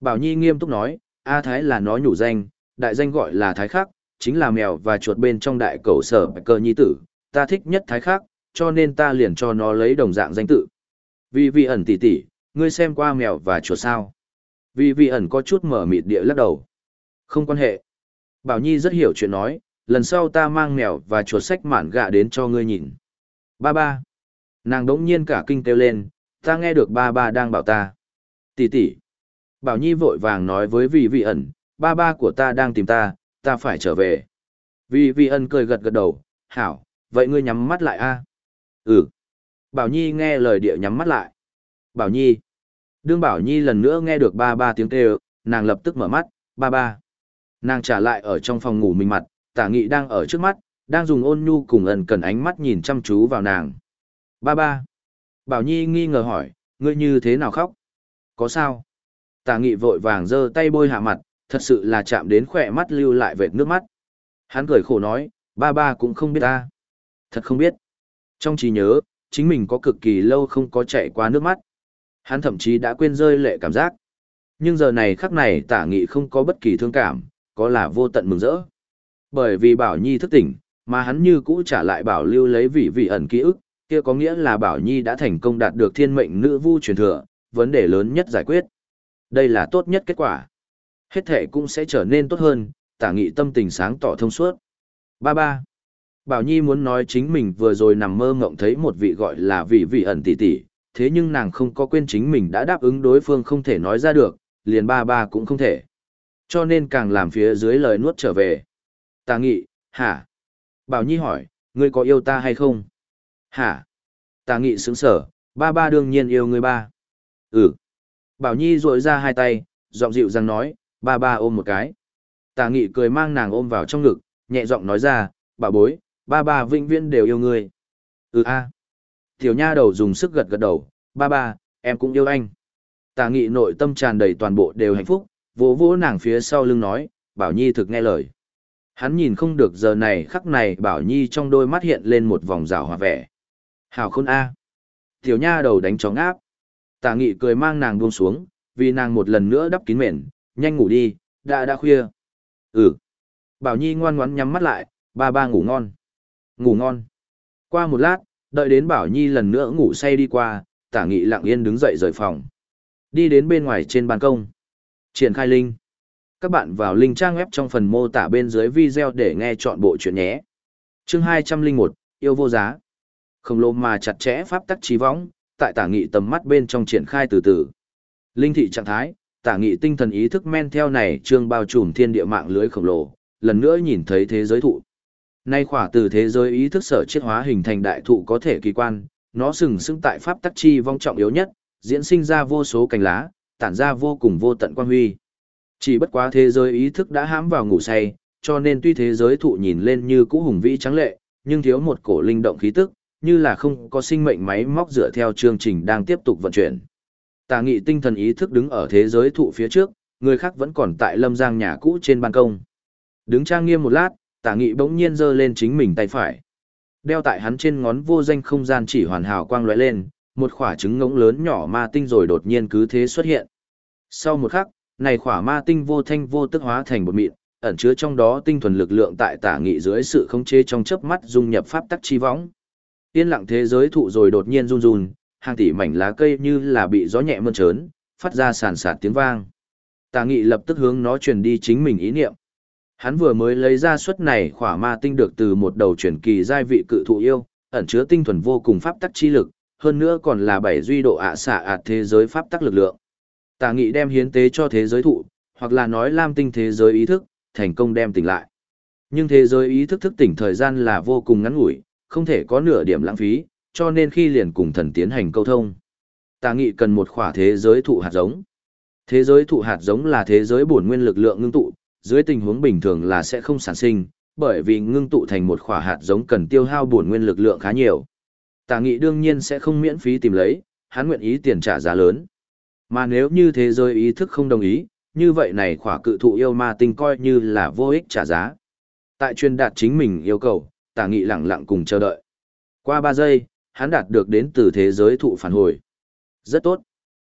Bảo Nhi nghiêm túc nói, A Thái là nó nhủ danh, đại danh gọi là Thái Khắc, chính là mèo và chuột bên trong đại cầu sở cơ nhi tử, ta thích nhất Thái Khắc, cho nên ta liền cho nó lấy đồng dạng danh tự. Vì vị ẩn tỷ tỷ, ngươi xem qua mèo và chuột sao? Vì vị ẩn có chút mở mịt địa lắc đầu. Không quan hệ. Bảo Nhi rất hiểu chuyện nói, lần sau ta mang mèo và chuột sách mạn gạ đến cho ngươi nhìn. Ba ba. Nàng đống nhiên cả kinh kêu lên, ta nghe được ba ba đang bảo ta. Tỷ tỷ. Bảo Nhi vội vàng nói với vị vị ẩn, ba ba của ta đang tìm ta, ta phải trở về. Vị vị ẩn cười gật gật đầu, hảo, vậy ngươi nhắm mắt lại a. Ừ. Bảo Nhi nghe lời địa nhắm mắt lại. Bảo Nhi. Đương Bảo Nhi lần nữa nghe được ba ba tiếng kêu, nàng lập tức mở mắt, ba ba. Nàng trả lại ở trong phòng ngủ mình mặt, tả nghị đang ở trước mắt, đang dùng ôn nhu cùng ẩn cần ánh mắt nhìn chăm chú vào nàng. Ba ba. Bảo Nhi nghi ngờ hỏi, ngươi như thế nào khóc? Có sao? Tả nghị vội vàng giơ tay bôi hạ mặt, thật sự là chạm đến khỏe mắt lưu lại vệt nước mắt. Hắn cười khổ nói, ba ba cũng không biết ta. Thật không biết. Trong trí nhớ, chính mình có cực kỳ lâu không có chạy qua nước mắt. Hắn thậm chí đã quên rơi lệ cảm giác. Nhưng giờ này khắc này tả nghị không có bất kỳ thương cảm, có là vô tận mừng rỡ. Bởi vì Bảo Nhi thức tỉnh, mà hắn như cũ trả lại Bảo Lưu lấy vị vị ẩn ký ức, kia có nghĩa là Bảo Nhi đã thành công đạt được thiên mệnh nữ vu truyền thừa, vấn đề lớn nhất giải quyết. Đây là tốt nhất kết quả. Hết thể cũng sẽ trở nên tốt hơn, tả nghị tâm tình sáng tỏ thông suốt. Ba ba. Bảo Nhi muốn nói chính mình vừa rồi nằm mơ ngộng thấy một vị gọi là vị vị ẩn tỷ tỷ, thế nhưng nàng không có quên chính mình đã đáp ứng đối phương không thể nói ra được, liền ba ba cũng không thể. Cho nên càng làm phía dưới lời nuốt trở về. Tà nghị, hả? Bảo Nhi hỏi, ngươi có yêu ta hay không? Hả? Tà nghị sững sở, ba ba đương nhiên yêu ngươi ba. Ừ. Bảo Nhi rội ra hai tay, giọng dịu dàng nói, ba ba ôm một cái. Tà nghị cười mang nàng ôm vào trong ngực, nhẹ giọng nói ra, bà bối, ba ba vĩnh viễn đều yêu ngươi. Ừ a. Tiểu nha đầu dùng sức gật gật đầu, ba ba, em cũng yêu anh. Tà nghị nội tâm tràn đầy toàn bộ đều hạnh phúc, vỗ vỗ nàng phía sau lưng nói, Bảo Nhi thực nghe lời. Hắn nhìn không được giờ này khắc này Bảo Nhi trong đôi mắt hiện lên một vòng rào hòa vẻ. Hào khôn A. Tiểu nha đầu đánh chóng áp. Tả nghị cười mang nàng buông xuống, vì nàng một lần nữa đắp kín mền, nhanh ngủ đi, đã đã khuya. Ừ. Bảo Nhi ngoan ngoãn nhắm mắt lại, ba ba ngủ ngon. Ngủ ngon. Qua một lát, đợi đến Bảo Nhi lần nữa ngủ say đi qua, tả nghị lặng yên đứng dậy rời phòng. Đi đến bên ngoài trên ban công. Triển khai linh. Các bạn vào link trang web trong phần mô tả bên dưới video để nghe chọn bộ chuyện nhé. Chương 201, yêu vô giá. Khổng lồ mà chặt chẽ pháp tắc trí võng, tại tả nghị tầm mắt bên trong triển khai từ từ. Linh thị trạng thái, tả nghị tinh thần ý thức men theo này trương bao trùm thiên địa mạng lưới khổng lồ, lần nữa nhìn thấy thế giới thụ. Nay khỏa từ thế giới ý thức sở chiết hóa hình thành đại thụ có thể kỳ quan, nó sừng sững tại pháp tắc chi vong trọng yếu nhất, diễn sinh ra vô số cành lá, tản ra vô cùng vô tận quan huy. Chỉ bất quá thế giới ý thức đã hãm vào ngủ say, cho nên tuy thế giới thụ nhìn lên như cũ hùng vĩ trắng lệ, nhưng thiếu một cổ linh động khí tức, như là không có sinh mệnh máy móc dựa theo chương trình đang tiếp tục vận chuyển. Tà nghị tinh thần ý thức đứng ở thế giới thụ phía trước, người khác vẫn còn tại lâm giang nhà cũ trên ban công. Đứng trang nghiêm một lát, tả nghị bỗng nhiên giơ lên chính mình tay phải. Đeo tại hắn trên ngón vô danh không gian chỉ hoàn hảo quang lóe lên, một khỏa trứng ngỗng lớn nhỏ ma tinh rồi đột nhiên cứ thế xuất hiện. Sau một khắc, này khỏa ma tinh vô thanh vô tức hóa thành một mịn, ẩn chứa trong đó tinh thuần lực lượng tại tả nghị dưới sự khống chế trong chớp mắt dung nhập pháp tắc chi võng. Yên lặng thế giới thụ rồi đột nhiên run run, hàng tỷ mảnh lá cây như là bị gió nhẹ mơn trớn, phát ra sàn sạt tiếng vang. Tà nghị lập tức hướng nó truyền đi chính mình ý niệm. Hắn vừa mới lấy ra suất này khỏa ma tinh được từ một đầu chuyển kỳ giai vị cự thụ yêu, ẩn chứa tinh thuần vô cùng pháp tắc chi lực, hơn nữa còn là bảy duy độ ạ xạ ạt thế giới pháp tắc lực lượng. Tà nghị đem hiến tế cho thế giới thụ, hoặc là nói lam tinh thế giới ý thức, thành công đem tỉnh lại. Nhưng thế giới ý thức thức tỉnh thời gian là vô cùng ngắn ngủi, không thể có nửa điểm lãng phí, cho nên khi liền cùng thần tiến hành câu thông. Tà nghị cần một khỏa thế giới thụ hạt giống. Thế giới thụ hạt giống là thế giới bổn nguyên lực lượng ngưng tụ, dưới tình huống bình thường là sẽ không sản sinh, bởi vì ngưng tụ thành một khỏa hạt giống cần tiêu hao bổn nguyên lực lượng khá nhiều. Tà nghị đương nhiên sẽ không miễn phí tìm lấy, hắn nguyện ý tiền trả giá lớn. Mà nếu như thế giới ý thức không đồng ý, như vậy này khỏa cự thụ yêu ma tinh coi như là vô ích trả giá. Tại truyền đạt chính mình yêu cầu, tả nghị lẳng lặng cùng chờ đợi. Qua ba giây, hắn đạt được đến từ thế giới thụ phản hồi. Rất tốt.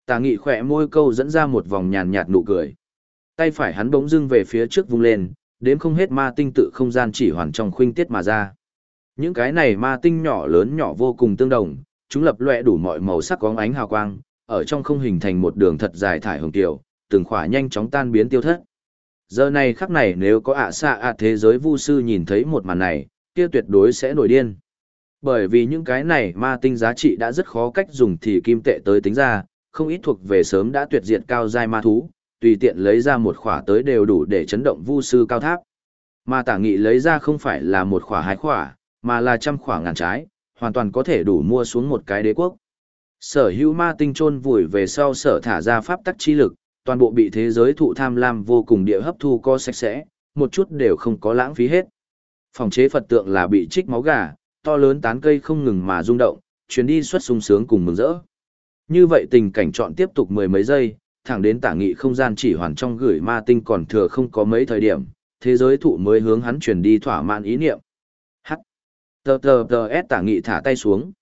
Tả nghị khỏe môi câu dẫn ra một vòng nhàn nhạt nụ cười. Tay phải hắn bỗng dưng về phía trước vung lên, đếm không hết ma tinh tự không gian chỉ hoàn trong khuynh tiết mà ra. Những cái này ma tinh nhỏ lớn nhỏ vô cùng tương đồng, chúng lập loè đủ mọi màu sắc có ánh hào quang, ở trong không hình thành một đường thật dài thải hồng tiểu, từng khỏa nhanh chóng tan biến tiêu thất. Giờ này khắc này nếu có ạ xa ạ thế giới vu sư nhìn thấy một màn này, kia tuyệt đối sẽ nổi điên. Bởi vì những cái này ma tinh giá trị đã rất khó cách dùng thì kim tệ tới tính ra, không ít thuộc về sớm đã tuyệt diệt cao giai ma thú, tùy tiện lấy ra một khỏa tới đều đủ để chấn động vu sư cao tháp. Mà tả nghị lấy ra không phải là một khỏa hai khỏa, mà là trăm khỏa ngàn trái, hoàn toàn có thể đủ mua xuống một cái đế quốc. Sở hữu ma tinh chôn vùi về sau sở thả ra pháp tắc chi lực, toàn bộ bị thế giới thụ tham lam vô cùng địa hấp thu co sạch sẽ, một chút đều không có lãng phí hết. Phòng chế Phật tượng là bị trích máu gà, to lớn tán cây không ngừng mà rung động, chuyến đi xuất sung sướng cùng mừng rỡ. Như vậy tình cảnh chọn tiếp tục mười mấy giây, thẳng đến tả nghị không gian chỉ hoàn trong gửi ma tinh còn thừa không có mấy thời điểm, thế giới thụ mới hướng hắn chuyển đi thỏa mãn ý niệm. Hắc. Tờ tờ tờ S tả nghị thả tay xuống.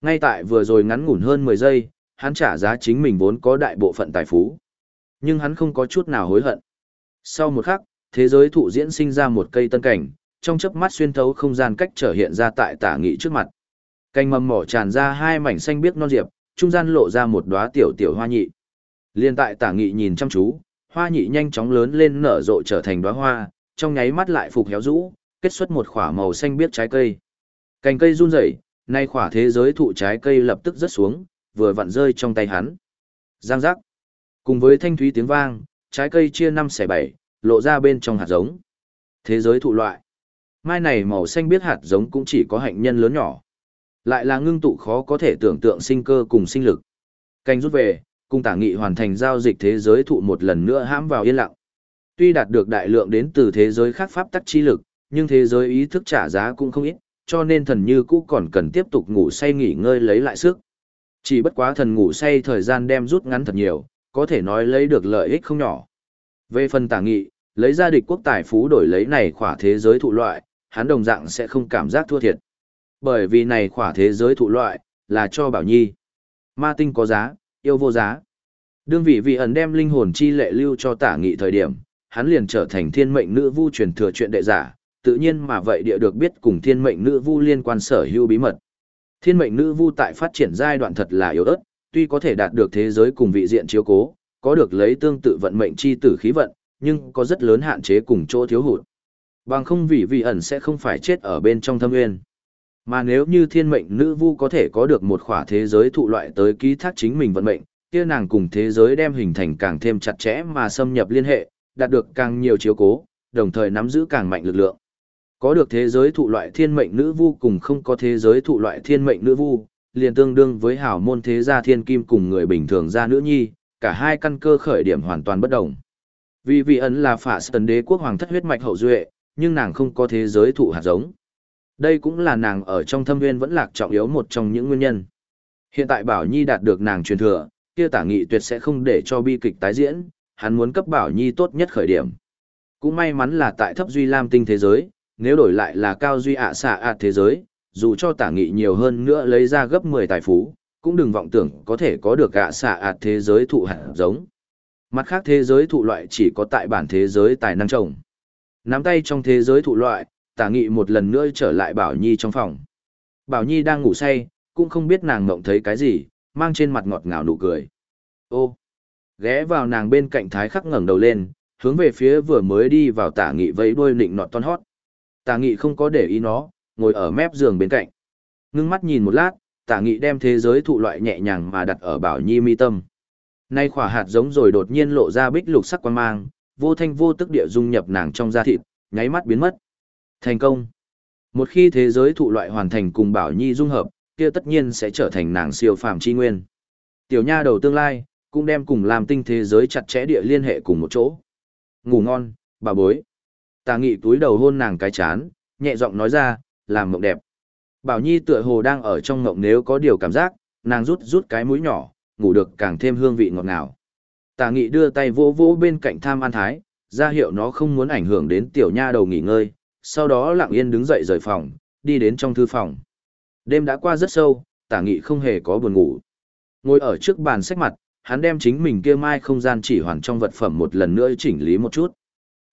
Ngay tại vừa rồi ngắn ngủn hơn 10 giây, hắn trả giá chính mình vốn có đại bộ phận tài phú. Nhưng hắn không có chút nào hối hận. Sau một khắc, thế giới thụ diễn sinh ra một cây tân cảnh, trong chớp mắt xuyên thấu không gian cách trở hiện ra tại tả nghị trước mặt. Cành mầm mỏ tràn ra hai mảnh xanh biếc non diệp, trung gian lộ ra một đóa tiểu tiểu hoa nhị. Liên tại tả nghị nhìn chăm chú, hoa nhị nhanh chóng lớn lên nở rộ trở thành đóa hoa, trong nháy mắt lại phục héo rũ, kết xuất một khỏa màu xanh biếc trái cây. Cành cây run rẩy, nay khỏa thế giới thụ trái cây lập tức rớt xuống, vừa vặn rơi trong tay hắn. Giang giác. Cùng với thanh thúy tiếng vang, trái cây chia năm xẻ bảy, lộ ra bên trong hạt giống. Thế giới thụ loại. Mai này màu xanh biết hạt giống cũng chỉ có hạnh nhân lớn nhỏ. Lại là ngưng tụ khó có thể tưởng tượng sinh cơ cùng sinh lực. Canh rút về, cung tả nghị hoàn thành giao dịch thế giới thụ một lần nữa hãm vào yên lặng. Tuy đạt được đại lượng đến từ thế giới khác pháp tắc chi lực, nhưng thế giới ý thức trả giá cũng không ít, cho nên thần như cũ còn cần tiếp tục ngủ say nghỉ ngơi lấy lại sức. Chỉ bất quá thần ngủ say thời gian đem rút ngắn thật nhiều, có thể nói lấy được lợi ích không nhỏ. Về phần tả nghị, lấy ra địch quốc tài phú đổi lấy này khỏa thế giới thụ loại, hắn đồng dạng sẽ không cảm giác thua thiệt. Bởi vì này khỏa thế giới thụ loại, là cho Bảo Nhi. Ma tinh có giá, yêu vô giá. Đương vị vị ẩn đem linh hồn chi lệ lưu cho tả nghị thời điểm, hắn liền trở thành thiên mệnh nữ vu truyền thừa chuyện đệ giả, tự nhiên mà vậy địa được biết cùng thiên mệnh nữ vu liên quan sở hữu bí mật. Thiên mệnh nữ vu tại phát triển giai đoạn thật là yếu ớt, tuy có thể đạt được thế giới cùng vị diện chiếu cố, có được lấy tương tự vận mệnh chi tử khí vận, nhưng có rất lớn hạn chế cùng chỗ thiếu hụt. Bằng không vì vị ẩn sẽ không phải chết ở bên trong thâm nguyên. Mà nếu như thiên mệnh nữ vu có thể có được một khỏa thế giới thụ loại tới ký thác chính mình vận mệnh, kia nàng cùng thế giới đem hình thành càng thêm chặt chẽ mà xâm nhập liên hệ, đạt được càng nhiều chiếu cố, đồng thời nắm giữ càng mạnh lực lượng. Có được thế giới thụ loại thiên mệnh nữ vu cùng không có thế giới thụ loại thiên mệnh nữ vu, liền tương đương với hảo môn thế gia thiên kim cùng người bình thường gia nữ nhi, cả hai căn cơ khởi điểm hoàn toàn bất đồng. Vì vị ẩn là phả sân đế quốc hoàng thất huyết mạch hậu duệ, nhưng nàng không có thế giới thụ hạt giống. Đây cũng là nàng ở trong thâm viên vẫn lạc trọng yếu một trong những nguyên nhân. Hiện tại Bảo Nhi đạt được nàng truyền thừa, kia tả nghị tuyệt sẽ không để cho bi kịch tái diễn, hắn muốn cấp Bảo Nhi tốt nhất khởi điểm. Cũng may mắn là tại thấp duy lam tinh thế giới, nếu đổi lại là cao duy ạ xạ ạ thế giới, dù cho tả nghị nhiều hơn nữa lấy ra gấp 10 tài phú, cũng đừng vọng tưởng có thể có được ạ xạ ạ thế giới thụ hạt giống. Mặt khác thế giới thụ loại chỉ có tại bản thế giới tài năng trồng. Nắm tay trong thế giới thụ loại, tả nghị một lần nữa trở lại Bảo Nhi trong phòng. Bảo Nhi đang ngủ say, cũng không biết nàng ngộng thấy cái gì, mang trên mặt ngọt ngào nụ cười. Ô! Ghé vào nàng bên cạnh thái khắc ngẩng đầu lên, hướng về phía vừa mới đi vào tả nghị vẫy đuôi nịnh nọt ton hót. Tả nghị không có để ý nó, ngồi ở mép giường bên cạnh. Ngưng mắt nhìn một lát, tả nghị đem thế giới thụ loại nhẹ nhàng mà đặt ở Bảo Nhi mi tâm. Nay khỏa hạt giống rồi đột nhiên lộ ra bích lục sắc quan mang, vô thanh vô tức địa dung nhập nàng trong da thịt, nháy mắt biến mất. Thành công. Một khi thế giới thụ loại hoàn thành cùng Bảo Nhi dung hợp, kia tất nhiên sẽ trở thành nàng siêu phàm chi nguyên. Tiểu nha đầu tương lai, cũng đem cùng làm tinh thế giới chặt chẽ địa liên hệ cùng một chỗ. Ngủ ngon, bà bối. Tà nghị túi đầu hôn nàng cái chán, nhẹ giọng nói ra, làm mộng đẹp. Bảo Nhi tựa hồ đang ở trong mộng nếu có điều cảm giác, nàng rút rút cái mũi nhỏ, ngủ được càng thêm hương vị ngọt ngào. Tà nghị đưa tay vỗ vỗ bên cạnh tham an thái, ra hiệu nó không muốn ảnh hưởng đến tiểu nha đầu nghỉ ngơi, sau đó lặng yên đứng dậy rời phòng, đi đến trong thư phòng. Đêm đã qua rất sâu, tả nghị không hề có buồn ngủ. Ngồi ở trước bàn sách mặt, hắn đem chính mình kia mai không gian chỉ hoàn trong vật phẩm một lần nữa chỉnh lý một chút.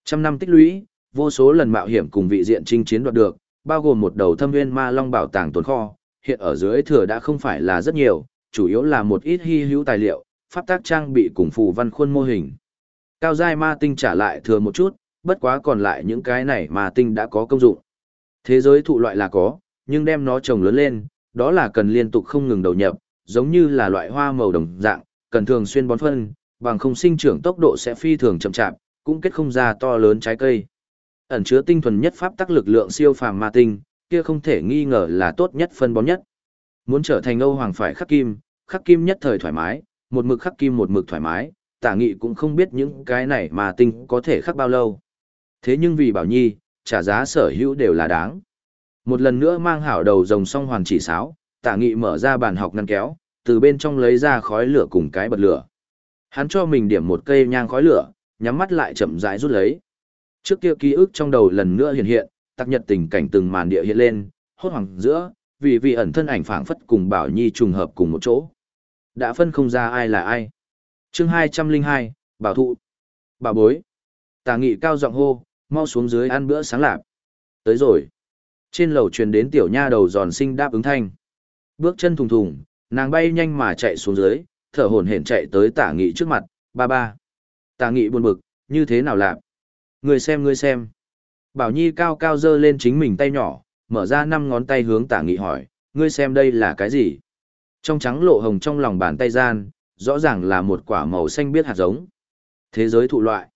Trăm năm tích lũy, vô số lần mạo hiểm cùng vị diện chinh chiến đoạt được, bao gồm một đầu thâm nguyên ma long bảo tàng tồn kho, hiện ở dưới thừa đã không phải là rất nhiều, chủ yếu là một ít hy hữu tài liệu, pháp tác trang bị cùng phù văn khuôn mô hình. Cao giai ma tinh trả lại thừa một chút, bất quá còn lại những cái này ma tinh đã có công dụng. Thế giới thụ loại là có, nhưng đem nó trồng lớn lên, đó là cần liên tục không ngừng đầu nhập, giống như là loại hoa màu đồng dạng, cần thường xuyên bón phân, bằng không sinh trưởng tốc độ sẽ phi thường chậm chạp, cũng kết không ra to lớn trái cây. Ẩn chứa tinh thuần nhất pháp tắc lực lượng siêu phàm ma tinh, kia không thể nghi ngờ là tốt nhất phân bón nhất. Muốn trở thành Âu Hoàng phải khắc kim, khắc kim nhất thời thoải mái, một mực khắc kim một mực thoải mái, tả nghị cũng không biết những cái này mà tinh có thể khắc bao lâu. Thế nhưng vì bảo nhi, trả giá sở hữu đều là đáng. Một lần nữa mang hảo đầu rồng song hoàn chỉ sáo, tả nghị mở ra bàn học ngăn kéo, từ bên trong lấy ra khói lửa cùng cái bật lửa. Hắn cho mình điểm một cây nhang khói lửa, nhắm mắt lại chậm rãi rút lấy. Trước kia ký ức trong đầu lần nữa hiện hiện, tác nhật tình cảnh từng màn địa hiện lên, hốt hoảng giữa, vì vị ẩn thân ảnh phảng phất cùng Bảo Nhi trùng hợp cùng một chỗ. Đã phân không ra ai là ai. Chương hai trăm linh hai Bảo thụ. Bảo bối. Tà nghị cao giọng hô, mau xuống dưới ăn bữa sáng lạp. Tới rồi. Trên lầu truyền đến tiểu nha đầu giòn xinh đáp ứng thanh. Bước chân thùng thùng, nàng bay nhanh mà chạy xuống dưới, thở hổn hển chạy tới tả nghị trước mặt, ba ba. Tả nghị buồn bực, như thế nào lạp? Người xem người xem. Bảo Nhi cao cao dơ lên chính mình tay nhỏ, mở ra năm ngón tay hướng tả nghị hỏi, ngươi xem đây là cái gì? Trong trắng lộ hồng trong lòng bàn tay gian, rõ ràng là một quả màu xanh biết hạt giống. Thế giới thụ loại.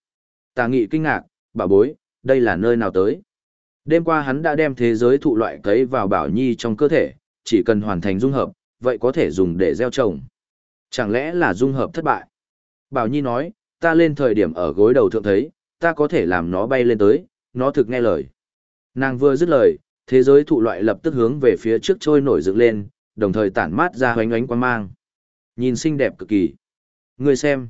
Tà nghị kinh ngạc, bà bối, đây là nơi nào tới? Đêm qua hắn đã đem thế giới thụ loại cấy vào Bảo Nhi trong cơ thể, chỉ cần hoàn thành dung hợp, vậy có thể dùng để gieo trồng. Chẳng lẽ là dung hợp thất bại? Bảo Nhi nói, ta lên thời điểm ở gối đầu thượng thấy, ta có thể làm nó bay lên tới, nó thực nghe lời. Nàng vừa dứt lời, thế giới thụ loại lập tức hướng về phía trước trôi nổi dựng lên, đồng thời tản mát ra hoánh ánh quan mang. Nhìn xinh đẹp cực kỳ. Người xem.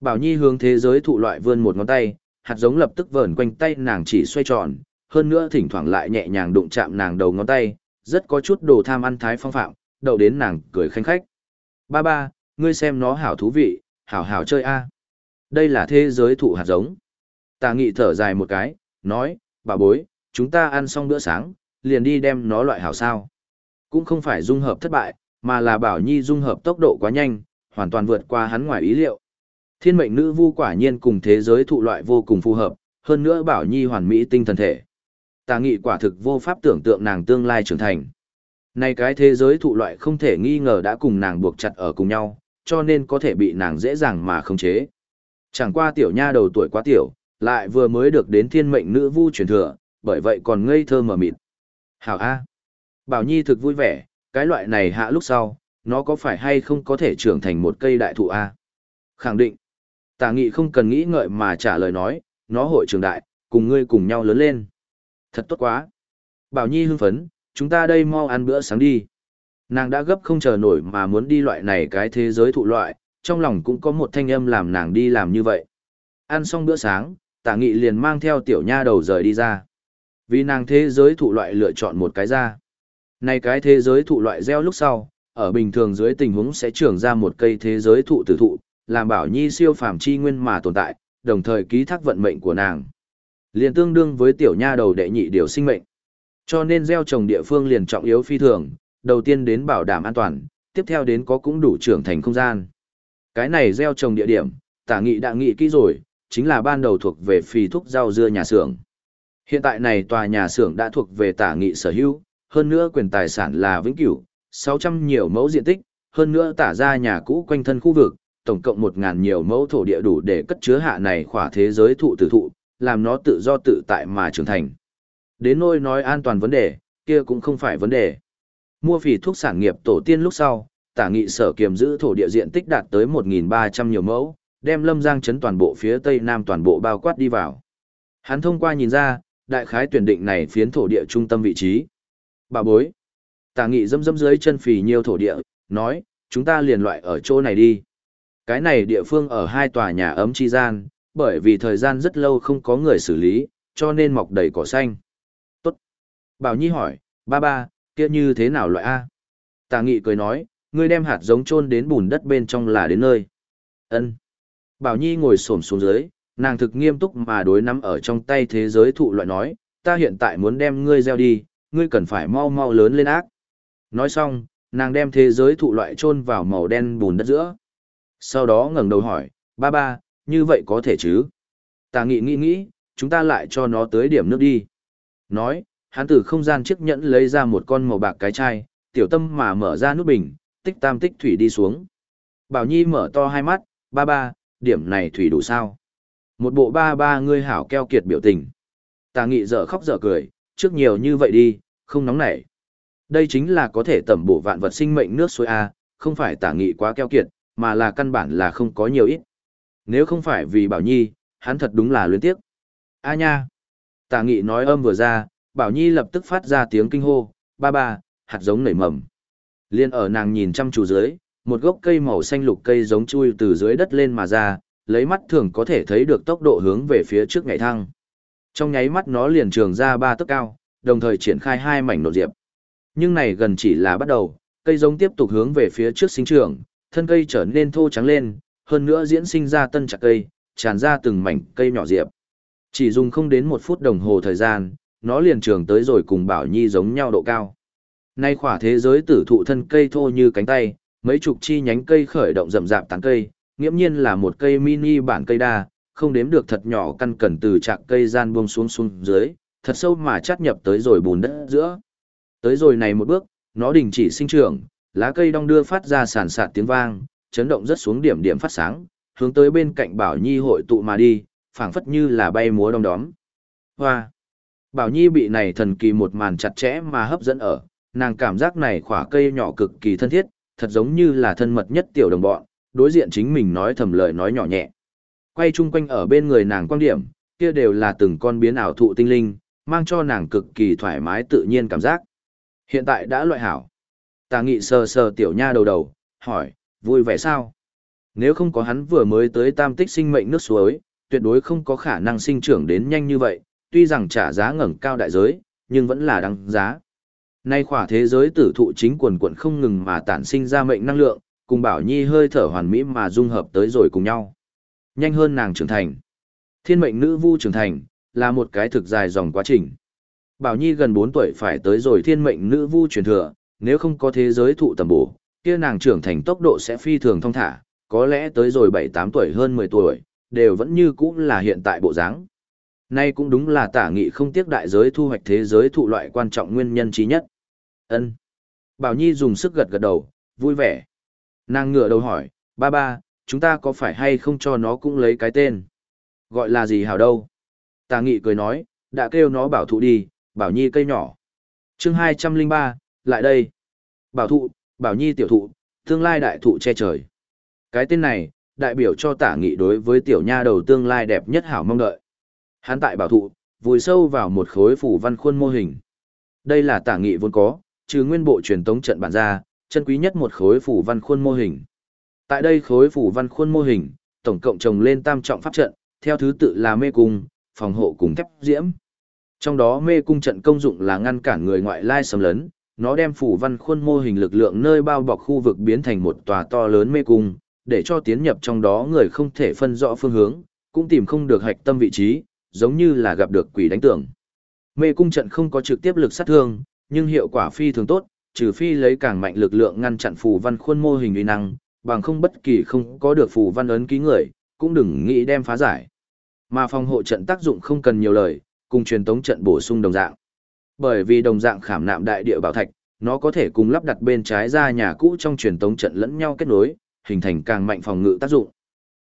Bảo Nhi hướng thế giới thụ loại vươn một ngón tay, hạt giống lập tức vờn quanh tay nàng chỉ xoay tròn, hơn nữa thỉnh thoảng lại nhẹ nhàng đụng chạm nàng đầu ngón tay, rất có chút đồ tham ăn thái phong phạm, đậu đến nàng cười khanh khách. Ba ba, ngươi xem nó hảo thú vị, hảo hảo chơi a. À. Đây là thế giới thụ hạt giống. Tà nghị thở dài một cái, nói, bà bối, chúng ta ăn xong bữa sáng, liền đi đem nó loại hảo sao. Cũng không phải dung hợp thất bại, mà là bảo nhi dung hợp tốc độ quá nhanh, hoàn toàn vượt qua hắn ngoài ý liệu. Thiên mệnh nữ vu quả nhiên cùng thế giới thụ loại vô cùng phù hợp, hơn nữa bảo nhi hoàn mỹ tinh thần thể. Tà nghị quả thực vô pháp tưởng tượng nàng tương lai trưởng thành. Này cái thế giới thụ loại không thể nghi ngờ đã cùng nàng buộc chặt ở cùng nhau, cho nên có thể bị nàng dễ dàng mà khống chế. Chẳng qua tiểu nha đầu tuổi quá tiểu, lại vừa mới được đến thiên mệnh nữ vu truyền thừa, bởi vậy còn ngây thơ mờ mịt. Hảo A. Bảo Nhi thực vui vẻ, cái loại này hạ lúc sau, nó có phải hay không có thể trưởng thành một cây đại thụ A? Khẳng định. Tả nghị không cần nghĩ ngợi mà trả lời nói, nó hội trưởng đại, cùng ngươi cùng nhau lớn lên. Thật tốt quá. Bảo Nhi hưng phấn, chúng ta đây mau ăn bữa sáng đi. Nàng đã gấp không chờ nổi mà muốn đi loại này cái thế giới thụ loại, trong lòng cũng có một thanh âm làm nàng đi làm như vậy. Ăn xong bữa sáng, tả nghị liền mang theo tiểu nha đầu rời đi ra. Vì nàng thế giới thụ loại lựa chọn một cái ra. Này cái thế giới thụ loại gieo lúc sau, ở bình thường dưới tình huống sẽ trưởng ra một cây thế giới thụ tử thụ, làm bảo nhi siêu phàm chi nguyên mà tồn tại, đồng thời ký thác vận mệnh của nàng. Liền tương đương với tiểu nha đầu đệ nhị điều sinh mệnh. Cho nên gieo trồng địa phương liền trọng yếu phi thường, đầu tiên đến bảo đảm an toàn, tiếp theo đến có cũng đủ trưởng thành không gian. Cái này gieo trồng địa điểm, tả nghị đã nghị kỹ rồi, chính là ban đầu thuộc về phì thúc rau dưa nhà xưởng. Hiện tại này tòa nhà xưởng đã thuộc về tả nghị sở hữu, hơn nữa quyền tài sản là vĩnh cửu, 600 nhiều mẫu diện tích, hơn nữa tả ra nhà cũ quanh thân khu vực, tổng cộng 1.000 nhiều mẫu thổ địa đủ để cất chứa hạ này khỏa thế giới thụ tử thụ, làm nó tự do tự tại mà trưởng thành. Đến nôi nói an toàn vấn đề, kia cũng không phải vấn đề. Mua phỉ thuốc sản nghiệp tổ tiên lúc sau, tả nghị sở kiềm giữ thổ địa diện tích đạt tới 1.300 nhiều mẫu, đem lâm giang chấn toàn bộ phía tây nam toàn bộ bao quát đi vào. Hắn thông qua nhìn ra, đại khái tuyển định này phiến thổ địa trung tâm vị trí. Bà bối. Tả nghị dâm dâm dưới chân phì nhiêu thổ địa, nói, chúng ta liền loại ở chỗ này đi. Cái này địa phương ở hai tòa nhà ấm chi gian, bởi vì thời gian rất lâu không có người xử lý, cho nên mọc đầy cỏ xanh. Tốt. Bảo Nhi hỏi, ba ba, kia như thế nào loại A? Tà nghị cười nói, ngươi đem hạt giống chôn đến bùn đất bên trong là đến nơi. Ân. Bảo Nhi ngồi xổm xuống dưới, nàng thực nghiêm túc mà đối nắm ở trong tay thế giới thụ loại nói, ta hiện tại muốn đem ngươi gieo đi, ngươi cần phải mau mau lớn lên ác. Nói xong, nàng đem thế giới thụ loại chôn vào màu đen bùn đất giữa. Sau đó ngẩng đầu hỏi, ba ba, như vậy có thể chứ? Ta nghĩ nghĩ nghĩ, chúng ta lại cho nó tới điểm nước đi. Nói, hắn từ không gian chiếc nhẫn lấy ra một con màu bạc cái chai, tiểu tâm mà mở ra nút bình, tích tam tích thủy đi xuống. Bảo Nhi mở to hai mắt, ba ba, điểm này thủy đủ sao? Một bộ ba ba ngươi hảo keo kiệt biểu tình. Tà nghị dở khóc dở cười, trước nhiều như vậy đi, không nóng nảy. Đây chính là có thể tẩm bổ vạn vật sinh mệnh nước suối A, không phải tả nghị quá keo kiệt, mà là căn bản là không có nhiều ít. Nếu không phải vì Bảo Nhi, hắn thật đúng là luyến tiếc. A nha! Tả nghị nói âm vừa ra, Bảo Nhi lập tức phát ra tiếng kinh hô, ba ba, hạt giống nảy mầm. Liên ở nàng nhìn chăm chú dưới, một gốc cây màu xanh lục cây giống chui từ dưới đất lên mà ra, lấy mắt thường có thể thấy được tốc độ hướng về phía trước ngày thăng. Trong nháy mắt nó liền trường ra ba tấc cao, đồng thời triển khai hai mảnh nổ diệp. Nhưng này gần chỉ là bắt đầu, cây giống tiếp tục hướng về phía trước sinh trưởng, thân cây trở nên thô trắng lên, hơn nữa diễn sinh ra tân chặt cây, tràn ra từng mảnh cây nhỏ diệp. Chỉ dùng không đến một phút đồng hồ thời gian, nó liền trường tới rồi cùng Bảo Nhi giống nhau độ cao. Nay khỏa thế giới tử thụ thân cây thô như cánh tay, mấy chục chi nhánh cây khởi động rậm rạp tán cây, nghiễm nhiên là một cây mini bản cây đa, không đếm được thật nhỏ căn cẩn từ trạng cây gian buông xuống xuống dưới, thật sâu mà chắt nhập tới rồi bùn đất giữa. Tới rồi này một bước, nó đình chỉ sinh trưởng, lá cây đong đưa phát ra sàn sạt tiếng vang, chấn động rất xuống điểm điểm phát sáng, hướng tới bên cạnh Bảo Nhi hội tụ mà đi, phảng phất như là bay múa đong đóm. Hoa! Bảo Nhi bị này thần kỳ một màn chặt chẽ mà hấp dẫn ở, nàng cảm giác này khỏa cây nhỏ cực kỳ thân thiết, thật giống như là thân mật nhất tiểu đồng bọn, đối diện chính mình nói thầm lời nói nhỏ nhẹ. Quay chung quanh ở bên người nàng quan điểm, kia đều là từng con biến ảo thụ tinh linh, mang cho nàng cực kỳ thoải mái tự nhiên cảm giác. Hiện tại đã loại hảo. Tà nghị sờ sờ tiểu nha đầu đầu, hỏi, vui vẻ sao? Nếu không có hắn vừa mới tới tam tích sinh mệnh nước suối, tuyệt đối không có khả năng sinh trưởng đến nhanh như vậy, tuy rằng trả giá ngẩng cao đại giới, nhưng vẫn là đáng giá. Nay khỏa thế giới tử thụ chính quần quận không ngừng mà tản sinh ra mệnh năng lượng, cùng Bảo Nhi hơi thở hoàn mỹ mà dung hợp tới rồi cùng nhau. Nhanh hơn nàng trưởng thành. Thiên mệnh nữ vu trưởng thành, là một cái thực dài dòng quá trình. Bảo Nhi gần 4 tuổi phải tới rồi thiên mệnh nữ vu truyền thừa, nếu không có thế giới thụ tầm bổ, kia nàng trưởng thành tốc độ sẽ phi thường thông thả, có lẽ tới rồi 7-8 tuổi hơn 10 tuổi, đều vẫn như cũ là hiện tại bộ dáng. Nay cũng đúng là tả nghị không tiếc đại giới thu hoạch thế giới thụ loại quan trọng nguyên nhân trí nhất. ân Bảo Nhi dùng sức gật gật đầu, vui vẻ. Nàng ngửa đầu hỏi, ba ba, chúng ta có phải hay không cho nó cũng lấy cái tên? Gọi là gì hảo đâu? Tà nghị cười nói, đã kêu nó bảo thụ đi, bảo nhi cây nhỏ. chương hai trăm linh ba lại đây. Bảo thụ, bảo nhi tiểu thụ, tương lai đại thụ che trời. Cái tên này, đại biểu cho tả nghị đối với tiểu nha đầu tương lai đẹp nhất hảo mong đợi. Hắn tại bảo thụ, vùi sâu vào một khối phủ văn khuôn mô hình. Đây là tả nghị vốn có, trừ nguyên bộ truyền tống trận bản ra, chân quý nhất một khối phủ văn khuôn mô hình. Tại đây khối phủ văn khuôn mô hình, tổng cộng trồng lên tam trọng pháp trận, theo thứ tự là mê cung, phòng hộ cùng thép diễm. Trong đó mê cung trận công dụng là ngăn cản người ngoại lai xâm lấn, nó đem phủ văn khuôn mô hình lực lượng nơi bao bọc khu vực biến thành một tòa to lớn mê cung, để cho tiến nhập trong đó người không thể phân rõ phương hướng, cũng tìm không được hạch tâm vị trí, giống như là gặp được quỷ đánh tưởng. Mê cung trận không có trực tiếp lực sát thương, nhưng hiệu quả phi thường tốt, trừ phi lấy càng mạnh lực lượng ngăn chặn phù văn khuôn mô hình uy năng, bằng không bất kỳ không có được phù văn ấn ký người, cũng đừng nghĩ đem phá giải. Mà phòng hộ trận tác dụng không cần nhiều lời, cùng truyền tống trận bổ sung đồng dạng. Bởi vì đồng dạng khảm nạm đại địa bảo thạch, nó có thể cùng lắp đặt bên trái ra nhà cũ trong truyền tống trận lẫn nhau kết nối, hình thành càng mạnh phòng ngự tác dụng.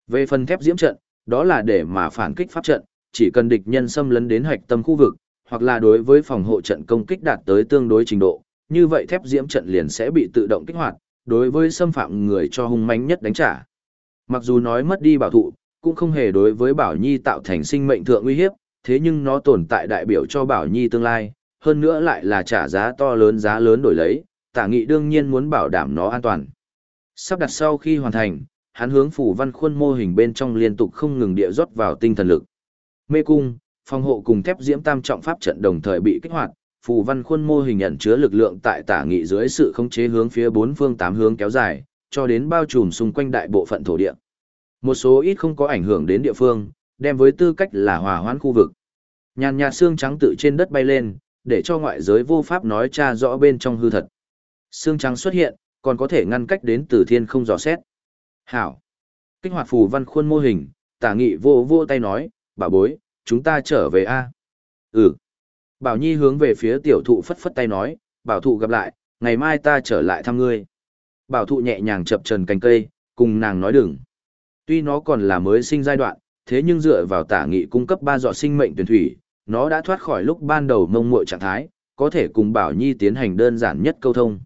Về phần thép diễm trận, đó là để mà phản kích pháp trận, chỉ cần địch nhân xâm lấn đến hoạch tâm khu vực, hoặc là đối với phòng hộ trận công kích đạt tới tương đối trình độ, như vậy thép diễm trận liền sẽ bị tự động kích hoạt, đối với xâm phạm người cho hung manh nhất đánh trả. Mặc dù nói mất đi bảo thụ, cũng không hề đối với Bảo Nhi tạo thành sinh mệnh thượng uy hiếp, thế nhưng nó tồn tại đại biểu cho Bảo Nhi tương lai, hơn nữa lại là trả giá to lớn giá lớn đổi lấy, tả nghị đương nhiên muốn bảo đảm nó an toàn. Sắp đặt sau khi hoàn thành, hắn hướng phủ văn khuôn mô hình bên trong liên tục không ngừng địa rót vào tinh thần lực. Mê cung, phòng hộ cùng thép diễm tam trọng pháp trận đồng thời bị kích hoạt, phù văn khuôn mô hình nhận chứa lực lượng tại tả nghị dưới sự khống chế hướng phía bốn phương tám hướng kéo dài, cho đến bao trùm xung quanh đại bộ phận thổ địa. Một số ít không có ảnh hưởng đến địa phương, đem với tư cách là hòa hoãn khu vực. Nhàn nhạt xương trắng tự trên đất bay lên, để cho ngoại giới vô pháp nói tra rõ bên trong hư thật. Xương trắng xuất hiện, còn có thể ngăn cách đến từ thiên không dò xét. Hảo. Kích hoạt phù văn khuôn mô hình, tả nghị vô vô tay nói, bà bối, chúng ta trở về a Ừ. Bảo Nhi hướng về phía tiểu thụ phất phất tay nói, bảo thụ gặp lại, ngày mai ta trở lại thăm ngươi. Bảo thụ nhẹ nhàng chập trần cành cây, cùng nàng nói đừng. Tuy nó còn là mới sinh giai đoạn, thế nhưng dựa vào tả nghị cung cấp ba dọ sinh mệnh tuyển thủy, nó đã thoát khỏi lúc ban đầu mông muội trạng thái, có thể cùng Bảo Nhi tiến hành đơn giản nhất câu thông.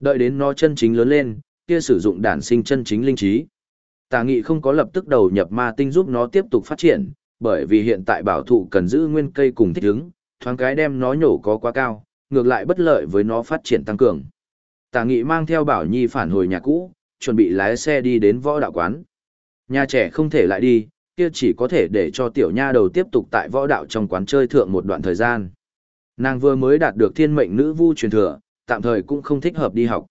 Đợi đến nó chân chính lớn lên, kia sử dụng đản sinh chân chính linh trí. Tả nghị không có lập tức đầu nhập ma tinh giúp nó tiếp tục phát triển, bởi vì hiện tại bảo thụ cần giữ nguyên cây cùng thích ứng, thoáng cái đem nó nhổ có quá cao, ngược lại bất lợi với nó phát triển tăng cường. Tả nghị mang theo bảo nhi phản hồi nhà cũ, chuẩn bị lái xe đi đến võ đạo quán. Nhà trẻ không thể lại đi, kia chỉ có thể để cho tiểu nha đầu tiếp tục tại võ đạo trong quán chơi thượng một đoạn thời gian. Nàng vừa mới đạt được thiên mệnh nữ vu truyền thừa, tạm thời cũng không thích hợp đi học.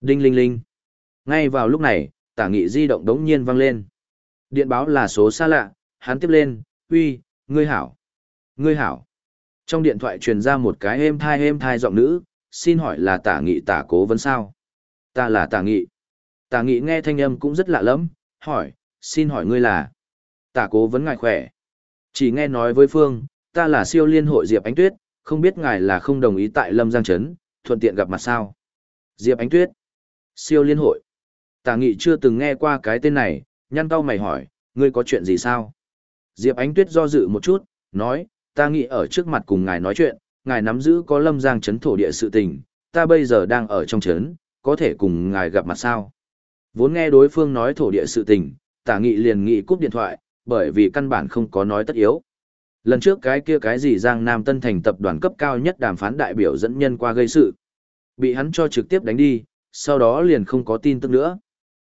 Đinh linh linh. Ngay vào lúc này, tả nghị di động đống nhiên vang lên. Điện báo là số xa lạ, hắn tiếp lên, uy, ngươi hảo. Ngươi hảo. Trong điện thoại truyền ra một cái êm thai êm thai giọng nữ, xin hỏi là tả nghị tả cố vấn sao? Ta là tả nghị. Tả nghị nghe thanh âm cũng rất lạ lắm, hỏi, xin hỏi ngươi là? Tả cố vấn ngài khỏe. Chỉ nghe nói với Phương, ta là siêu liên hội Diệp Ánh Tuyết, không biết ngài là không đồng ý tại Lâm Giang Trấn, thuận tiện gặp mặt sao? Diệp Ánh Tuyết. Siêu liên hội. Tả nghị chưa từng nghe qua cái tên này, nhăn cau mày hỏi, ngươi có chuyện gì sao? Diệp Ánh Tuyết do dự một chút, nói, ta nghĩ ở trước mặt cùng ngài nói chuyện, ngài nắm giữ có lâm giang chấn thổ địa sự tình, ta bây giờ đang ở trong chấn, có thể cùng ngài gặp mặt sao? Vốn nghe đối phương nói thổ địa sự tình, tả nghị liền nghị cúp điện thoại, bởi vì căn bản không có nói tất yếu. Lần trước cái kia cái gì Giang Nam Tân Thành tập đoàn cấp cao nhất đàm phán đại biểu dẫn nhân qua gây sự. Bị hắn cho trực tiếp đánh đi, sau đó liền không có tin tức nữa.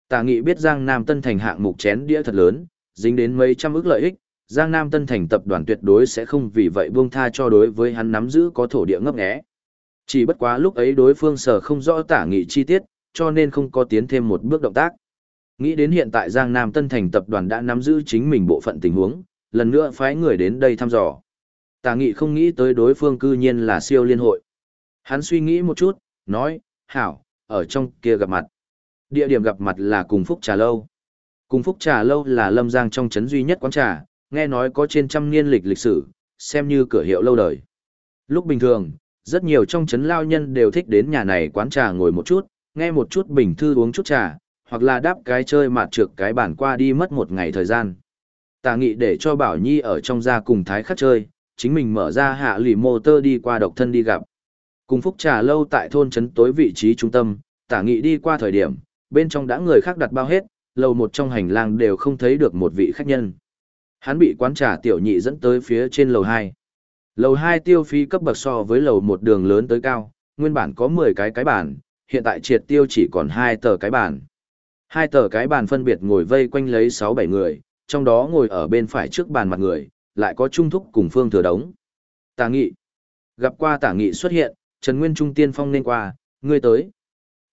Tả nghị biết Giang Nam Tân Thành hạng mục chén đĩa thật lớn, dính đến mấy trăm ức lợi ích, Giang Nam Tân Thành tập đoàn tuyệt đối sẽ không vì vậy buông tha cho đối với hắn nắm giữ có thổ địa ngấp nghé. Chỉ bất quá lúc ấy đối phương sở không rõ tả nghị chi tiết, cho nên không có tiến thêm một bước động tác. Nghĩ đến hiện tại Giang Nam Tân Thành tập đoàn đã nắm giữ chính mình bộ phận tình huống, lần nữa phái người đến đây thăm dò. Tà nghị không nghĩ tới đối phương cư nhiên là siêu liên hội. Hắn suy nghĩ một chút, nói, hảo, ở trong kia gặp mặt. Địa điểm gặp mặt là cùng Phúc Trà Lâu. Cùng Phúc Trà Lâu là lâm giang trong chấn duy nhất quán trà, nghe nói có trên trăm niên lịch lịch sử, xem như cửa hiệu lâu đời. Lúc bình thường, rất nhiều trong chấn lao nhân đều thích đến nhà này quán trà ngồi một chút, nghe một chút bình thư uống chút trà, hoặc là đáp cái chơi mạt trượt cái bản qua đi mất một ngày thời gian. Tà nghị để cho Bảo Nhi ở trong gia cùng thái khắc chơi, chính mình mở ra hạ lì mô tơ đi qua độc thân đi gặp. Cùng phúc trà lâu tại thôn trấn tối vị trí trung tâm, tả nghị đi qua thời điểm, bên trong đã người khác đặt bao hết, lầu một trong hành lang đều không thấy được một vị khách nhân. Hắn bị quán trà tiểu nhị dẫn tới phía trên lầu 2. Lầu 2 tiêu phí cấp bậc so với lầu một đường lớn tới cao, nguyên bản có 10 cái cái bản, hiện tại triệt tiêu chỉ còn 2 tờ cái bản. Hai tờ cái bàn phân biệt ngồi vây quanh lấy 6-7 người, trong đó ngồi ở bên phải trước bàn mặt người, lại có Trung Thúc cùng Phương Thừa Đống. Tả Nghị. Gặp qua Tả Nghị xuất hiện, Trần Nguyên Trung tiên phong nên qua, ngươi tới.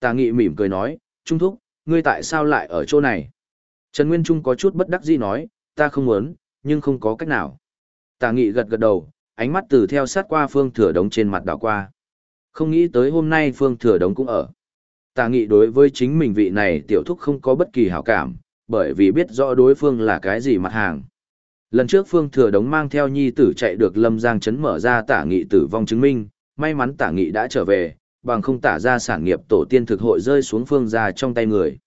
Tả Nghị mỉm cười nói, Trung Thúc, ngươi tại sao lại ở chỗ này? Trần Nguyên Trung có chút bất đắc dĩ nói, ta không muốn, nhưng không có cách nào. Tả nghị gật gật đầu, ánh mắt từ theo sát qua phương thừa đống trên mặt đảo qua. Không nghĩ tới hôm nay phương thừa đống cũng ở. Tả nghị đối với chính mình vị này tiểu thúc không có bất kỳ hảo cảm, bởi vì biết rõ đối phương là cái gì mặt hàng. Lần trước phương thừa đống mang theo nhi tử chạy được lâm giang chấn mở ra tả nghị tử vong chứng minh, may mắn tả nghị đã trở về, bằng không tả ra sản nghiệp tổ tiên thực hội rơi xuống phương ra trong tay người.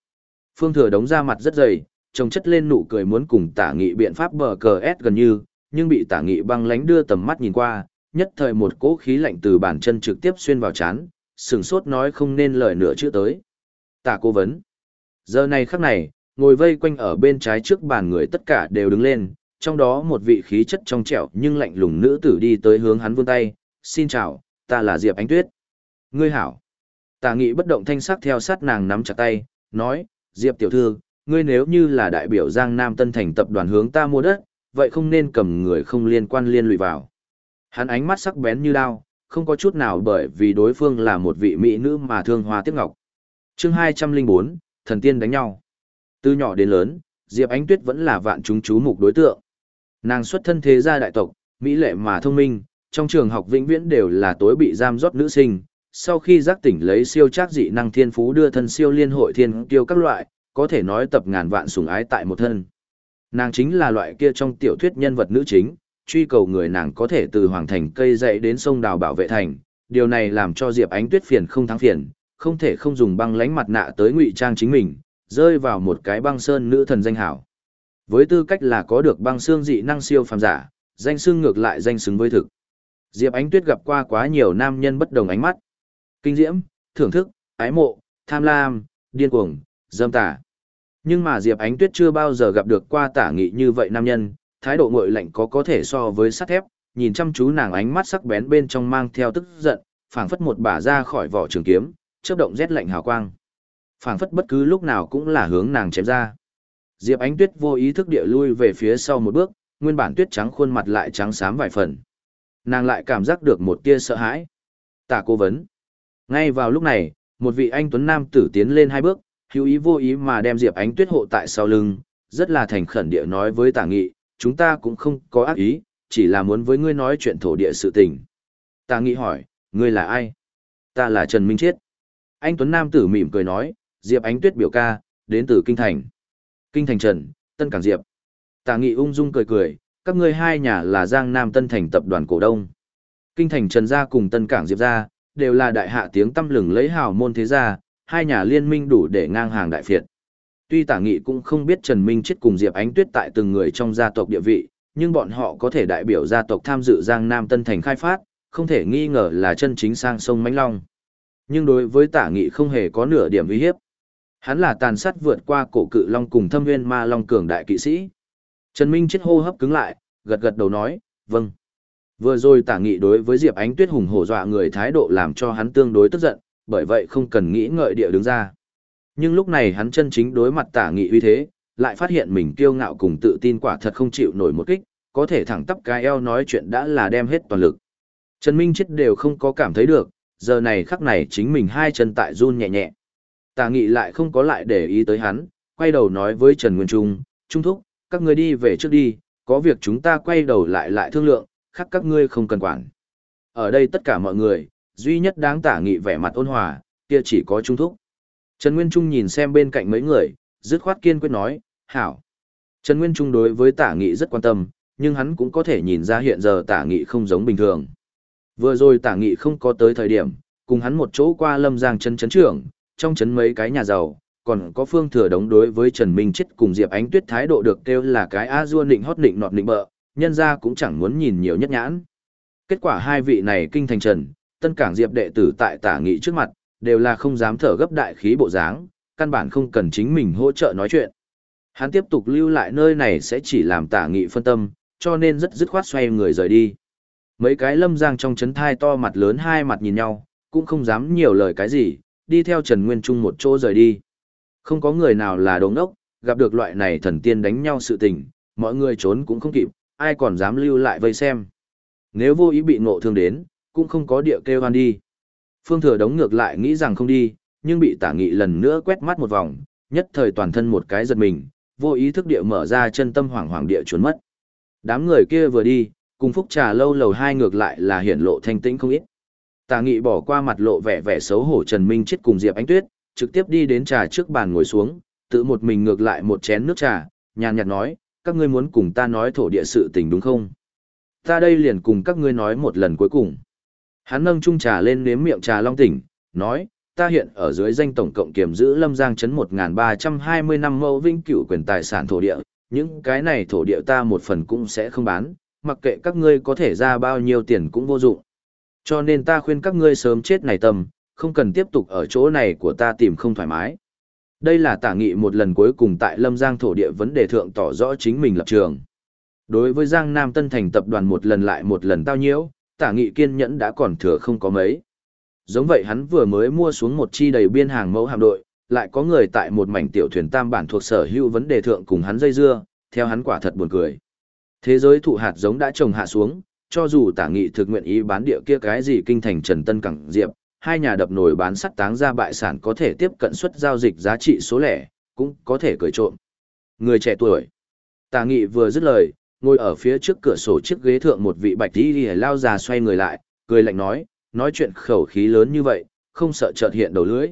Phương thừa đống ra mặt rất dày, trông chất lên nụ cười muốn cùng tả nghị biện pháp bờ cờ S gần như, nhưng bị tả nghị băng lánh đưa tầm mắt nhìn qua, nhất thời một cỗ khí lạnh từ bàn chân trực tiếp xuyên vào chán, sừng sốt nói không nên lời nửa chữ tới. Tả cố vấn. Giờ này khắc này, ngồi vây quanh ở bên trái trước bàn người tất cả đều đứng lên, trong đó một vị khí chất trong trẻo nhưng lạnh lùng nữ tử đi tới hướng hắn vươn tay, xin chào, ta là Diệp Ánh Tuyết. Ngươi hảo. Tả nghị bất động thanh sắc theo sát nàng nắm chặt tay, nói, Diệp tiểu thư, ngươi nếu như là đại biểu Giang Nam Tân Thành tập đoàn hướng ta mua đất, vậy không nên cầm người không liên quan liên lụy vào. Hắn ánh mắt sắc bén như đao, không có chút nào bởi vì đối phương là một vị mỹ nữ mà thương hoa tiếc ngọc. Chương 204, thần tiên đánh nhau. Từ nhỏ đến lớn, Diệp Ánh Tuyết vẫn là vạn chúng chú mục đối tượng. Nàng xuất thân thế gia đại tộc, mỹ lệ mà thông minh, trong trường học vĩnh viễn đều là tối bị giam rót nữ sinh. Sau khi giác tỉnh lấy siêu trác dị năng thiên phú đưa thân siêu liên hội thiên tiêu các loại, có thể nói tập ngàn vạn sủng ái tại một thân. Nàng chính là loại kia trong tiểu thuyết nhân vật nữ chính, truy cầu người nàng có thể từ hoàng thành cây dậy đến sông đào bảo vệ thành. Điều này làm cho Diệp Ánh Tuyết phiền không thắng phiền, không thể không dùng băng lánh mặt nạ tới ngụy trang chính mình, rơi vào một cái băng sơn nữ thần danh hảo. Với tư cách là có được băng xương dị năng siêu phàm giả, danh xương ngược lại danh xứng với thực. Diệp Ánh Tuyết gặp qua quá nhiều nam nhân bất đồng ánh mắt. Kinh diễm, thưởng thức, ái mộ, tham lam, điên cuồng, dâm tà. Nhưng mà Diệp Ánh Tuyết chưa bao giờ gặp được qua tả nghị như vậy nam nhân, thái độ ngội lạnh có có thể so với sắt thép, nhìn chăm chú nàng ánh mắt sắc bén bên trong mang theo tức giận, phảng phất một bả ra khỏi vỏ trường kiếm, chớp động rét lạnh hào quang. Phảng phất bất cứ lúc nào cũng là hướng nàng chém ra. Diệp Ánh Tuyết vô ý thức địa lui về phía sau một bước, nguyên bản tuyết trắng khuôn mặt lại trắng xám vài phần. Nàng lại cảm giác được một tia sợ hãi. Tả cố vấn. Ngay vào lúc này, một vị anh tuấn nam tử tiến lên hai bước, hữu ý vô ý mà đem Diệp Ánh Tuyết hộ tại sau lưng, rất là thành khẩn địa nói với Tả Nghị, chúng ta cũng không có ác ý, chỉ là muốn với ngươi nói chuyện thổ địa sự tình. Ta nghĩ hỏi, ngươi là ai? Ta là Trần Minh Chiết. Anh Tuấn Nam tử mỉm cười nói, Diệp Ánh Tuyết biểu ca, đến từ Kinh Thành. Kinh Thành Trần, Tân Cảng Diệp. Ta Nghị ung dung cười cười, các ngươi hai nhà là Giang Nam Tân Thành tập đoàn cổ đông. Kinh Thành Trần gia cùng Tân Cảng Diệp gia, đều là đại hạ tiếng tăm lừng lấy hào môn thế gia, hai nhà liên minh đủ để ngang hàng đại phiệt. Tuy tả nghị cũng không biết Trần Minh chết cùng Diệp Ánh Tuyết tại từng người trong gia tộc địa vị, nhưng bọn họ có thể đại biểu gia tộc tham dự Giang Nam Tân Thành khai phát, không thể nghi ngờ là chân chính sang sông Mãnh Long. Nhưng đối với tả nghị không hề có nửa điểm uy hiếp. Hắn là tàn sát vượt qua cổ cự long cùng thâm Viên ma long cường đại kỵ sĩ. Trần Minh chết hô hấp cứng lại, gật gật đầu nói, vâng. Vừa rồi tả nghị đối với Diệp Ánh Tuyết hùng hổ dọa người thái độ làm cho hắn tương đối tức giận, bởi vậy không cần nghĩ ngợi địa đứng ra. Nhưng lúc này hắn chân chính đối mặt tả nghị uy thế, lại phát hiện mình kiêu ngạo cùng tự tin quả thật không chịu nổi một kích, có thể thẳng tắp cái eo nói chuyện đã là đem hết toàn lực. Trần Minh chết đều không có cảm thấy được, giờ này khắc này chính mình hai chân tại run nhẹ nhẹ. Tả nghị lại không có lại để ý tới hắn, quay đầu nói với Trần Nguyên Trung, Trung Thúc, các ngươi đi về trước đi, có việc chúng ta quay đầu lại lại thương lượng, khác các ngươi không cần quản. Ở đây tất cả mọi người, duy nhất đáng tả nghị vẻ mặt ôn hòa, kia chỉ có Trung Thúc. Trần Nguyên Trung nhìn xem bên cạnh mấy người, dứt khoát kiên quyết nói, hảo. Trần Nguyên Trung đối với tả nghị rất quan tâm, nhưng hắn cũng có thể nhìn ra hiện giờ tả nghị không giống bình thường. Vừa rồi tả nghị không có tới thời điểm, cùng hắn một chỗ qua lâm giang chân chấn trưởng, trong chấn mấy cái nhà giàu, còn có phương thừa đống đối với Trần Minh Chết cùng Diệp Ánh Tuyết thái độ được kêu là cái a dua nịnh hót nịnh nọt nịnh bợ, nhân ra cũng chẳng muốn nhìn nhiều nhất nhãn. Kết quả hai vị này kinh thành trần, tân cảng Diệp đệ tử tại tả nghị trước mặt, đều là không dám thở gấp đại khí bộ dáng, căn bản không cần chính mình hỗ trợ nói chuyện. Hắn tiếp tục lưu lại nơi này sẽ chỉ làm tả nghị phân tâm, cho nên rất dứt khoát xoay người rời đi. Mấy cái lâm giang trong chấn thai to mặt lớn hai mặt nhìn nhau, cũng không dám nhiều lời cái gì, đi theo Trần Nguyên Trung một chỗ rời đi. Không có người nào là đống ốc, gặp được loại này thần tiên đánh nhau sự tình, mọi người trốn cũng không kịp, ai còn dám lưu lại vây xem. Nếu vô ý bị ngộ thương đến, cũng không có địa kêu hoan đi. Phương thừa đống ngược lại nghĩ rằng không đi, nhưng bị tả nghị lần nữa quét mắt một vòng, nhất thời toàn thân một cái giật mình, vô ý thức địa mở ra chân tâm hoảng hoảng địa trốn mất. Đám người kia vừa đi, cùng phúc trà lâu lầu hai ngược lại là hiển lộ thanh tĩnh không ít. Tả nghị bỏ qua mặt lộ vẻ vẻ xấu hổ Trần Minh chết cùng Diệp Ánh Tuyết, trực tiếp đi đến trà trước bàn ngồi xuống, tự một mình ngược lại một chén nước trà, nhàn nhạt nói, các ngươi muốn cùng ta nói thổ địa sự tình đúng không? Ta đây liền cùng các ngươi nói một lần cuối cùng. Hắn nâng chung trà lên nếm miệng trà long tỉnh, nói, ta hiện ở dưới danh tổng cộng kiểm giữ lâm giang chấn 1.320 năm mẫu vinh cửu quyền tài sản thổ địa, những cái này thổ địa ta một phần cũng sẽ không bán, mặc kệ các ngươi có thể ra bao nhiêu tiền cũng vô dụng. Cho nên ta khuyên các ngươi sớm chết này tâm, không cần tiếp tục ở chỗ này của ta tìm không thoải mái. Đây là tả nghị một lần cuối cùng tại Lâm Giang thổ địa vấn đề thượng tỏ rõ chính mình lập trường. Đối với Giang Nam Tân Thành tập đoàn một lần lại một lần tao nhiễu, tả nghị kiên nhẫn đã còn thừa không có mấy. Giống vậy hắn vừa mới mua xuống một chi đầy biên hàng mẫu hạm đội, lại có người tại một mảnh tiểu thuyền tam bản thuộc sở hữu vấn đề thượng cùng hắn dây dưa, theo hắn quả thật buồn cười. Thế giới thụ hạt giống đã trồng hạ xuống, cho dù tả nghị thực nguyện ý bán địa kia cái gì kinh thành Trần Tân cẳng Diệp, hai nhà đập nồi bán sắt táng ra bại sản có thể tiếp cận suất giao dịch giá trị số lẻ, cũng có thể cởi trộm. Người trẻ tuổi. Tả nghị vừa dứt lời, ngồi ở phía trước cửa sổ chiếc ghế thượng một vị bạch đi lao già xoay người lại, cười lạnh nói, nói chuyện khẩu khí lớn như vậy, không sợ chợt hiện đầu lưỡi.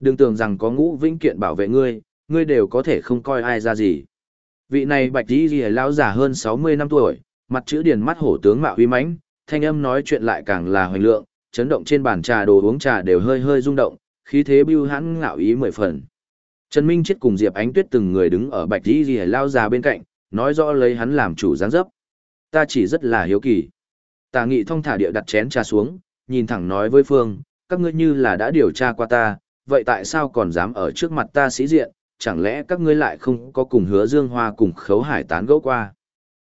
Đừng tưởng rằng có ngũ vĩnh kiện bảo vệ ngươi, ngươi đều có thể không coi ai ra gì. Vị này bạch đi ghi lão già hơn 60 năm tuổi, mặt chữ điển mắt hổ tướng mạo uy mãnh, thanh âm nói chuyện lại càng là hoành lượng, chấn động trên bàn trà đồ uống trà đều hơi hơi rung động, khí thế bưu hãn ngạo ý mười phần. Trần Minh chết cùng Diệp Ánh Tuyết từng người đứng ở bạch đi ghi lao già bên cạnh, nói rõ lấy hắn làm chủ dáng dấp. Ta chỉ rất là hiếu kỳ. Tà nghị thông thả địa đặt chén trà xuống, nhìn thẳng nói với Phương, các ngươi như là đã điều tra qua ta, vậy tại sao còn dám ở trước mặt ta sĩ diện, chẳng lẽ các ngươi lại không có cùng hứa dương hoa cùng khấu hải tán gẫu qua.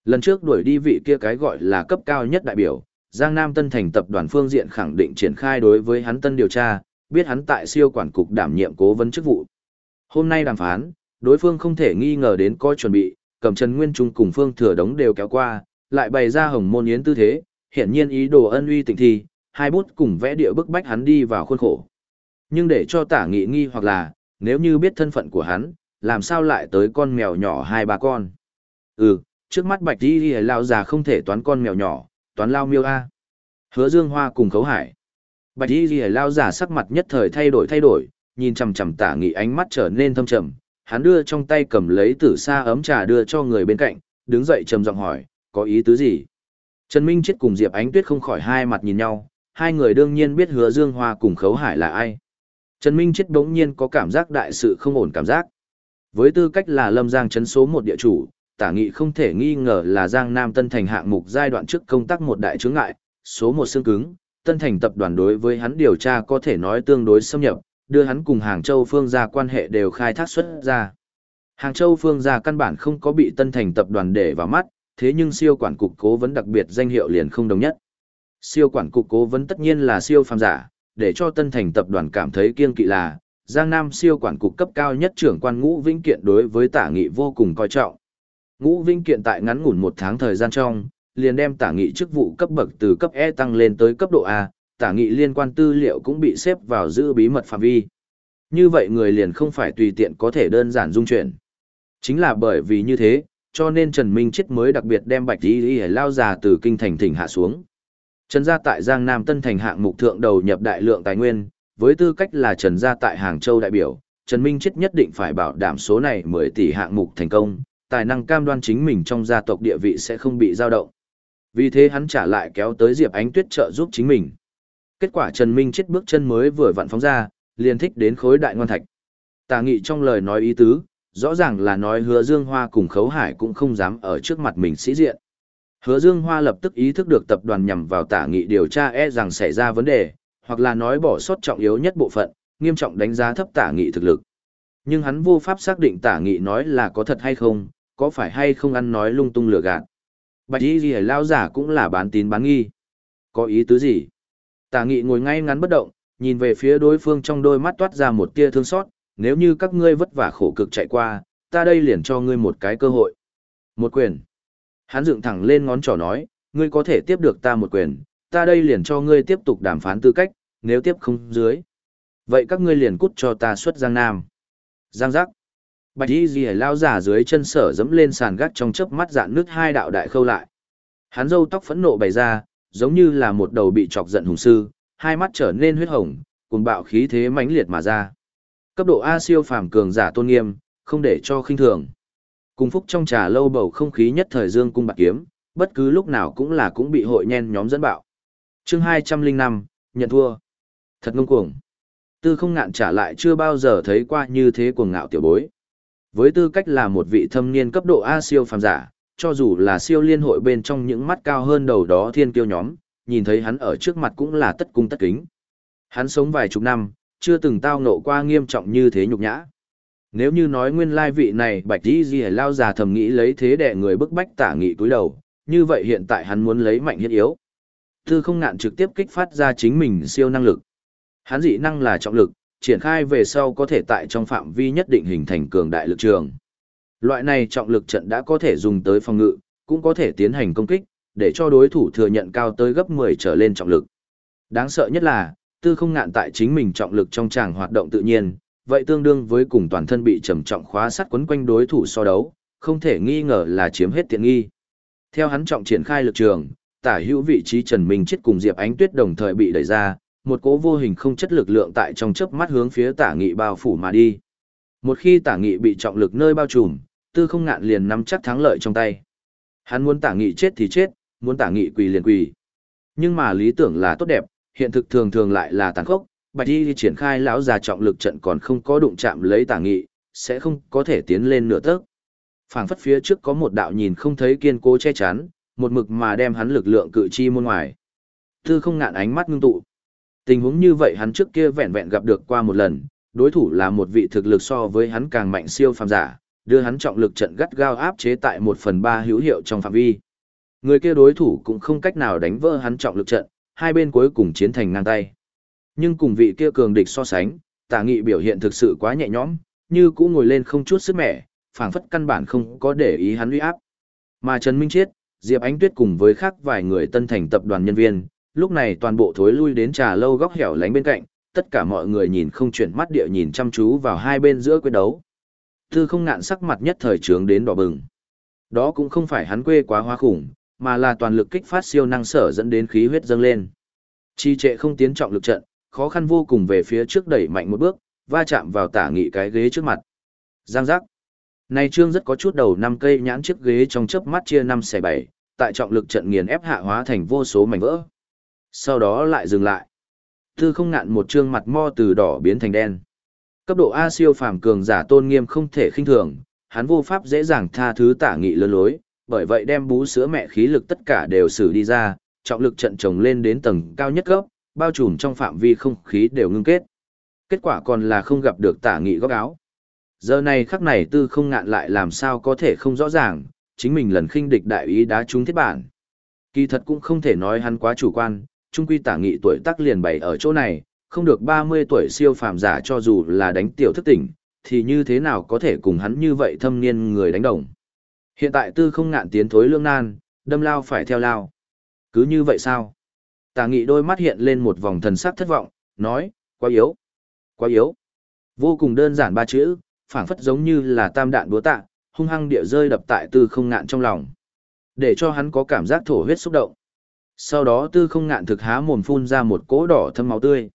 Lần trước đuổi đi vị kia cái gọi là cấp cao nhất đại biểu, Giang Nam Tân Thành tập đoàn phương diện khẳng định triển khai đối với hắn tân điều tra, biết hắn tại siêu quản cục đảm nhiệm cố vấn chức vụ. Hôm nay đàm phán, đối phương không thể nghi ngờ đến có chuẩn bị, cầm Trần Nguyên Trung cùng Phương Thừa Đống đều kéo qua, lại bày ra hồng môn yến tư thế, hiển nhiên ý đồ ân uy tịnh thi, hai bút cùng vẽ địa bức bách hắn đi vào khuôn khổ. Nhưng để cho tả nghị nghi hoặc là, nếu như biết thân phận của hắn, làm sao lại tới con mèo nhỏ hai ba con. Ừ, trước mắt bạch đi đi lao già không thể toán con mèo nhỏ, toán lao miêu A. Hứa dương hoa cùng khấu hải. Bạch đi đi lao già sắc mặt nhất thời thay đổi thay đổi, nhìn chằm chằm tả nghị ánh mắt trở nên thâm trầm, hắn đưa trong tay cầm lấy tử sa ấm trà đưa cho người bên cạnh, đứng dậy trầm giọng hỏi, có ý tứ gì? Trần Minh chết cùng Diệp Ánh Tuyết không khỏi hai mặt nhìn nhau, hai người đương nhiên biết hứa Dương Hoa cùng Khấu Hải là ai. Trần Minh chết bỗng nhiên có cảm giác đại sự không ổn cảm giác. Với tư cách là Lâm Giang chấn số một địa chủ, tả nghị không thể nghi ngờ là Giang Nam Tân Thành hạng mục giai đoạn trước công tác một đại chướng ngại, số một xương cứng, Tân Thành tập đoàn đối với hắn điều tra có thể nói tương đối xâm nhập, đưa hắn cùng Hàng Châu Phương gia quan hệ đều khai thác xuất ra. Hàng Châu Phương gia căn bản không có bị Tân Thành tập đoàn để vào mắt, thế nhưng siêu quản cục cố vấn đặc biệt danh hiệu liền không đồng nhất. Siêu quản cục cố vấn tất nhiên là siêu phàm giả, để cho Tân Thành tập đoàn cảm thấy kiên kỵ là, Giang Nam siêu quản cục cấp cao nhất trưởng quan Ngũ Vĩnh Kiện đối với tả nghị vô cùng coi trọng. Ngũ Vĩnh Kiện tại ngắn ngủn một tháng thời gian trong, liền đem tả nghị chức vụ cấp bậc từ cấp E tăng lên tới cấp độ A, tả nghị liên quan tư liệu cũng bị xếp vào giữ bí mật phạm vi. Như vậy người liền không phải tùy tiện có thể đơn giản dung chuyển. Chính là bởi vì như thế, cho nên Trần Minh Chết mới đặc biệt đem Bạch Y Y lao già từ kinh thành thỉnh hạ xuống. Trần gia tại Giang Nam Tân Thành hạng mục thượng đầu nhập đại lượng tài nguyên, với tư cách là Trần gia tại Hàng Châu đại biểu, Trần Minh Chết nhất định phải bảo đảm số này 10 tỷ hạng mục thành công, tài năng cam đoan chính mình trong gia tộc địa vị sẽ không bị dao động. Vì thế hắn trả lại kéo tới Diệp Ánh Tuyết trợ giúp chính mình. Kết quả Trần Minh Chết bước chân mới vừa vặn phóng ra, liền thích đến khối đại ngoan thạch. Tà nghị trong lời nói ý tứ, rõ ràng là nói hứa Dương Hoa cùng Khấu Hải cũng không dám ở trước mặt mình sĩ diện. Hứa Dương Hoa lập tức ý thức được tập đoàn nhằm vào tả nghị điều tra e rằng xảy ra vấn đề, hoặc là nói bỏ sót trọng yếu nhất bộ phận, nghiêm trọng đánh giá thấp tả nghị thực lực. Nhưng hắn vô pháp xác định tả nghị nói là có thật hay không, có phải hay không ăn nói lung tung lừa gạt. Bạch y gì lao giả cũng là bán tín bán nghi. Có ý tứ gì? Tà nghị ngồi ngay ngắn bất động, nhìn về phía đối phương trong đôi mắt toát ra một tia thương xót, nếu như các ngươi vất vả khổ cực chạy qua, ta đây liền cho ngươi một cái cơ hội. Một quyền. Hắn dựng thẳng lên ngón trỏ nói, ngươi có thể tiếp được ta một quyền, ta đây liền cho ngươi tiếp tục đàm phán tư cách, nếu tiếp không dưới. Vậy các ngươi liền cút cho ta xuất Giang Nam. Giang giác. Bạch y Dì lao giả dưới chân sở dẫm lên sàn gác trong chớp mắt dạn nước hai đạo đại khâu lại. Hắn râu tóc phẫn nộ bày ra, giống như là một đầu bị chọc giận hùng sư, hai mắt trở nên huyết hồng, cùng bạo khí thế mãnh liệt mà ra. Cấp độ A siêu phàm cường giả tôn nghiêm, không để cho khinh thường. Cùng phúc trong trà lâu bầu không khí nhất thời dương cung bạc kiếm, bất cứ lúc nào cũng là cũng bị hội nhen nhóm dẫn bạo. chương 205, nhận thua. Thật ngông cuồng. Tư không ngạn trả lại chưa bao giờ thấy qua như thế cuồng ngạo tiểu bối. Với tư cách là một vị thâm niên cấp độ A siêu phàm giả, cho dù là siêu liên hội bên trong những mắt cao hơn đầu đó thiên kiêu nhóm, nhìn thấy hắn ở trước mặt cũng là tất cung tất kính. Hắn sống vài chục năm, chưa từng tao nộ qua nghiêm trọng như thế nhục nhã. Nếu như nói nguyên lai vị này bạch đi gì lao già thầm nghĩ lấy thế đẻ người bức bách tả nghị cúi đầu, như vậy hiện tại hắn muốn lấy mạnh hiết yếu. Tư không ngạn trực tiếp kích phát ra chính mình siêu năng lực. Hắn dị năng là trọng lực, triển khai về sau có thể tại trong phạm vi nhất định hình thành cường đại lực trường. Loại này trọng lực trận đã có thể dùng tới phòng ngự, cũng có thể tiến hành công kích, để cho đối thủ thừa nhận cao tới gấp 10 trở lên trọng lực. Đáng sợ nhất là, tư không ngạn tại chính mình trọng lực trong tràng hoạt động tự nhiên, vậy tương đương với cùng toàn thân bị trầm trọng khóa sắt quấn quanh đối thủ so đấu, không thể nghi ngờ là chiếm hết tiện nghi. Theo hắn trọng triển khai lực trường, tả hữu vị trí Trần Minh chết cùng Diệp Ánh Tuyết đồng thời bị đẩy ra, một cỗ vô hình không chất lực lượng tại trong chớp mắt hướng phía tả nghị bao phủ mà đi. Một khi tả nghị bị trọng lực nơi bao trùm, tư không ngạn liền nắm chắc thắng lợi trong tay. Hắn muốn tả nghị chết thì chết, muốn tả nghị quỳ liền quỳ. Nhưng mà lý tưởng là tốt đẹp, hiện thực thường thường lại là tàn khốc, bạch y triển khai lão già trọng lực trận còn không có đụng chạm lấy tả nghị, sẽ không có thể tiến lên nửa tấc. Phảng phất phía trước có một đạo nhìn không thấy kiên cố che chắn, một mực mà đem hắn lực lượng cự chi môn ngoài. Tư không ngạn ánh mắt ngưng tụ. Tình huống như vậy hắn trước kia vẹn vẹn gặp được qua một lần, đối thủ là một vị thực lực so với hắn càng mạnh siêu phàm giả, đưa hắn trọng lực trận gắt gao áp chế tại một phần ba hữu hiệu trong phạm vi. Người kia đối thủ cũng không cách nào đánh vỡ hắn trọng lực trận, hai bên cuối cùng chiến thành ngang tay. Nhưng cùng vị kia cường địch so sánh, tả nghị biểu hiện thực sự quá nhẹ nhõm, như cũ ngồi lên không chút sức mẻ, phảng phất căn bản không có để ý hắn uy áp. Mà Trần Minh Chiết, Diệp Ánh Tuyết cùng với khác vài người tân thành tập đoàn nhân viên, lúc này toàn bộ thối lui đến trà lâu góc hẻo lánh bên cạnh, tất cả mọi người nhìn không chuyển mắt địa nhìn chăm chú vào hai bên giữa quyết đấu. Tư không ngạn sắc mặt nhất thời trướng đến đỏ bừng. Đó cũng không phải hắn quê quá hoa khủng, mà là toàn lực kích phát siêu năng sở dẫn đến khí huyết dâng lên. Chi trệ không tiến trọng lực trận, khó khăn vô cùng về phía trước đẩy mạnh một bước, va chạm vào tả nghị cái ghế trước mặt. Giang giác. Này trương rất có chút đầu năm cây nhãn chiếc ghế trong chớp mắt chia năm xẻ bảy, tại trọng lực trận nghiền ép hạ hóa thành vô số mảnh vỡ. Sau đó lại dừng lại. Tư không ngạn một trương mặt mo từ đỏ biến thành đen. Cấp độ A siêu phàm cường giả tôn nghiêm không thể khinh thường, hắn vô pháp dễ dàng tha thứ tả nghị lớn lối, bởi vậy đem bú sữa mẹ khí lực tất cả đều xử đi ra, trọng lực trận chồng lên đến tầng cao nhất cấp, bao trùm trong phạm vi không khí đều ngưng kết. Kết quả còn là không gặp được tả nghị góc áo. Giờ này khắc này tư không ngạn lại làm sao có thể không rõ ràng, chính mình lần khinh địch đại ý đá trúng thiết bản. Kỳ thật cũng không thể nói hắn quá chủ quan, trung quy tả nghị tuổi tác liền bày ở chỗ này, không được 30 tuổi siêu phàm giả cho dù là đánh tiểu thức tỉnh, thì như thế nào có thể cùng hắn như vậy thâm niên người đánh đồng. Hiện tại tư không ngạn tiến thối lương nan, đâm lao phải theo lao. Cứ như vậy sao? Tà nghị đôi mắt hiện lên một vòng thần sắc thất vọng, nói, quá yếu, quá yếu. Vô cùng đơn giản ba chữ, phảng phất giống như là tam đạn búa tạ, hung hăng địa rơi đập tại tư không ngạn trong lòng. Để cho hắn có cảm giác thổ huyết xúc động. Sau đó tư không ngạn thực há mồm phun ra một cỗ đỏ thâm máu tươi.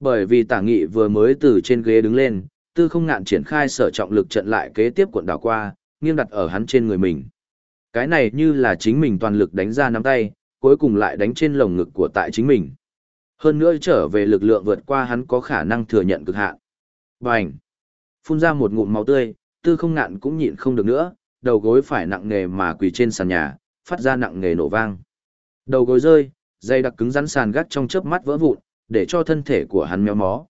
Bởi vì tả nghị vừa mới từ trên ghế đứng lên, tư không ngạn triển khai sở trọng lực trận lại kế tiếp cuộn đảo qua, nghiêng đặt ở hắn trên người mình. Cái này như là chính mình toàn lực đánh ra nắm tay, cuối cùng lại đánh trên lồng ngực của tại chính mình. Hơn nữa trở về lực lượng vượt qua hắn có khả năng thừa nhận cực hạn. Bành! Phun ra một ngụm máu tươi, tư không ngạn cũng nhịn không được nữa, đầu gối phải nặng nề mà quỳ trên sàn nhà, phát ra nặng nề nổ vang. Đầu gối rơi, dây đặc cứng rắn sàn gác trong chớp mắt vỡ vụn, để cho thân thể của hắn méo mó.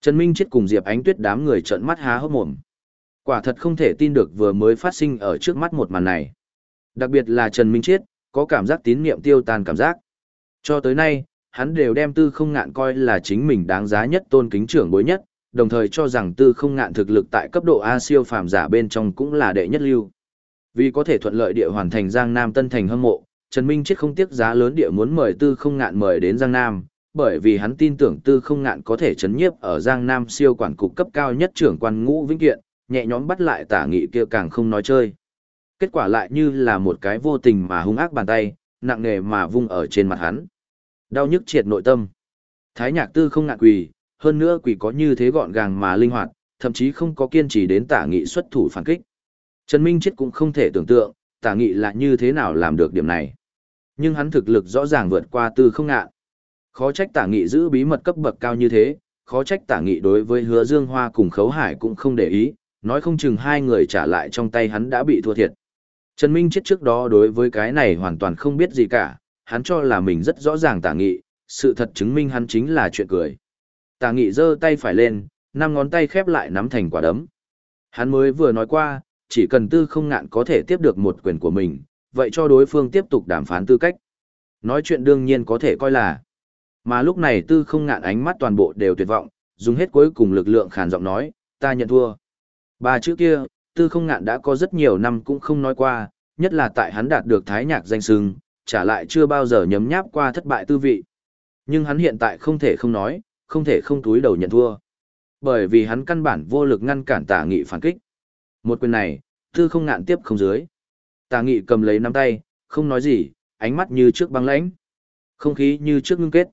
Trần Minh chết cùng Diệp Ánh Tuyết đám người trợn mắt há hốc mồm. Quả thật không thể tin được vừa mới phát sinh ở trước mắt một màn này. Đặc biệt là Trần Minh Chiết, có cảm giác tín niệm tiêu tan cảm giác. Cho tới nay, hắn đều đem tư không ngạn coi là chính mình đáng giá nhất tôn kính trưởng bối nhất, đồng thời cho rằng tư không ngạn thực lực tại cấp độ A siêu phàm giả bên trong cũng là đệ nhất lưu. Vì có thể thuận lợi địa hoàn thành Giang Nam Tân Thành hâm mộ, Trần Minh chết không tiếc giá lớn địa muốn mời tư không ngạn mời đến Giang Nam, bởi vì hắn tin tưởng tư không ngạn có thể chấn nhiếp ở Giang Nam siêu quản cục cấp cao nhất trưởng quan ngũ vĩnh kiện, nhẹ nhõm bắt lại tả nghị kia càng không nói chơi. Kết quả lại như là một cái vô tình mà hung ác bàn tay, nặng nề mà vung ở trên mặt hắn. Đau nhức triệt nội tâm. Thái nhạc tư không ngạn quỳ, hơn nữa quỳ có như thế gọn gàng mà linh hoạt, thậm chí không có kiên trì đến tả nghị xuất thủ phản kích. Trần Minh Chết cũng không thể tưởng tượng, tả nghị là như thế nào làm được điểm này. Nhưng hắn thực lực rõ ràng vượt qua tư không ngạn. Khó trách tả nghị giữ bí mật cấp bậc cao như thế, khó trách tả nghị đối với hứa dương hoa cùng khấu hải cũng không để ý, nói không chừng hai người trả lại trong tay hắn đã bị thua thiệt. Trần Minh chết trước đó đối với cái này hoàn toàn không biết gì cả, hắn cho là mình rất rõ ràng tả nghị, sự thật chứng minh hắn chính là chuyện cười. Tả nghị giơ tay phải lên, năm ngón tay khép lại nắm thành quả đấm. Hắn mới vừa nói qua, chỉ cần tư không ngạn có thể tiếp được một quyền của mình, vậy cho đối phương tiếp tục đàm phán tư cách. Nói chuyện đương nhiên có thể coi là. Mà lúc này tư không ngạn ánh mắt toàn bộ đều tuyệt vọng, dùng hết cuối cùng lực lượng khàn giọng nói, ta nhận thua. Ba chữ kia, tư không ngạn đã có rất nhiều năm cũng không nói qua, nhất là tại hắn đạt được thái nhạc danh sưng, trả lại chưa bao giờ nhấm nháp qua thất bại tư vị. Nhưng hắn hiện tại không thể không nói, không thể không túi đầu nhận thua. Bởi vì hắn căn bản vô lực ngăn cản tả nghị phản kích. Một quyền này, tư không ngạn tiếp không dưới. Tả nghị cầm lấy nắm tay, không nói gì, ánh mắt như trước băng lãnh. Không khí như trước ngưng kết.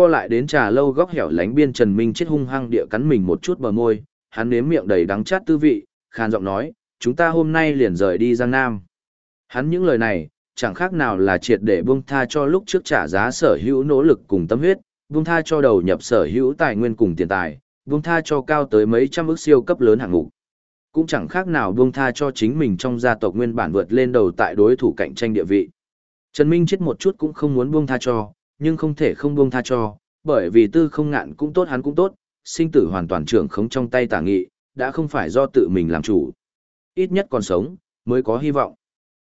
Co lại đến trà lâu góc hẻo lánh biên Trần Minh chết hung hăng địa cắn mình một chút bờ môi, hắn nếm miệng đầy đắng chát tư vị, khàn giọng nói, chúng ta hôm nay liền rời đi Giang Nam. Hắn những lời này, chẳng khác nào là triệt để buông tha cho lúc trước trả giá sở hữu nỗ lực cùng tâm huyết, buông tha cho đầu nhập sở hữu tài nguyên cùng tiền tài, buông tha cho cao tới mấy trăm ức siêu cấp lớn hạng mục. Cũng chẳng khác nào buông tha cho chính mình trong gia tộc nguyên bản vượt lên đầu tại đối thủ cạnh tranh địa vị. Trần Minh chết một chút cũng không muốn buông tha cho, nhưng không thể không buông tha cho, bởi vì tư không ngạn cũng tốt hắn cũng tốt, sinh tử hoàn toàn trưởng khống trong tay tả nghị, đã không phải do tự mình làm chủ. Ít nhất còn sống, mới có hy vọng.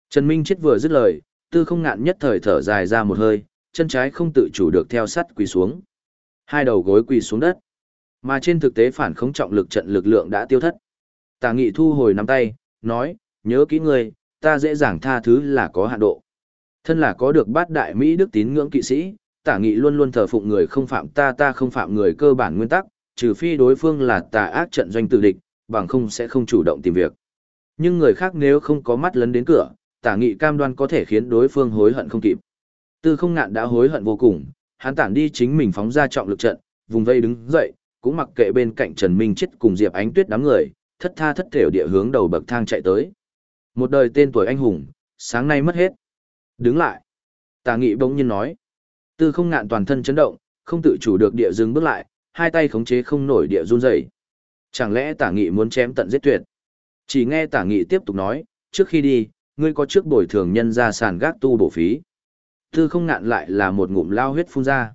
Trần Minh chết vừa dứt lời, tư không ngạn nhất thời thở dài ra một hơi, chân trái không tự chủ được theo sắt quỳ xuống. Hai đầu gối quỳ xuống đất. Mà trên thực tế phản khống trọng lực trận lực lượng đã tiêu thất. Tả nghị thu hồi nắm tay, nói, nhớ kỹ người, ta dễ dàng tha thứ là có hạn độ. Thân là có được bát đại Mỹ đức tín ngưỡng kỵ sĩ, tả nghị luôn luôn thờ phụng người không phạm ta ta không phạm người cơ bản nguyên tắc, trừ phi đối phương là tà ác trận doanh tự địch, bằng không sẽ không chủ động tìm việc. Nhưng người khác nếu không có mắt lấn đến cửa, tả nghị cam đoan có thể khiến đối phương hối hận không kịp. Tư không ngạn đã hối hận vô cùng, hắn tản đi chính mình phóng ra trọng lực trận, vùng vây đứng dậy, cũng mặc kệ bên cạnh Trần Minh chết cùng Diệp Ánh Tuyết đám người, thất tha thất thểu địa hướng đầu bậc thang chạy tới. Một đời tên tuổi anh hùng, sáng nay mất hết. Đứng lại. Tà nghị bỗng nhiên nói. Tư không ngạn toàn thân chấn động, không tự chủ được địa dừng bước lại, hai tay khống chế không nổi địa run rẩy. Chẳng lẽ tả nghị muốn chém tận giết tuyệt? Chỉ nghe tả nghị tiếp tục nói, trước khi đi, ngươi có trước bồi thường nhân ra sàn gác tu bổ phí. Tư không ngạn lại là một ngụm lao huyết phun ra.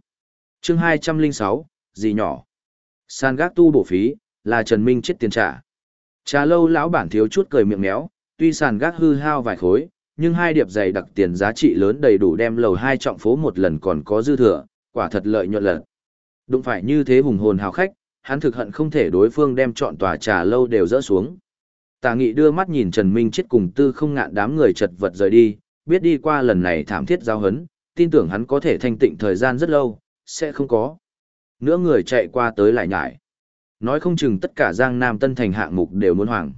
chương 206, gì nhỏ? Sàn gác tu bổ phí, là Trần Minh chết tiền trả. Trà lâu lão bản thiếu chút cười miệng méo, tuy sàn gác hư hao vài khối, nhưng hai điệp dày đặc tiền giá trị lớn đầy đủ đem lầu hai trọng phố một lần còn có dư thừa, quả thật lợi nhuận lật. Đụng phải như thế hùng hồn hào khách, hắn thực hận không thể đối phương đem chọn tòa trà lâu đều dỡ xuống. Tà nghị đưa mắt nhìn Trần Minh chết cùng tư không ngạn đám người chật vật rời đi, biết đi qua lần này thảm thiết giao hấn, tin tưởng hắn có thể thanh tịnh thời gian rất lâu, sẽ không có. Nữa người chạy qua tới lại nhải. Nói không chừng tất cả Giang Nam Tân Thành hạng mục đều muốn hoàng.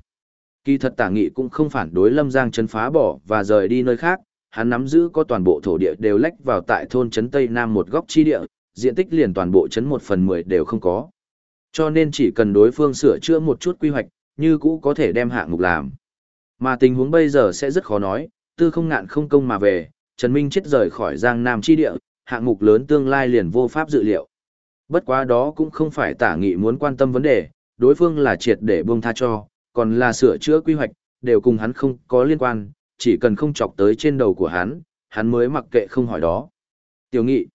Kỳ thật tả nghị cũng không phản đối Lâm Giang chấn phá bỏ và rời đi nơi khác, hắn nắm giữ có toàn bộ thổ địa đều lách vào tại thôn trấn Tây Nam một góc chi địa, diện tích liền toàn bộ trấn một phần mười đều không có. Cho nên chỉ cần đối phương sửa chữa một chút quy hoạch, như cũ có thể đem hạng mục làm. Mà tình huống bây giờ sẽ rất khó nói, tư không ngạn không công mà về, Trần Minh chết rời khỏi Giang Nam chi địa, hạng mục lớn tương lai liền vô pháp dự liệu. Bất quá đó cũng không phải tả nghị muốn quan tâm vấn đề, đối phương là triệt để buông tha cho, còn là sửa chữa quy hoạch, đều cùng hắn không có liên quan, chỉ cần không chọc tới trên đầu của hắn, hắn mới mặc kệ không hỏi đó. Tiểu nghị,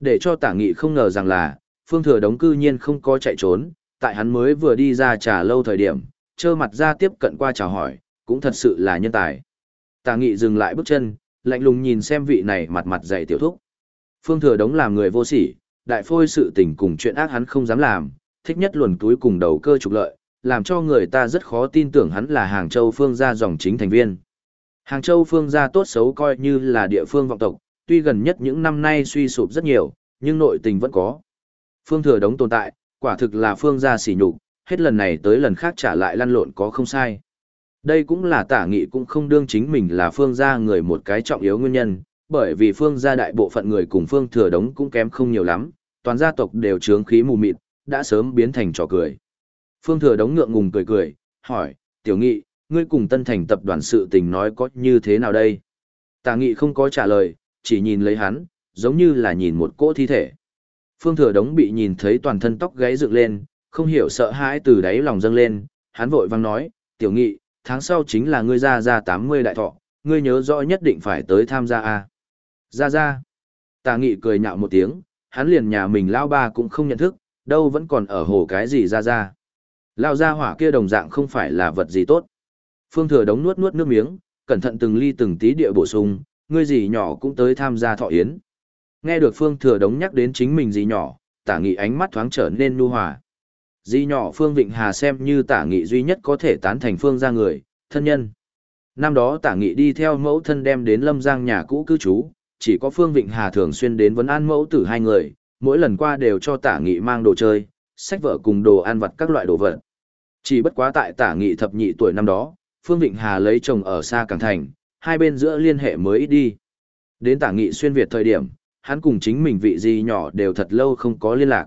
để cho tả nghị không ngờ rằng là, phương thừa đống cư nhiên không có chạy trốn, tại hắn mới vừa đi ra trà lâu thời điểm, trơ mặt ra tiếp cận qua chào hỏi, cũng thật sự là nhân tài. Tả nghị dừng lại bước chân, lạnh lùng nhìn xem vị này mặt mặt dày tiểu thúc. Phương thừa đống làm người vô sỉ, đại phôi sự tình cùng chuyện ác hắn không dám làm, thích nhất luồn túi cùng đầu cơ trục lợi, làm cho người ta rất khó tin tưởng hắn là Hàng Châu Phương gia dòng chính thành viên. Hàng Châu Phương gia tốt xấu coi như là địa phương vọng tộc, tuy gần nhất những năm nay suy sụp rất nhiều, nhưng nội tình vẫn có. Phương thừa đống tồn tại, quả thực là Phương gia sỉ nhục, hết lần này tới lần khác trả lại lăn lộn có không sai. Đây cũng là tả nghị cũng không đương chính mình là Phương gia người một cái trọng yếu nguyên nhân, bởi vì Phương gia đại bộ phận người cùng Phương thừa đống cũng kém không nhiều lắm, toàn gia tộc đều trướng khí mù mịt, đã sớm biến thành trò cười. Phương Thừa đống ngượng ngùng cười cười, hỏi, tiểu nghị, ngươi cùng tân thành tập đoàn sự tình nói có như thế nào đây? Tà nghị không có trả lời, chỉ nhìn lấy hắn, giống như là nhìn một cỗ thi thể. Phương Thừa đống bị nhìn thấy toàn thân tóc gáy dựng lên, không hiểu sợ hãi từ đáy lòng dâng lên, hắn vội vang nói, tiểu nghị, tháng sau chính là ngươi ra ra 80 đại thọ, ngươi nhớ rõ nhất định phải tới tham gia a. Ra ra. Tà nghị cười nhạo một tiếng, hắn liền nhà mình lao ba cũng không nhận thức, đâu vẫn còn ở hồ cái gì ra ra. Lao ra hỏa kia đồng dạng không phải là vật gì tốt. Phương thừa đống nuốt nuốt nước miếng, cẩn thận từng ly từng tí địa bổ sung, ngươi gì nhỏ cũng tới tham gia thọ yến. Nghe được Phương thừa đống nhắc đến chính mình gì nhỏ, tả nghị ánh mắt thoáng trở nên nu hòa. Di nhỏ Phương Vịnh Hà xem như tả nghị duy nhất có thể tán thành Phương ra người, thân nhân. Năm đó tả nghị đi theo mẫu thân đem đến lâm giang nhà cũ cư trú, chỉ có Phương Vịnh Hà thường xuyên đến vấn an mẫu tử hai người, mỗi lần qua đều cho tả nghị mang đồ chơi, sách vở cùng đồ ăn vặt các loại đồ vật. Chỉ bất quá tại tả nghị thập nhị tuổi năm đó, Phương Vịnh Hà lấy chồng ở xa Cảng Thành, hai bên giữa liên hệ mới ít đi. Đến tả nghị xuyên Việt thời điểm, hắn cùng chính mình vị gì nhỏ đều thật lâu không có liên lạc.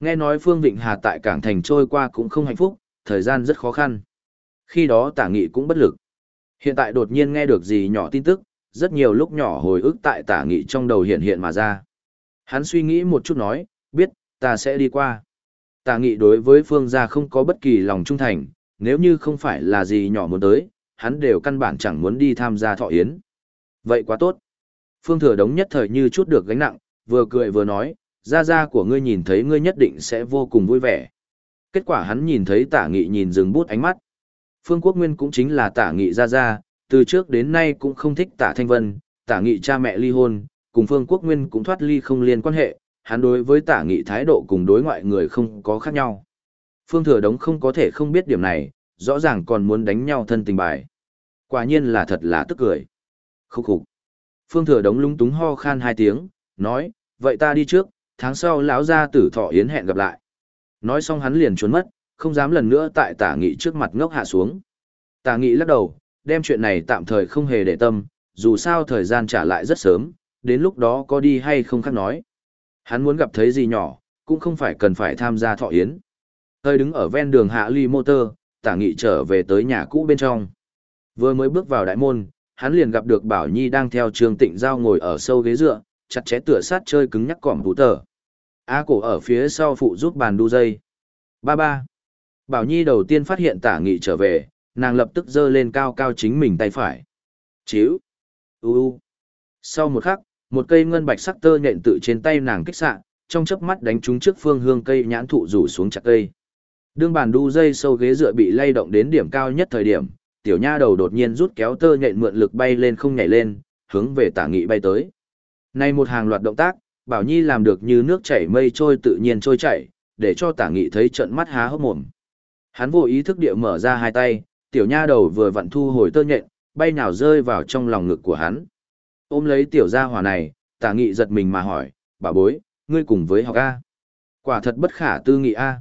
Nghe nói Phương Vịnh Hà tại Cảng Thành trôi qua cũng không hạnh phúc, thời gian rất khó khăn. Khi đó tả nghị cũng bất lực. Hiện tại đột nhiên nghe được gì nhỏ tin tức, rất nhiều lúc nhỏ hồi ức tại tả nghị trong đầu hiện hiện mà ra. Hắn suy nghĩ một chút nói, biết, ta sẽ đi qua tà nghị đối với phương gia không có bất kỳ lòng trung thành, nếu như không phải là gì nhỏ muốn tới, hắn đều căn bản chẳng muốn đi tham gia thọ yến. Vậy quá tốt. Phương thừa đống nhất thời như chút được gánh nặng, vừa cười vừa nói, gia gia của ngươi nhìn thấy ngươi nhất định sẽ vô cùng vui vẻ. Kết quả hắn nhìn thấy tả nghị nhìn dừng bút ánh mắt. Phương Quốc Nguyên cũng chính là tả nghị gia gia, từ trước đến nay cũng không thích tả thanh vân, tả nghị cha mẹ ly hôn, cùng Phương Quốc Nguyên cũng thoát ly không liên quan hệ, hắn đối với tả nghị thái độ cùng đối ngoại người không có khác nhau. Phương Thừa Đống không có thể không biết điểm này, rõ ràng còn muốn đánh nhau thân tình bài. Quả nhiên là thật là tức cười. Khúc khục. Phương Thừa Đống lúng túng ho khan hai tiếng, nói, vậy ta đi trước, tháng sau lão gia tử thọ yến hẹn gặp lại. Nói xong hắn liền trốn mất, không dám lần nữa tại tả nghị trước mặt ngốc hạ xuống. Tả nghị lắc đầu, đem chuyện này tạm thời không hề để tâm, dù sao thời gian trả lại rất sớm, đến lúc đó có đi hay không khác nói. Hắn muốn gặp thấy gì nhỏ, cũng không phải cần phải tham gia thọ yến. Hơi đứng ở ven đường hạ ly motor, tả nghị trở về tới nhà cũ bên trong. Vừa mới bước vào đại môn, hắn liền gặp được Bảo Nhi đang theo Trường Tịnh Giao ngồi ở sâu ghế dựa, chặt chẽ tựa sát chơi cứng nhắc cỏm thủ tờ. A cổ ở phía sau phụ giúp bàn đu dây. Ba ba. Bảo Nhi đầu tiên phát hiện tả nghị trở về, nàng lập tức giơ lên cao cao chính mình tay phải. Chíu. U u. Sau một khắc, một cây ngân bạch sắc tơ nhện tự trên tay nàng kích xạ, trong chớp mắt đánh trúng trước phương hương cây nhãn thụ rủ xuống chặt cây. Đương bàn đu dây sâu ghế dựa bị lay động đến điểm cao nhất thời điểm, tiểu nha đầu đột nhiên rút kéo tơ nhện mượn lực bay lên không nhảy lên, hướng về tả nghị bay tới. Nay một hàng loạt động tác, Bảo Nhi làm được như nước chảy mây trôi tự nhiên trôi chảy, để cho tả nghị thấy trận mắt há hốc mồm. Hắn vô ý thức địa mở ra hai tay, tiểu nha đầu vừa vặn thu hồi tơ nhện, bay nào rơi vào trong lòng ngực của hắn. Ôm lấy tiểu gia hỏa này, tả nghị giật mình mà hỏi, bà bối, ngươi cùng với học A. Quả thật bất khả tư nghị A.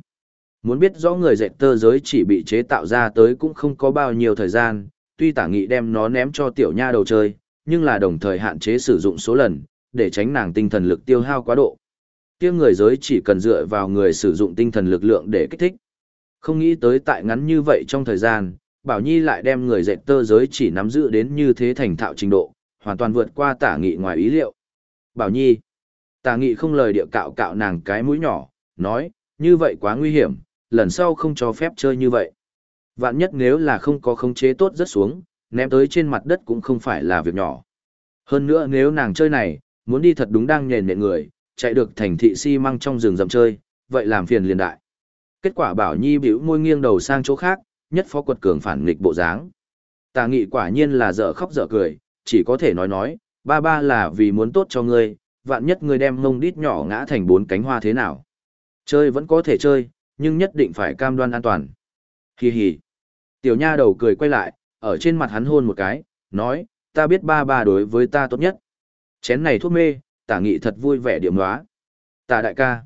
Muốn biết rõ người dạy tơ giới chỉ bị chế tạo ra tới cũng không có bao nhiêu thời gian, tuy tả nghị đem nó ném cho tiểu nha đầu chơi, nhưng là đồng thời hạn chế sử dụng số lần, để tránh nàng tinh thần lực tiêu hao quá độ. Kia người giới chỉ cần dựa vào người sử dụng tinh thần lực lượng để kích thích. Không nghĩ tới tại ngắn như vậy trong thời gian, Bảo Nhi lại đem người dạy tơ giới chỉ nắm giữ đến như thế thành thạo trình độ, hoàn toàn vượt qua tả nghị ngoài ý liệu. Bảo Nhi, tả nghị không lời điệu cạo cạo nàng cái mũi nhỏ, nói, như vậy quá nguy hiểm, lần sau không cho phép chơi như vậy. Vạn nhất nếu là không có khống chế tốt rất xuống, ném tới trên mặt đất cũng không phải là việc nhỏ. Hơn nữa nếu nàng chơi này, muốn đi thật đúng đang nhền nện người, chạy được thành thị xi si măng trong rừng rậm chơi, vậy làm phiền liền đại. Kết quả Bảo Nhi bĩu môi nghiêng đầu sang chỗ khác, nhất phó quật cường phản nghịch bộ dáng. Tà nghị quả nhiên là dở khóc dở cười, chỉ có thể nói nói, ba ba là vì muốn tốt cho ngươi, vạn nhất ngươi đem mông đít nhỏ ngã thành bốn cánh hoa thế nào. Chơi vẫn có thể chơi, nhưng nhất định phải cam đoan an toàn. Hi hi. Tiểu nha đầu cười quay lại, ở trên mặt hắn hôn một cái, nói, ta biết ba ba đối với ta tốt nhất. Chén này thuốc mê, tả nghị thật vui vẻ điểm hóa. Tả đại ca.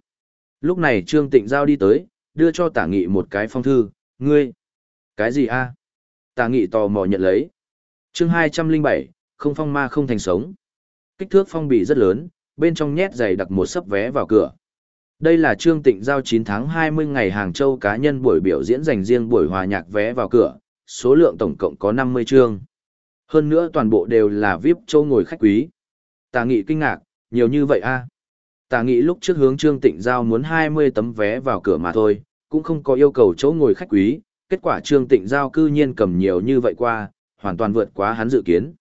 Lúc này Trương Tịnh Giao đi tới, đưa cho tả nghị một cái phong thư, ngươi. Cái gì a? Tả nghị tò mò nhận lấy. chương 207, không phong ma không thành sống. Kích thước phong bì rất lớn, bên trong nhét dày đặc một sấp vé vào cửa. Đây là Trương Tịnh giao 9 tháng 20 ngày Hàng Châu cá nhân buổi biểu diễn dành riêng buổi hòa nhạc vé vào cửa, số lượng tổng cộng có 50 chương. Hơn nữa toàn bộ đều là VIP châu ngồi khách quý. Tà nghị kinh ngạc, nhiều như vậy a Tà nghị lúc trước hướng Trương Tịnh giao muốn 20 tấm vé vào cửa mà thôi, cũng không có yêu cầu chỗ ngồi khách quý, kết quả Trương Tịnh giao cư nhiên cầm nhiều như vậy qua, hoàn toàn vượt quá hắn dự kiến.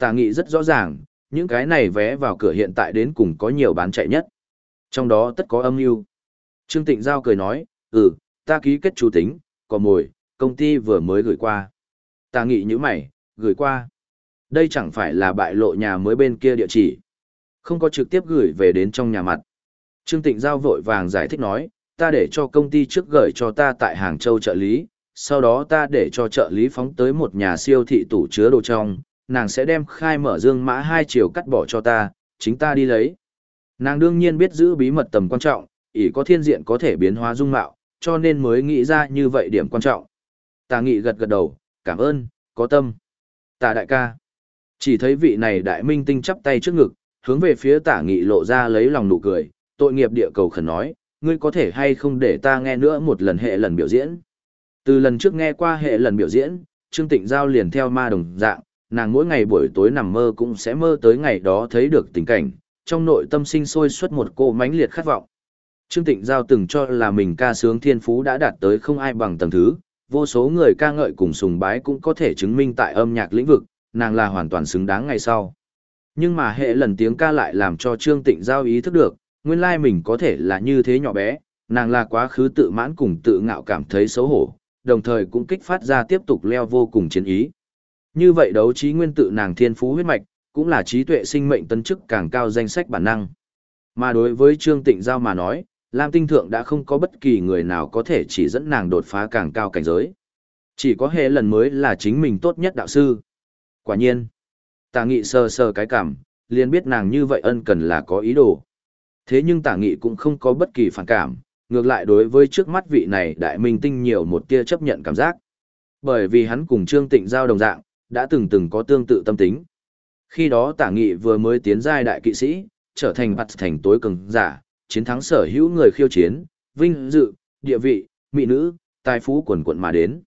Tà nghị rất rõ ràng, những cái này vé vào cửa hiện tại đến cùng có nhiều bán chạy nhất. Trong đó tất có âm mưu. Trương Tịnh Giao cười nói, ừ, ta ký kết chủ tính, có mồi, công ty vừa mới gửi qua. Tà nghị như mày, gửi qua. Đây chẳng phải là bại lộ nhà mới bên kia địa chỉ. Không có trực tiếp gửi về đến trong nhà mặt. Trương Tịnh Giao vội vàng giải thích nói, ta để cho công ty trước gửi cho ta tại Hàng Châu trợ lý, sau đó ta để cho trợ lý phóng tới một nhà siêu thị tủ chứa đồ trong, nàng sẽ đem khai mở dương mã hai chiều cắt bỏ cho ta, chính ta đi lấy. Nàng đương nhiên biết giữ bí mật tầm quan trọng, ỷ có thiên diện có thể biến hóa dung mạo, cho nên mới nghĩ ra như vậy điểm quan trọng. Tà nghị gật gật đầu, cảm ơn, có tâm. Tà đại ca. Chỉ thấy vị này đại minh tinh chắp tay trước ngực, hướng về phía tả nghị lộ ra lấy lòng nụ cười, tội nghiệp địa cầu khẩn nói, ngươi có thể hay không để ta nghe nữa một lần hệ lần biểu diễn. Từ lần trước nghe qua hệ lần biểu diễn, Trương Tịnh Giao liền theo ma đồng dạng, nàng mỗi ngày buổi tối nằm mơ cũng sẽ mơ tới ngày đó thấy được tình cảnh, trong nội tâm sinh sôi xuất một cô mãnh liệt khát vọng. Trương Tịnh Giao từng cho là mình ca sướng thiên phú đã đạt tới không ai bằng tầng thứ, vô số người ca ngợi cùng sùng bái cũng có thể chứng minh tại âm nhạc lĩnh vực, nàng là hoàn toàn xứng đáng ngày sau. Nhưng mà hệ lần tiếng ca lại làm cho Trương Tịnh Giao ý thức được, nguyên lai mình có thể là như thế nhỏ bé, nàng là quá khứ tự mãn cùng tự ngạo cảm thấy xấu hổ, đồng thời cũng kích phát ra tiếp tục leo vô cùng chiến ý. Như vậy đấu trí nguyên tự nàng thiên phú huyết mạch, cũng là trí tuệ sinh mệnh tân chức càng cao danh sách bản năng. Mà đối với Trương Tịnh Giao mà nói, Lam Tinh Thượng đã không có bất kỳ người nào có thể chỉ dẫn nàng đột phá càng cao cảnh giới. Chỉ có hệ lần mới là chính mình tốt nhất đạo sư. Quả nhiên, tả nghị sờ sờ cái cảm, liền biết nàng như vậy ân cần là có ý đồ. Thế nhưng tả nghị cũng không có bất kỳ phản cảm, ngược lại đối với trước mắt vị này đại minh tinh nhiều một tia chấp nhận cảm giác. Bởi vì hắn cùng Trương Tịnh Giao đồng dạng, đã từng từng có tương tự tâm tính. Khi đó tả nghị vừa mới tiến giai đại kỵ sĩ, trở thành mặt thành tối cường giả, chiến thắng sở hữu người khiêu chiến, vinh dự, địa vị, mỹ nữ, tài phú quần quận mà đến.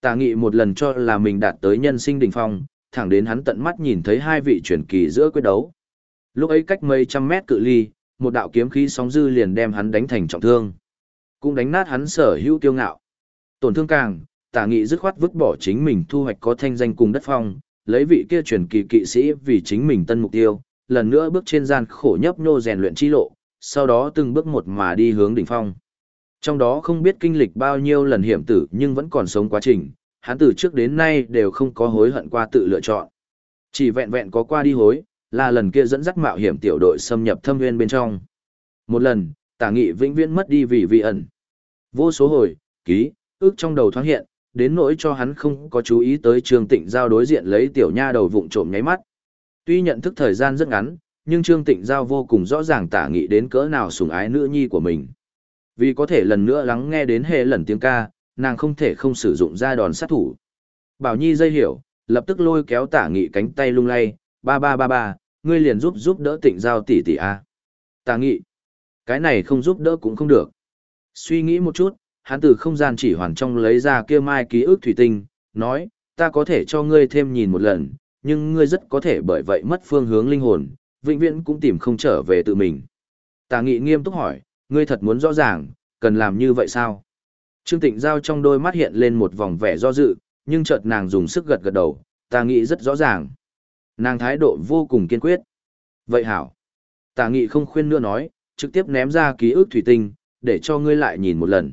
Tả nghị một lần cho là mình đạt tới nhân sinh đỉnh phong, thẳng đến hắn tận mắt nhìn thấy hai vị truyền kỳ giữa quyết đấu. Lúc ấy cách mấy trăm mét cự ly, một đạo kiếm khí sóng dư liền đem hắn đánh thành trọng thương. Cũng đánh nát hắn sở hữu kiêu ngạo. Tổn thương càng, tả nghị dứt khoát vứt bỏ chính mình thu hoạch có thanh danh cùng đất phong, lấy vị kia truyền kỳ kỵ sĩ vì chính mình tân mục tiêu, lần nữa bước trên gian khổ nhấp nhô rèn luyện chi lộ, sau đó từng bước một mà đi hướng đỉnh phong. Trong đó không biết kinh lịch bao nhiêu lần hiểm tử nhưng vẫn còn sống quá trình, hắn từ trước đến nay đều không có hối hận qua tự lựa chọn. Chỉ vẹn vẹn có qua đi hối, là lần kia dẫn dắt mạo hiểm tiểu đội xâm nhập thâm nguyên bên trong. Một lần, tả nghị vĩnh viễn mất đi vì vị ẩn. Vô số hồi, ký, ước trong đầu thoáng hiện, đến nỗi cho hắn không có chú ý tới Trương Tịnh Giao đối diện lấy tiểu nha đầu vụng trộm nháy mắt. Tuy nhận thức thời gian rất ngắn, nhưng Trương Tịnh Giao vô cùng rõ ràng tả nghị đến cỡ nào sủng ái nữ nhi của mình. Vì có thể lần nữa lắng nghe đến hệ lần tiếng ca, nàng không thể không sử dụng ra đòn sát thủ. Bảo Nhi dây hiểu, lập tức lôi kéo tả nghị cánh tay lung lay, ba ba ba ba, ngươi liền giúp giúp đỡ tịnh giao tỷ tỷ a. Tả nghị, cái này không giúp đỡ cũng không được. Suy nghĩ một chút, hắn từ không gian chỉ hoàn trong lấy ra kia mai ký ức thủy tinh, nói, ta có thể cho ngươi thêm nhìn một lần, nhưng ngươi rất có thể bởi vậy mất phương hướng linh hồn, vĩnh viễn cũng tìm không trở về tự mình. Tà nghị nghiêm túc hỏi, ngươi thật muốn rõ ràng, cần làm như vậy sao? Trương Tịnh Giao trong đôi mắt hiện lên một vòng vẻ do dự, nhưng chợt nàng dùng sức gật gật đầu, ta nghĩ rất rõ ràng. Nàng thái độ vô cùng kiên quyết. Vậy hảo. Tà nghị không khuyên nữa nói, trực tiếp ném ra ký ức thủy tinh, để cho ngươi lại nhìn một lần.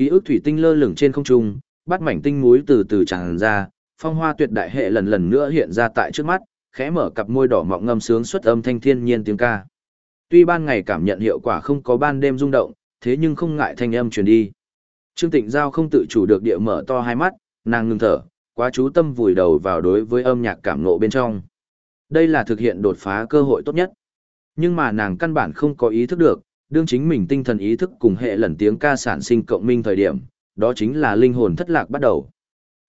Ký ức thủy tinh lơ lửng trên không trung, bắt mảnh tinh muối từ từ tràn ra, phong hoa tuyệt đại hệ lần lần nữa hiện ra tại trước mắt, khẽ mở cặp môi đỏ mọng ngâm sướng xuất âm thanh thiên nhiên tiếng ca. Tuy ban ngày cảm nhận hiệu quả không có ban đêm rung động, thế nhưng không ngại thanh âm truyền đi. Trương Tịnh Giao không tự chủ được địa mở to hai mắt, nàng ngừng thở, quá chú tâm vùi đầu vào đối với âm nhạc cảm ngộ bên trong. Đây là thực hiện đột phá cơ hội tốt nhất. Nhưng mà nàng căn bản không có ý thức được, đương chính mình tinh thần ý thức cùng hệ lần tiếng ca sản sinh cộng minh thời điểm, đó chính là linh hồn thất lạc bắt đầu.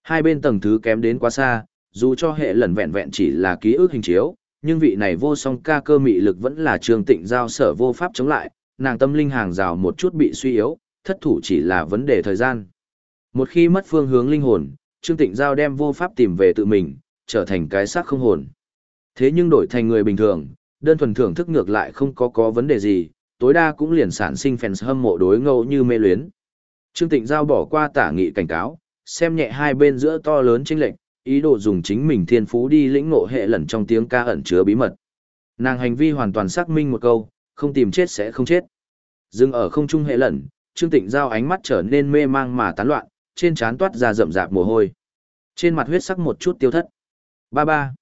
Hai bên tầng thứ kém đến quá xa, dù cho hệ lần vẹn vẹn chỉ là ký ức hình chiếu, nhưng vị này vô song ca cơ mị lực vẫn là trường tịnh giao sở vô pháp chống lại, nàng tâm linh hàng rào một chút bị suy yếu, thất thủ chỉ là vấn đề thời gian. Một khi mất phương hướng linh hồn, Trương Tịnh Giao đem vô pháp tìm về tự mình, trở thành cái xác không hồn. Thế nhưng đổi thành người bình thường, đơn thuần thưởng thức ngược lại không có có vấn đề gì, tối đa cũng liền sản sinh fans hâm mộ đối ngẫu như mê luyến. Trương Tịnh Giao bỏ qua tả nghị cảnh cáo, xem nhẹ hai bên giữa to lớn chênh lệch, ý đồ dùng chính mình thiên phú đi lĩnh ngộ hệ lần trong tiếng ca ẩn chứa bí mật. Nàng hành vi hoàn toàn xác minh một câu, không tìm chết sẽ không chết. Dừng ở không trung hệ lần, Trương Tịnh Giao ánh mắt trở nên mê mang mà tán loạn, trên trán toát ra rậm rạp mồ hôi. Trên mặt huyết sắc một chút tiêu thất. Ba ba.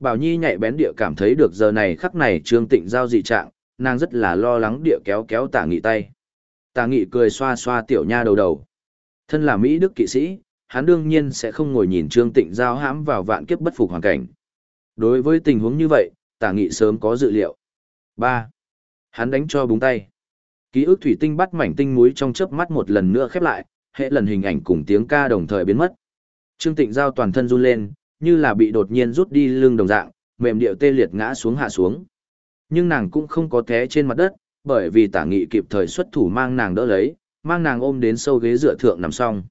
Bảo Nhi nhạy bén địa cảm thấy được giờ này khắc này Trương Tịnh Giao dị trạng, nàng rất là lo lắng địa kéo kéo tả nghị tay. Tả nghị cười xoa xoa tiểu nha đầu đầu. Thân là Mỹ Đức kỵ sĩ, hắn đương nhiên sẽ không ngồi nhìn Trương Tịnh Giao hãm vào vạn kiếp bất phục hoàn cảnh. Đối với tình huống như vậy, tả nghị sớm có dự liệu. ba Hắn đánh cho búng tay. Ký ức thủy tinh bắt mảnh tinh muối trong chớp mắt một lần nữa khép lại, hệ lần hình ảnh cùng tiếng ca đồng thời biến mất. Trương Tịnh Giao toàn thân run lên, như là bị đột nhiên rút đi lưng đồng dạng, mềm điệu tê liệt ngã xuống hạ xuống. Nhưng nàng cũng không có té trên mặt đất, bởi vì tả nghị kịp thời xuất thủ mang nàng đỡ lấy, mang nàng ôm đến sâu ghế dựa thượng nằm xong.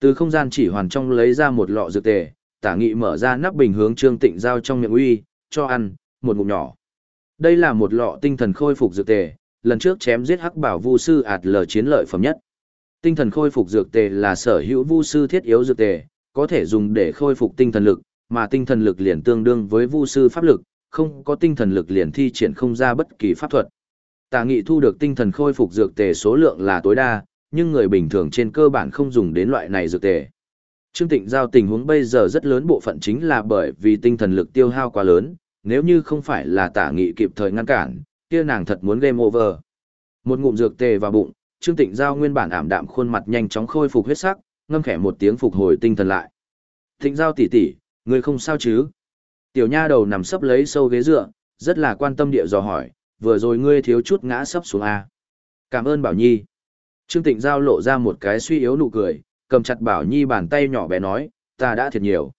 Từ không gian chỉ hoàn trong lấy ra một lọ dược tề, tả nghị mở ra nắp bình hướng Trương Tịnh Giao trong miệng uy, cho ăn, một ngụm nhỏ. Đây là một lọ tinh thần khôi phục dược tề, lần trước chém giết hắc bảo vu sư ạt lờ chiến lợi phẩm nhất. Tinh thần khôi phục dược tề là sở hữu vu sư thiết yếu dược tề, có thể dùng để khôi phục tinh thần lực, mà tinh thần lực liền tương đương với vu sư pháp lực, không có tinh thần lực liền thi triển không ra bất kỳ pháp thuật. Tà nghị thu được tinh thần khôi phục dược tề số lượng là tối đa, nhưng người bình thường trên cơ bản không dùng đến loại này dược tề. Trương Tịnh giao tình huống bây giờ rất lớn bộ phận chính là bởi vì tinh thần lực tiêu hao quá lớn, nếu như không phải là tả nghị kịp thời ngăn cản, kia nàng thật muốn game over. Một ngụm dược tề vào bụng, Trương Tịnh giao nguyên bản ảm đạm khuôn mặt nhanh chóng khôi phục huyết sắc, ngâm khẽ một tiếng phục hồi tinh thần lại. Tịnh giao tỷ tỷ, người không sao chứ? Tiểu nha đầu nằm sấp lấy sâu ghế dựa, rất là quan tâm địa dò hỏi, vừa rồi ngươi thiếu chút ngã sấp xuống A. Cảm ơn Bảo Nhi. Trương Tịnh Giao lộ ra một cái suy yếu nụ cười, cầm chặt Bảo Nhi bàn tay nhỏ bé nói, ta đã thiệt nhiều.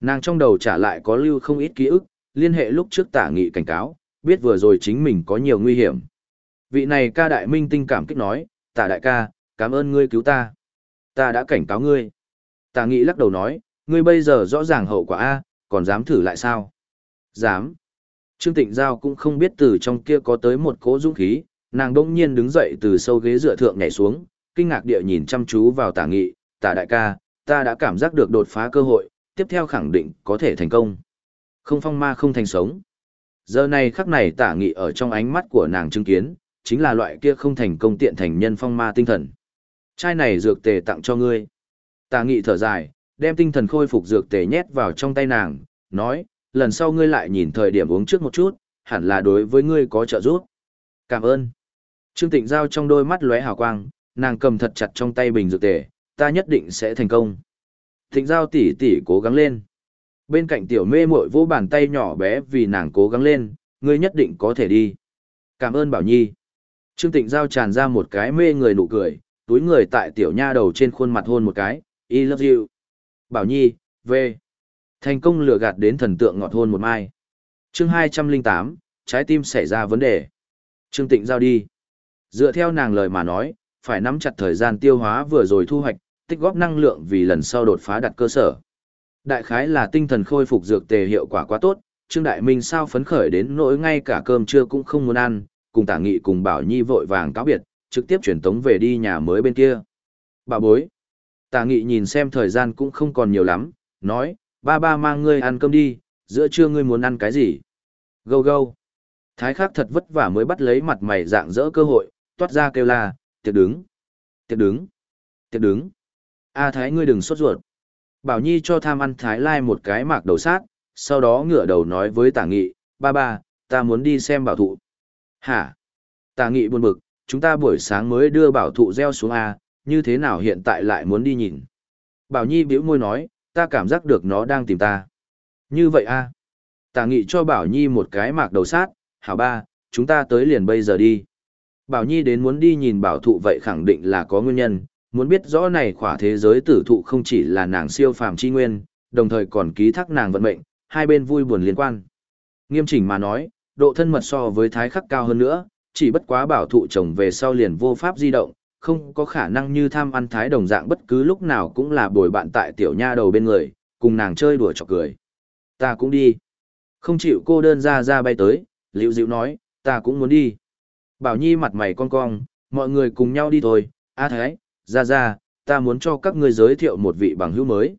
Nàng trong đầu trả lại có lưu không ít ký ức, liên hệ lúc trước tả nghị cảnh cáo, biết vừa rồi chính mình có nhiều nguy hiểm. Vị này ca đại minh tinh cảm kích nói, tả đại ca, cảm ơn ngươi cứu ta. Ta đã cảnh cáo ngươi. Tả nghị lắc đầu nói, ngươi bây giờ rõ ràng hậu quả A, còn dám thử lại sao? Dám. Trương Tịnh Giao cũng không biết từ trong kia có tới một cỗ dũng khí, nàng đông nhiên đứng dậy từ sâu ghế dựa thượng nhảy xuống, kinh ngạc địa nhìn chăm chú vào tả nghị, tả đại ca, ta đã cảm giác được đột phá cơ hội, tiếp theo khẳng định có thể thành công. Không phong ma không thành sống. Giờ này khắc này tả nghị ở trong ánh mắt của nàng chứng kiến, chính là loại kia không thành công tiện thành nhân phong ma tinh thần. Chai này dược tề tặng cho ngươi. Tả nghị thở dài, đem tinh thần khôi phục dược tề nhét vào trong tay nàng, nói, lần sau ngươi lại nhìn thời điểm uống trước một chút, hẳn là đối với ngươi có trợ giúp. Cảm ơn. Trương Tịnh Giao trong đôi mắt lóe hào quang, nàng cầm thật chặt trong tay bình dược tề, ta nhất định sẽ thành công. Tịnh Giao tỉ tỉ cố gắng lên. Bên cạnh tiểu mê muội vỗ bàn tay nhỏ bé vì nàng cố gắng lên, ngươi nhất định có thể đi. Cảm ơn Bảo Nhi. Trương Tịnh Giao tràn ra một cái mê người nụ cười, túi người tại tiểu nha đầu trên khuôn mặt hôn một cái, I love you. Bảo Nhi, về. Thành công lừa gạt đến thần tượng ngọt hôn một mai. chương 208, trái tim xảy ra vấn đề. Trương Tịnh giao đi. Dựa theo nàng lời mà nói, phải nắm chặt thời gian tiêu hóa vừa rồi thu hoạch, tích góp năng lượng vì lần sau đột phá đặt cơ sở. Đại khái là tinh thần khôi phục dược tề hiệu quả quá tốt, Trương Đại Minh sao phấn khởi đến nỗi ngay cả cơm trưa cũng không muốn ăn, cùng tả nghị cùng Bảo Nhi vội vàng cáo biệt, trực tiếp chuyển tống về đi nhà mới bên kia. Bà bối tà nghị nhìn xem thời gian cũng không còn nhiều lắm, nói, ba ba mang ngươi ăn cơm đi, giữa trưa ngươi muốn ăn cái gì? Gâu gâu. Thái khắc thật vất vả mới bắt lấy mặt mày dạng dỡ cơ hội, toát ra kêu la, tiệc đứng, tiệc đứng, tiệc đứng. A Thái ngươi đừng sốt ruột. Bảo Nhi cho tham ăn Thái Lai một cái mạc đầu sát, sau đó ngửa đầu nói với tả nghị, ba ba, ta muốn đi xem bảo thụ. Hả? Tả nghị buồn bực, chúng ta buổi sáng mới đưa bảo thụ gieo xuống A, như thế nào hiện tại lại muốn đi nhìn? Bảo Nhi bĩu môi nói, ta cảm giác được nó đang tìm ta. Như vậy a à? Tả nghị cho Bảo Nhi một cái mạc đầu sát, hảo ba, chúng ta tới liền bây giờ đi. Bảo Nhi đến muốn đi nhìn bảo thụ vậy khẳng định là có nguyên nhân, muốn biết rõ này khỏa thế giới tử thụ không chỉ là nàng siêu phàm chi nguyên, đồng thời còn ký thác nàng vận mệnh, hai bên vui buồn liên quan. Nghiêm chỉnh mà nói, độ thân mật so với thái khắc cao hơn nữa, chỉ bất quá bảo thụ chồng về sau liền vô pháp di động, không có khả năng như tham ăn thái đồng dạng bất cứ lúc nào cũng là bồi bạn tại tiểu nha đầu bên người, cùng nàng chơi đùa chọc cười. Ta cũng đi. Không chịu cô đơn ra ra bay tới, liễu dịu nói, ta cũng muốn đi. Bảo Nhi mặt mày con cong, mọi người cùng nhau đi thôi, a thái, ra ra, ta muốn cho các ngươi giới thiệu một vị bằng hữu mới.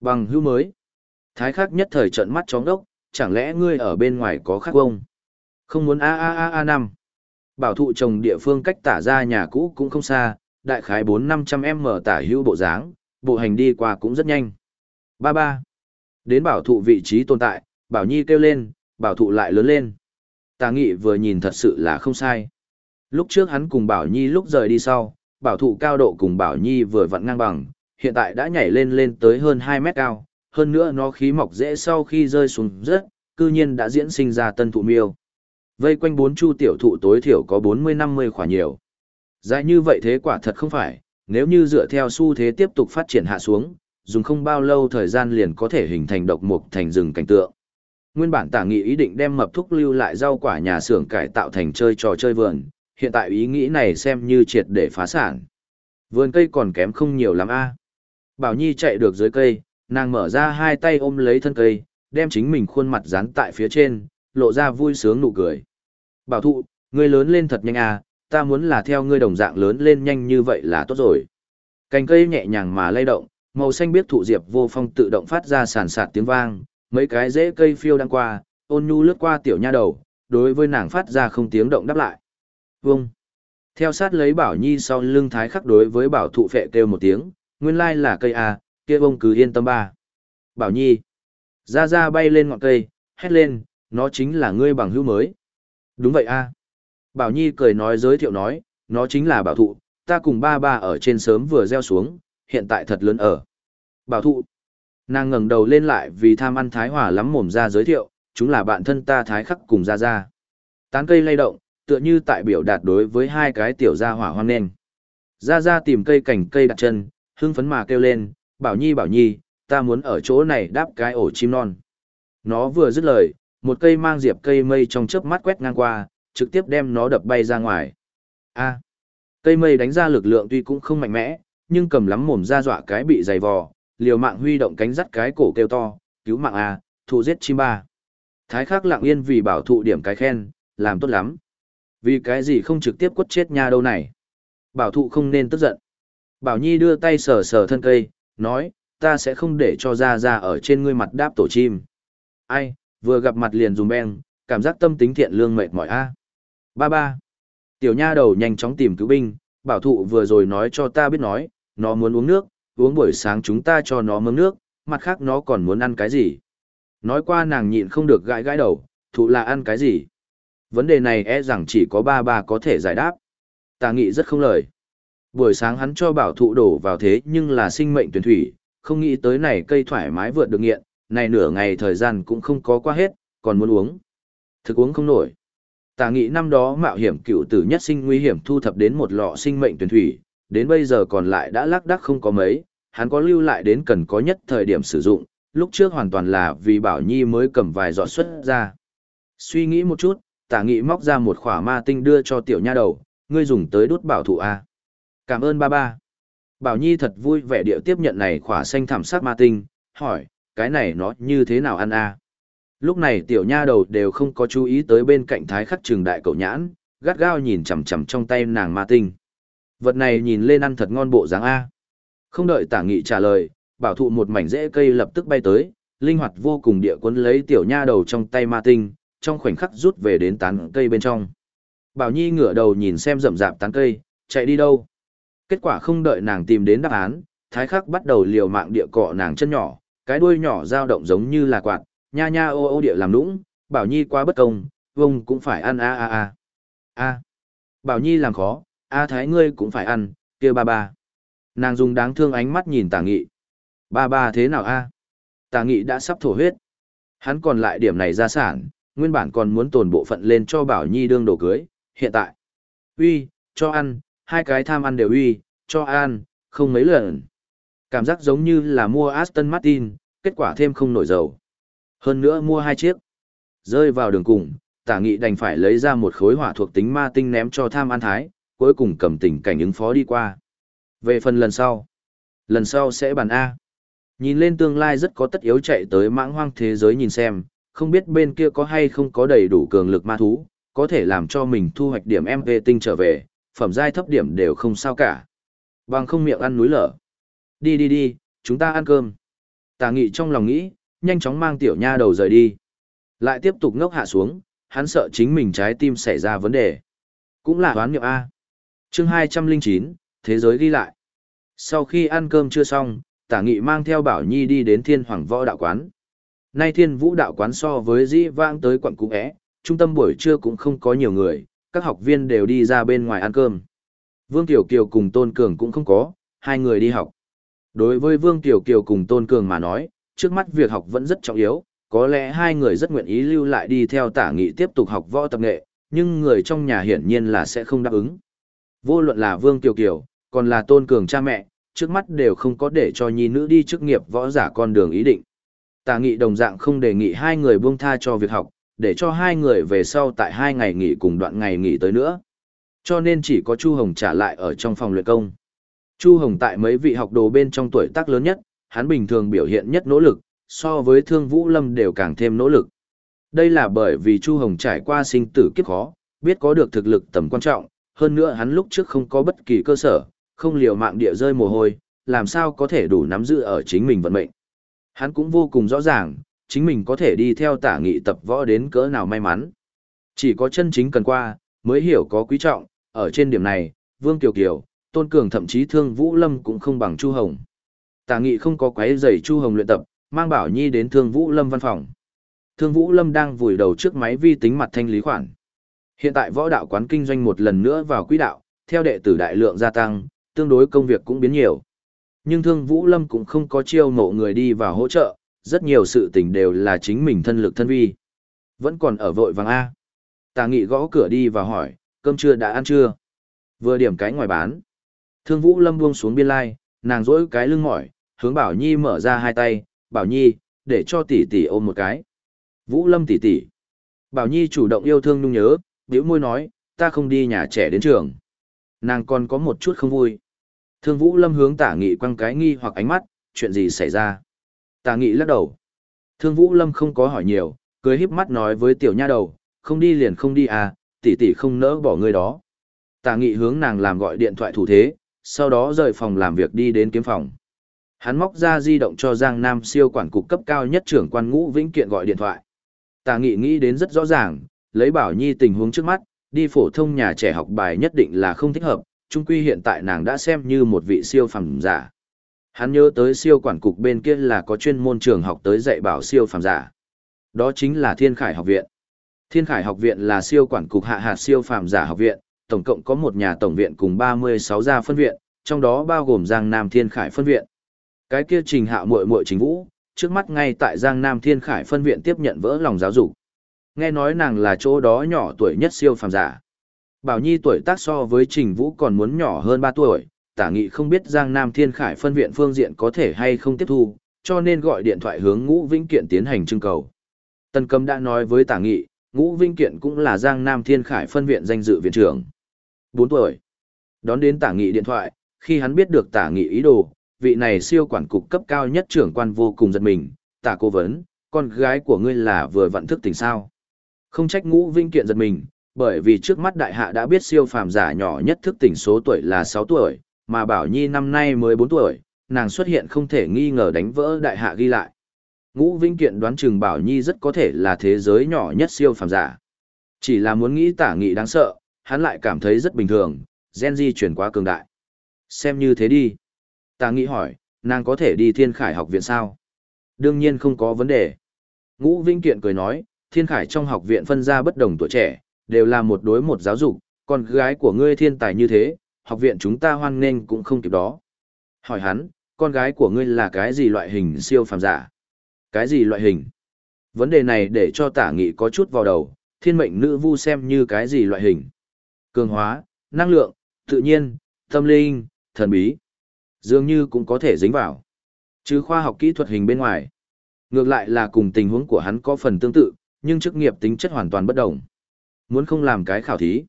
Bằng hữu mới. Thái khắc nhất thời trận mắt chóng đốc, chẳng lẽ ngươi ở bên ngoài có khác không? Không muốn a a a a năm. Bảo thụ trồng địa phương cách tả ra nhà cũ cũng không xa, đại khái 4-500 m tả hữu bộ dáng, bộ hành đi qua cũng rất nhanh. Ba ba. Đến bảo thụ vị trí tồn tại, bảo nhi kêu lên, bảo thụ lại lớn lên. Tà nghị vừa nhìn thật sự là không sai. Lúc trước hắn cùng bảo nhi lúc rời đi sau, bảo thụ cao độ cùng bảo nhi vừa vặn ngang bằng, hiện tại đã nhảy lên lên tới hơn 2 mét cao, hơn nữa nó khí mọc dễ sau khi rơi xuống rất, cư nhiên đã diễn sinh ra tân thụ miêu. Vây quanh bốn chu tiểu thụ tối thiểu có 40-50 khỏa nhiều. Dài như vậy thế quả thật không phải, nếu như dựa theo xu thế tiếp tục phát triển hạ xuống, dùng không bao lâu thời gian liền có thể hình thành độc mục thành rừng cảnh tượng. Nguyên bản tả nghị ý định đem mập thúc lưu lại rau quả nhà xưởng cải tạo thành chơi trò chơi vườn, hiện tại ý nghĩ này xem như triệt để phá sản. Vườn cây còn kém không nhiều lắm a. Bảo Nhi chạy được dưới cây, nàng mở ra hai tay ôm lấy thân cây, đem chính mình khuôn mặt dán tại phía trên, lộ ra vui sướng nụ cười. Bảo thụ, ngươi lớn lên thật nhanh à, ta muốn là theo ngươi đồng dạng lớn lên nhanh như vậy là tốt rồi. Cành cây nhẹ nhàng mà lay động, màu xanh biết thụ diệp vô phong tự động phát ra sàn sạt tiếng vang, mấy cái rễ cây phiêu đang qua, ôn nhu lướt qua tiểu nha đầu, đối với nàng phát ra không tiếng động đáp lại. Vông. Theo sát lấy bảo nhi sau lưng thái khắc đối với bảo thụ phệ kêu một tiếng, nguyên lai là cây à, kia ông cứ yên tâm ba. Bảo nhi. Ra ra bay lên ngọn cây, hét lên, nó chính là ngươi bằng hữu mới. Đúng vậy a. Bảo Nhi cười nói giới thiệu nói, nó chính là bảo thụ, ta cùng ba ba ở trên sớm vừa gieo xuống, hiện tại thật lớn ở. Bảo thụ. Nàng ngẩng đầu lên lại vì tham ăn thái hòa lắm mồm ra giới thiệu, chúng là bạn thân ta thái khắc cùng ra ra. Tán cây lay động, tựa như tại biểu đạt đối với hai cái tiểu gia hỏa hoang nền. Ra ra tìm cây cành cây đặt chân, hưng phấn mà kêu lên, bảo nhi bảo nhi, ta muốn ở chỗ này đáp cái ổ chim non. Nó vừa dứt lời, một cây mang diệp cây mây trong chớp mắt quét ngang qua, trực tiếp đem nó đập bay ra ngoài. A. cây mây đánh ra lực lượng tuy cũng không mạnh mẽ, nhưng cầm lắm mồm ra dọa cái bị dày vò, liều mạng huy động cánh dắt cái cổ kêu to, cứu mạng a, thụ giết chim ba. Thái khắc lặng yên vì bảo thụ điểm cái khen, làm tốt lắm. Vì cái gì không trực tiếp quất chết nha đâu này. Bảo thụ không nên tức giận. Bảo Nhi đưa tay sờ sờ thân cây, nói, ta sẽ không để cho ra ra ở trên ngươi mặt đáp tổ chim. Ai, vừa gặp mặt liền dùng beng, cảm giác tâm tính thiện lương mệt mỏi a. Ba ba. Tiểu nha đầu nhanh chóng tìm cứu binh, bảo thụ vừa rồi nói cho ta biết nói, nó muốn uống nước, uống buổi sáng chúng ta cho nó mớm nước, mặt khác nó còn muốn ăn cái gì. Nói qua nàng nhịn không được gãi gãi đầu, thụ là ăn cái gì. Vấn đề này e rằng chỉ có ba ba có thể giải đáp. Ta nghĩ rất không lời. Buổi sáng hắn cho bảo thụ đổ vào thế nhưng là sinh mệnh tuyển thủy, không nghĩ tới này cây thoải mái vượt được nghiện, này nửa ngày thời gian cũng không có qua hết, còn muốn uống. Thực uống không nổi. Tà nghĩ năm đó mạo hiểm cựu tử nhất sinh nguy hiểm thu thập đến một lọ sinh mệnh tuyển thủy, đến bây giờ còn lại đã lác đác không có mấy, hắn có lưu lại đến cần có nhất thời điểm sử dụng, lúc trước hoàn toàn là vì Bảo Nhi mới cầm vài giọt xuất ra. Suy nghĩ một chút, tả nghị móc ra một khỏa ma tinh đưa cho tiểu nha đầu, ngươi dùng tới đốt bảo thủ A. Cảm ơn ba ba. Bảo Nhi thật vui vẻ điệu tiếp nhận này khỏa xanh thảm sắc ma tinh, hỏi, cái này nó như thế nào ăn a? Lúc này tiểu nha đầu đều không có chú ý tới bên cạnh thái khắc trường đại cậu nhãn, gắt gao nhìn chằm chằm trong tay nàng ma tinh. Vật này nhìn lên ăn thật ngon bộ dáng A. Không đợi tả nghị trả lời, bảo thụ một mảnh rễ cây lập tức bay tới, linh hoạt vô cùng địa quấn lấy tiểu nha đầu trong tay ma tinh, trong khoảnh khắc rút về đến tán cây bên trong. Bảo Nhi ngửa đầu nhìn xem rậm rạp tán cây, chạy đi đâu. Kết quả không đợi nàng tìm đến đáp án, thái khắc bắt đầu liều mạng địa cọ nàng chân nhỏ, cái đuôi nhỏ dao động giống như là quạt, nha nha ô ô địa làm nũng, Bảo Nhi quá bất công, vông cũng phải ăn a a a. A. Bảo Nhi làm khó, a thái ngươi cũng phải ăn, kia ba ba. Nàng dùng đáng thương ánh mắt nhìn Tả Nghị. Ba ba thế nào a? À? Tả Nghị đã sắp thổ huyết. Hắn còn lại điểm này ra sản, nguyên bản còn muốn tồn bộ phận lên cho Bảo Nhi đương đồ cưới, hiện tại. Uy, cho ăn, hai cái tham ăn đều uy, cho ăn, không mấy lần. Cảm giác giống như là mua Aston Martin, kết quả thêm không nổi dầu. Hơn nữa mua hai chiếc. Rơi vào đường cùng, tả nghị đành phải lấy ra một khối hỏa thuộc tính ma tinh ném cho tham an thái, cuối cùng cầm tình cảnh ứng phó đi qua. Về phần lần sau, lần sau sẽ bàn A. Nhìn lên tương lai rất có tất yếu chạy tới mãng hoang thế giới nhìn xem, không biết bên kia có hay không có đầy đủ cường lực ma thú, có thể làm cho mình thu hoạch điểm MP tinh trở về, phẩm giai thấp điểm đều không sao cả. Bằng không miệng ăn núi lở. Đi đi đi, chúng ta ăn cơm. Tà nghị trong lòng nghĩ, nhanh chóng mang tiểu nha đầu rời đi. Lại tiếp tục ngốc hạ xuống, hắn sợ chính mình trái tim xảy ra vấn đề. Cũng là đoán nghiệm A. chương 209, Thế giới ghi lại. Sau khi ăn cơm chưa xong, tả nghị mang theo Bảo Nhi đi đến thiên hoàng võ đạo quán. Nay thiên vũ đạo quán so với dĩ vãng tới quận cũ é, trung tâm buổi trưa cũng không có nhiều người, các học viên đều đi ra bên ngoài ăn cơm. Vương Tiểu Kiều cùng Tôn Cường cũng không có, hai người đi học. Đối với Vương Tiểu Kiều cùng Tôn Cường mà nói, trước mắt việc học vẫn rất trọng yếu, có lẽ hai người rất nguyện ý lưu lại đi theo tả nghị tiếp tục học võ tập nghệ, nhưng người trong nhà hiển nhiên là sẽ không đáp ứng. Vô luận là Vương Tiểu Kiều, còn là Tôn Cường cha mẹ, trước mắt đều không có để cho nhi nữ đi chức nghiệp võ giả con đường ý định. Tả nghị đồng dạng không đề nghị hai người buông tha cho việc học, để cho hai người về sau tại hai ngày nghỉ cùng đoạn ngày nghỉ tới nữa. Cho nên chỉ có Chu Hồng trả lại ở trong phòng luyện công. Chu Hồng tại mấy vị học đồ bên trong tuổi tác lớn nhất, hắn bình thường biểu hiện nhất nỗ lực, so với Thương Vũ Lâm đều càng thêm nỗ lực. Đây là bởi vì Chu Hồng trải qua sinh tử kiếp khó, biết có được thực lực tầm quan trọng, hơn nữa hắn lúc trước không có bất kỳ cơ sở, không liều mạng địa rơi mồ hôi, làm sao có thể đủ nắm giữ ở chính mình vận mệnh. Hắn cũng vô cùng rõ ràng, chính mình có thể đi theo tả nghị tập võ đến cỡ nào may mắn. Chỉ có chân chính cần qua, mới hiểu có quý trọng, ở trên điểm này, Vương Kiều Kiều, Tôn Cường thậm chí Thương Vũ Lâm cũng không bằng Chu Hồng. Tả nghị không có quấy rầy Chu Hồng luyện tập, mang Bảo Nhi đến Thương Vũ Lâm văn phòng. Thương Vũ Lâm đang vùi đầu trước máy vi tính mặt thanh lý khoản. Hiện tại võ đạo quán kinh doanh một lần nữa vào quỹ đạo, theo đệ tử đại lượng gia tăng, tương đối công việc cũng biến nhiều. Nhưng Thương Vũ Lâm cũng không có chiêu mộ người đi vào hỗ trợ, rất nhiều sự tình đều là chính mình thân lực thân vi. Vẫn còn ở vội vàng A. Tà nghị gõ cửa đi và hỏi, cơm trưa đã ăn chưa? Vừa điểm cái ngoài bán. Thương Vũ Lâm buông xuống biên lai, nàng rỗi cái lưng mỏi, hướng Bảo Nhi mở ra hai tay, Bảo Nhi, để cho tỷ tỷ ôm một cái. Vũ Lâm tỷ tỷ. Bảo Nhi chủ động yêu thương nhung nhớ, biểu môi nói, ta không đi nhà trẻ đến trường. Nàng còn có một chút không vui. Thương Vũ Lâm hướng tả nghị quăng cái nghi hoặc ánh mắt, chuyện gì xảy ra? Tả nghị lắc đầu. Thương Vũ Lâm không có hỏi nhiều, cười híp mắt nói với tiểu nha đầu, không đi liền không đi à, tỷ tỷ không nỡ bỏ người đó. Tả nghị hướng nàng làm gọi điện thoại thủ thế, sau đó rời phòng làm việc đi đến kiếm phòng. Hắn móc ra di động cho Giang Nam siêu quản cục cấp cao nhất trưởng quan ngũ Vĩnh Kiện gọi điện thoại. Tà nghị nghĩ đến rất rõ ràng, lấy bảo nhi tình huống trước mắt, đi phổ thông nhà trẻ học bài nhất định là không thích hợp, chung quy hiện tại nàng đã xem như một vị siêu phẩm giả. Hắn nhớ tới siêu quản cục bên kia là có chuyên môn trường học tới dạy bảo siêu phẩm giả. Đó chính là Thiên Khải học viện. Thiên Khải học viện là siêu quản cục hạ hạt siêu phàm giả học viện, tổng cộng có một nhà tổng viện cùng 36 gia phân viện, trong đó bao gồm Giang Nam Thiên Khải phân viện. Cái kia Trình Hạ muội muội Trình Vũ, trước mắt ngay tại Giang Nam Thiên Khải phân viện tiếp nhận vỡ lòng giáo dục. Nghe nói nàng là chỗ đó nhỏ tuổi nhất siêu phàm giả. Bảo Nhi tuổi tác so với Trình Vũ còn muốn nhỏ hơn 3 tuổi, tả nghị không biết Giang Nam Thiên Khải phân viện phương diện có thể hay không tiếp thu, cho nên gọi điện thoại hướng Ngũ Vĩnh Kiện tiến hành trưng cầu. Tân Cầm đã nói với tả nghị, Ngũ Vĩnh Kiện cũng là Giang Nam Thiên Khải phân viện danh dự viện trưởng. 4 tuổi. Đón đến tả nghị điện thoại, khi hắn biết được tả nghị ý đồ, vị này siêu quản cục cấp cao nhất trưởng quan vô cùng giật mình, tả cố vấn, con gái của ngươi là vừa vận thức tỉnh sao. Không trách ngũ vinh kiện giật mình, bởi vì trước mắt đại hạ đã biết siêu phàm giả nhỏ nhất thức tỉnh số tuổi là 6 tuổi, mà Bảo Nhi năm nay mới 4 tuổi, nàng xuất hiện không thể nghi ngờ đánh vỡ đại hạ ghi lại. Ngũ Vinh Kiện đoán chừng Bảo Nhi rất có thể là thế giới nhỏ nhất siêu phàm giả. Chỉ là muốn nghĩ tả nghị đáng sợ, hắn lại cảm thấy rất bình thường, gen di chuyển quá cường đại. Xem như thế đi. Ta nghị hỏi, nàng có thể đi thiên khải học viện sao? Đương nhiên không có vấn đề. Ngũ Vinh Kiện cười nói, thiên khải trong học viện phân ra bất đồng tuổi trẻ, đều là một đối một giáo dục, con gái của ngươi thiên tài như thế, học viện chúng ta hoan nghênh cũng không kịp đó. Hỏi hắn, con gái của ngươi là cái gì loại hình siêu phàm giả? Cái gì loại hình? Vấn đề này để cho tả nghị có chút vào đầu, thiên mệnh nữ vu xem như cái gì loại hình? Cường hóa, năng lượng, tự nhiên, tâm linh, thần bí. Dường như cũng có thể dính vào. Chứ khoa học kỹ thuật hình bên ngoài. Ngược lại là cùng tình huống của hắn có phần tương tự, nhưng chức nghiệp tính chất hoàn toàn bất đồng. Muốn không làm cái khảo thí.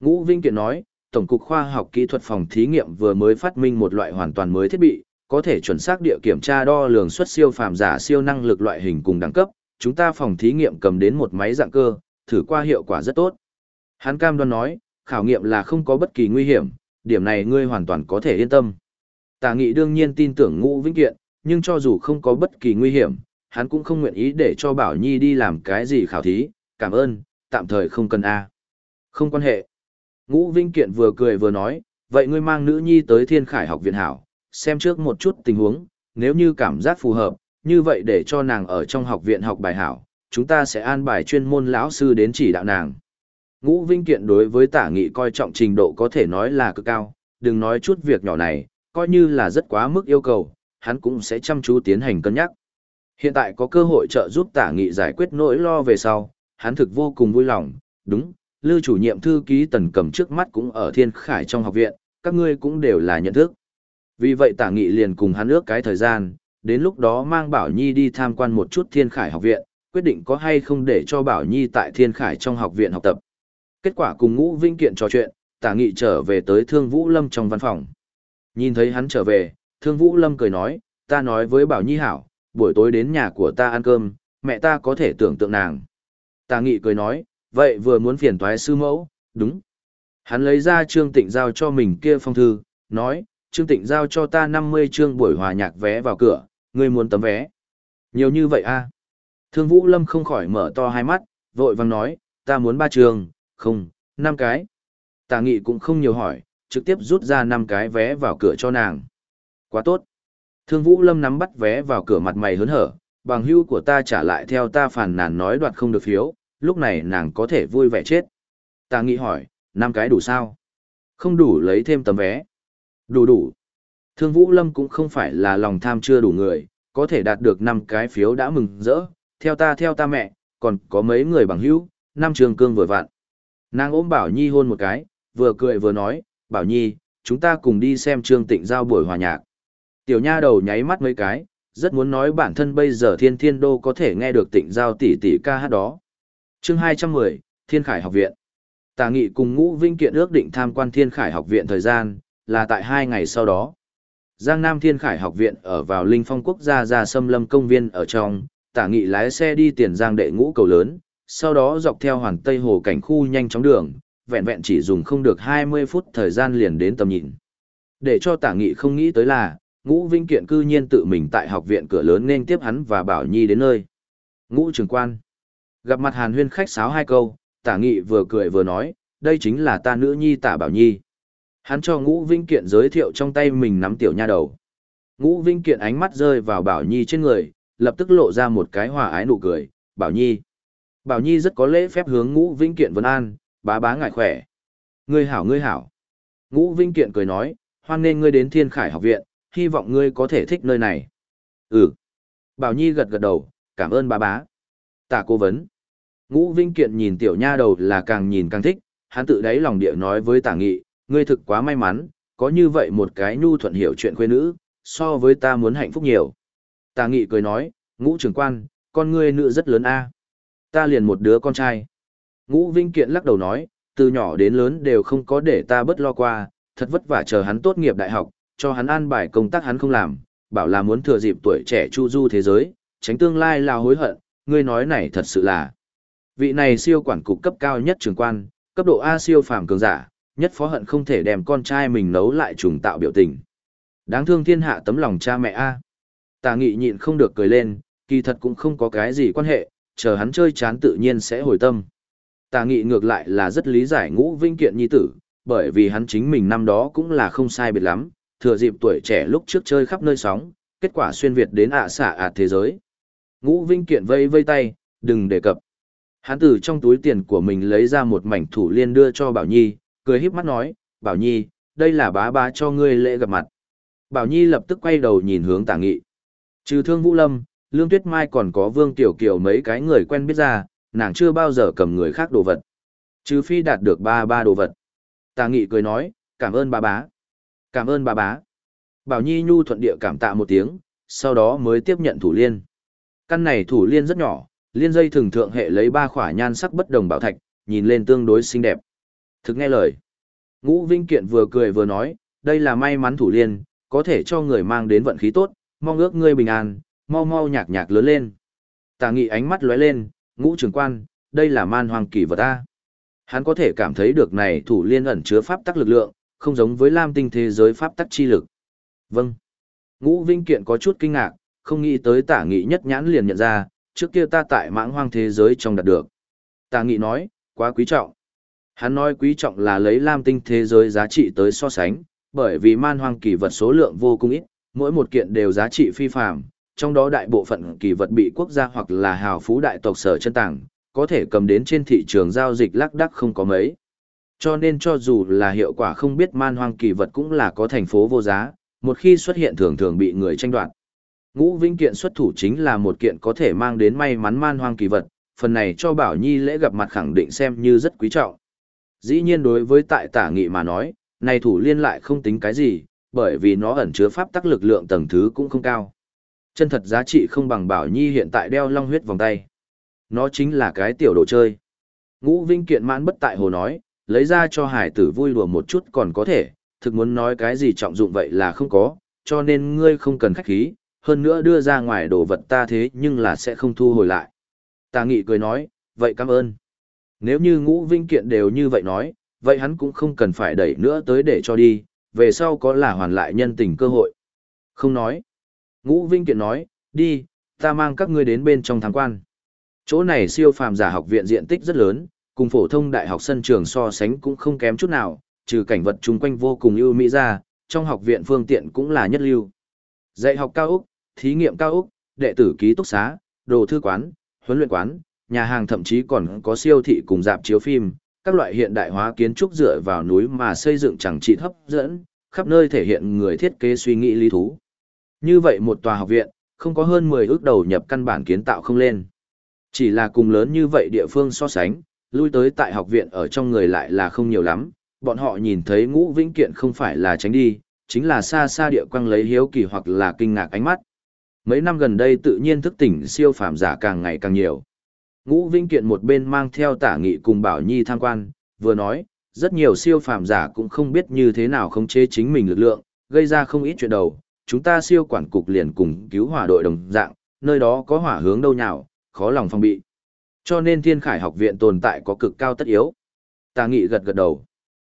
Ngũ Vinh Kiện nói, Tổng cục Khoa học Kỹ thuật phòng thí nghiệm vừa mới phát minh một loại hoàn toàn mới thiết bị, có thể chuẩn xác địa kiểm tra đo lường xuất siêu phàm giả siêu năng lực loại hình cùng đẳng cấp. Chúng ta phòng thí nghiệm cầm đến một máy dạng cơ, thử qua hiệu quả rất tốt. Hắn cam đoan nói, khảo nghiệm là không có bất kỳ nguy hiểm, điểm này ngươi hoàn toàn có thể yên tâm. Tả nghị đương nhiên tin tưởng ngũ vĩnh kiện, nhưng cho dù không có bất kỳ nguy hiểm, hắn cũng không nguyện ý để cho Bảo Nhi đi làm cái gì khảo thí, cảm ơn, tạm thời không cần A. Không quan hệ. Ngũ Vinh Kiện vừa cười vừa nói, vậy ngươi mang nữ nhi tới thiên khải học viện hảo, xem trước một chút tình huống, nếu như cảm giác phù hợp, như vậy để cho nàng ở trong học viện học bài hảo, chúng ta sẽ an bài chuyên môn lão sư đến chỉ đạo nàng. Ngũ Vinh Kiện đối với tả nghị coi trọng trình độ có thể nói là cực cao, đừng nói chút việc nhỏ này, coi như là rất quá mức yêu cầu, hắn cũng sẽ chăm chú tiến hành cân nhắc. Hiện tại có cơ hội trợ giúp tả nghị giải quyết nỗi lo về sau, hắn thực vô cùng vui lòng, đúng, Lưu chủ nhiệm thư ký tần cầm trước mắt cũng ở thiên khải trong học viện, các ngươi cũng đều là nhận thức. Vì vậy tả nghị liền cùng hắn ước cái thời gian, đến lúc đó mang Bảo Nhi đi tham quan một chút thiên khải học viện, quyết định có hay không để cho Bảo Nhi tại thiên khải trong học viện học tập. Kết quả cùng ngũ vinh kiện trò chuyện, tả nghị trở về tới thương Vũ Lâm trong văn phòng. Nhìn thấy hắn trở về, thương Vũ Lâm cười nói, ta nói với Bảo Nhi hảo, buổi tối đến nhà của ta ăn cơm, mẹ ta có thể tưởng tượng nàng. Tả nghị cười nói, vậy vừa muốn phiền toái sư mẫu, đúng. Hắn lấy ra Trương Tịnh giao cho mình kia phong thư, nói, Trương Tịnh giao cho ta 50 chương buổi hòa nhạc vé vào cửa, ngươi muốn tấm vé. Nhiều như vậy a à? Thương Vũ Lâm không khỏi mở to hai mắt, vội vang nói, ta muốn ba trường, không, năm cái. Tà nghị cũng không nhiều hỏi, trực tiếp rút ra năm cái vé vào cửa cho nàng. Quá tốt. Thương Vũ Lâm nắm bắt vé vào cửa mặt mày hớn hở, bằng hưu của ta trả lại theo ta phản nàn nói đoạt không được phiếu, lúc này nàng có thể vui vẻ chết. Ta nghĩ hỏi, năm cái đủ sao? Không đủ lấy thêm tấm vé. Đủ đủ. Thương Vũ Lâm cũng không phải là lòng tham chưa đủ người, có thể đạt được năm cái phiếu đã mừng rỡ, theo ta theo ta mẹ, còn có mấy người bằng hữu, năm trường cương vừa vặn. Nàng ôm Bảo Nhi hôn một cái, vừa cười vừa nói, Bảo Nhi, chúng ta cùng đi xem Trương Tịnh giao buổi hòa nhạc. Tiểu nha đầu nháy mắt mấy cái, rất muốn nói bản thân bây giờ thiên thiên đô có thể nghe được tịnh giao tỷ tỷ ca hát đó. chương 210, Thiên Khải học viện. Tà nghị cùng ngũ vinh kiện ước định tham quan Thiên Khải học viện thời gian, là tại hai ngày sau đó. Giang Nam Thiên Khải học viện ở vào Linh Phong quốc gia ra xâm lâm công viên ở trong, tả nghị lái xe đi tiền giang đệ ngũ cầu lớn, sau đó dọc theo hoàn tây hồ cảnh khu nhanh chóng đường, vẹn vẹn chỉ dùng không được 20 phút thời gian liền đến tầm nhìn. Để cho tả nghị không nghĩ tới là, ngũ vinh kiện cư nhiên tự mình tại học viện cửa lớn nên tiếp hắn và bảo nhi đến nơi. Ngũ trường quan gặp mặt hàn huyên khách sáo hai câu tả nghị vừa cười vừa nói đây chính là ta nữ nhi tả bảo nhi. Hắn cho ngũ vinh kiện giới thiệu trong tay mình nắm tiểu nha đầu. Ngũ vinh kiện ánh mắt rơi vào bảo nhi trên người lập tức lộ ra một cái hòa ái nụ cười bảo nhi bảo nhi rất có lễ phép hướng ngũ vinh kiện vân an bá bá ngại khỏe ngươi hảo ngươi hảo ngũ vinh kiện cười nói hoan nghênh ngươi đến thiên khải học viện hy vọng ngươi có thể thích nơi này. Ừ. Bảo Nhi gật gật đầu, cảm ơn bá bá. Tạ cố vấn. Ngũ Vinh Kiện nhìn tiểu nha đầu là càng nhìn càng thích, hắn tự đáy lòng địa nói với tả nghị, ngươi thực quá may mắn, có như vậy một cái nhu thuận hiểu chuyện khuê nữ, so với ta muốn hạnh phúc nhiều. Tả nghị cười nói, ngũ trưởng quan, con ngươi nữ rất lớn a Ta liền một đứa con trai. Ngũ Vinh Kiện lắc đầu nói, từ nhỏ đến lớn đều không có để ta bất lo qua, thật vất vả chờ hắn tốt nghiệp đại học, cho hắn an bài công tác hắn không làm, bảo là muốn thừa dịp tuổi trẻ chu du thế giới, tránh tương lai là hối hận, ngươi nói này thật sự là. Vị này siêu quản cục cấp cao nhất trường quan, cấp độ A siêu phàm cường giả, nhất phó hận không thể đem con trai mình nấu lại trùng tạo biểu tình. Đáng thương thiên hạ tấm lòng cha mẹ A. Tà nghị nhịn không được cười lên, kỳ thật cũng không có cái gì quan hệ, chờ hắn chơi chán tự nhiên sẽ hồi tâm. Tà nghị ngược lại là rất lý giải ngũ vinh kiện nhi tử, bởi vì hắn chính mình năm đó cũng là không sai biệt lắm, thừa dịp tuổi trẻ lúc trước chơi khắp nơi sóng, kết quả xuyên Việt đến ạ xả ạt thế giới. Ngũ Vinh Kiện vây vây tay, đừng đề cập. Hắn từ trong túi tiền của mình lấy ra một mảnh thủ liên đưa cho Bảo Nhi, cười híp mắt nói, Bảo Nhi, đây là bá bá cho ngươi lễ gặp mặt. Bảo Nhi lập tức quay đầu nhìn hướng tả nghị. Trừ thương Vũ Lâm, Lương Tuyết Mai còn có Vương Tiểu Kiều mấy cái người quen biết ra, nàng chưa bao giờ cầm người khác đồ vật. Trừ phi đạt được ba ba đồ vật. Tà nghị cười nói, cảm ơn bà bá. Cảm ơn bà bá. Bảo Nhi nhu thuận địa cảm tạ một tiếng, sau đó mới tiếp nhận thủ liên. Căn này thủ liên rất nhỏ, liên dây thường thượng hệ lấy ba khỏa nhan sắc bất đồng bảo thạch, nhìn lên tương đối xinh đẹp. Thực nghe lời. Ngũ Vinh Kiện vừa cười vừa nói, đây là may mắn thủ liên, có thể cho người mang đến vận khí tốt, mong ước ngươi bình an, mau mau nhạc nhạc lớn lên. Tà nghị ánh mắt lóe lên, ngũ trưởng quan, đây là man hoàng kỳ vật ta. Hắn có thể cảm thấy được này thủ liên ẩn chứa pháp tắc lực lượng, không giống với lam tinh thế giới pháp tắc chi lực. Vâng. Ngũ Vinh Kiện có chút kinh ngạc, không nghĩ tới tả nghị nhất nhãn liền nhận ra, trước kia ta tại mãng hoang thế giới trong đạt được. Tả nghị nói, quá quý trọng. Hắn nói quý trọng là lấy lam tinh thế giới giá trị tới so sánh, bởi vì man hoang kỳ vật số lượng vô cùng ít, mỗi một kiện đều giá trị phi phàm, trong đó đại bộ phận kỳ vật bị quốc gia hoặc là hào phú đại tộc sở chân tàng, có thể cầm đến trên thị trường giao dịch lắc đắc không có mấy. Cho nên cho dù là hiệu quả không biết man hoang kỳ vật cũng là có thành phố vô giá, một khi xuất hiện thường thường bị người tranh đoạt. Ngũ vĩnh kiện xuất thủ chính là một kiện có thể mang đến may mắn man hoang kỳ vật, phần này cho Bảo Nhi lễ gặp mặt khẳng định xem như rất quý trọng. Dĩ nhiên đối với tại tả nghị mà nói, này thủ liên lại không tính cái gì, bởi vì nó ẩn chứa pháp tắc lực lượng tầng thứ cũng không cao. Chân thật giá trị không bằng Bảo Nhi hiện tại đeo long huyết vòng tay. Nó chính là cái tiểu đồ chơi. Ngũ Vinh Kiện mãn bất tại hồ nói, lấy ra cho hải tử vui đùa một chút còn có thể, thực muốn nói cái gì trọng dụng vậy là không có, cho nên ngươi không cần khách khí, hơn nữa đưa ra ngoài đồ vật ta thế nhưng là sẽ không thu hồi lại. Tà nghị cười nói, vậy cảm ơn. Nếu như ngũ vinh kiện đều như vậy nói, vậy hắn cũng không cần phải đẩy nữa tới để cho đi, về sau có là hoàn lại nhân tình cơ hội. Không nói. Ngũ vinh kiện nói, đi, ta mang các ngươi đến bên trong tham quan. Chỗ này siêu phàm giả học viện diện tích rất lớn, cùng phổ thông đại học sân trường so sánh cũng không kém chút nào, trừ cảnh vật chung quanh vô cùng ưu mỹ ra, trong học viện phương tiện cũng là nhất lưu. Dạy học cao Úc, thí nghiệm cao Úc, đệ tử ký túc xá, đồ thư quán, huấn luyện quán, nhà hàng thậm chí còn có siêu thị cùng dạp chiếu phim, các loại hiện đại hóa kiến trúc dựa vào núi mà xây dựng chẳng trị hấp dẫn, khắp nơi thể hiện người thiết kế suy nghĩ lý thú. Như vậy một tòa học viện, không có hơn 10 ước đầu nhập căn bản kiến tạo không lên. Chỉ là cùng lớn như vậy địa phương so sánh, lui tới tại học viện ở trong người lại là không nhiều lắm, bọn họ nhìn thấy ngũ vĩnh kiện không phải là tránh đi, chính là xa xa địa quang lấy hiếu kỳ hoặc là kinh ngạc ánh mắt. Mấy năm gần đây tự nhiên thức tỉnh siêu phàm giả càng ngày càng nhiều. Ngũ Vĩnh Kiện một bên mang theo tả nghị cùng Bảo Nhi tham quan, vừa nói, rất nhiều siêu phàm giả cũng không biết như thế nào khống chế chính mình lực lượng, gây ra không ít chuyện đầu. Chúng ta siêu quản cục liền cùng cứu hỏa đội đồng dạng, nơi đó có hỏa hướng đâu nhào, khó lòng phòng bị. Cho nên Thiên Khải học viện tồn tại có cực cao tất yếu. Tà nghị gật gật đầu.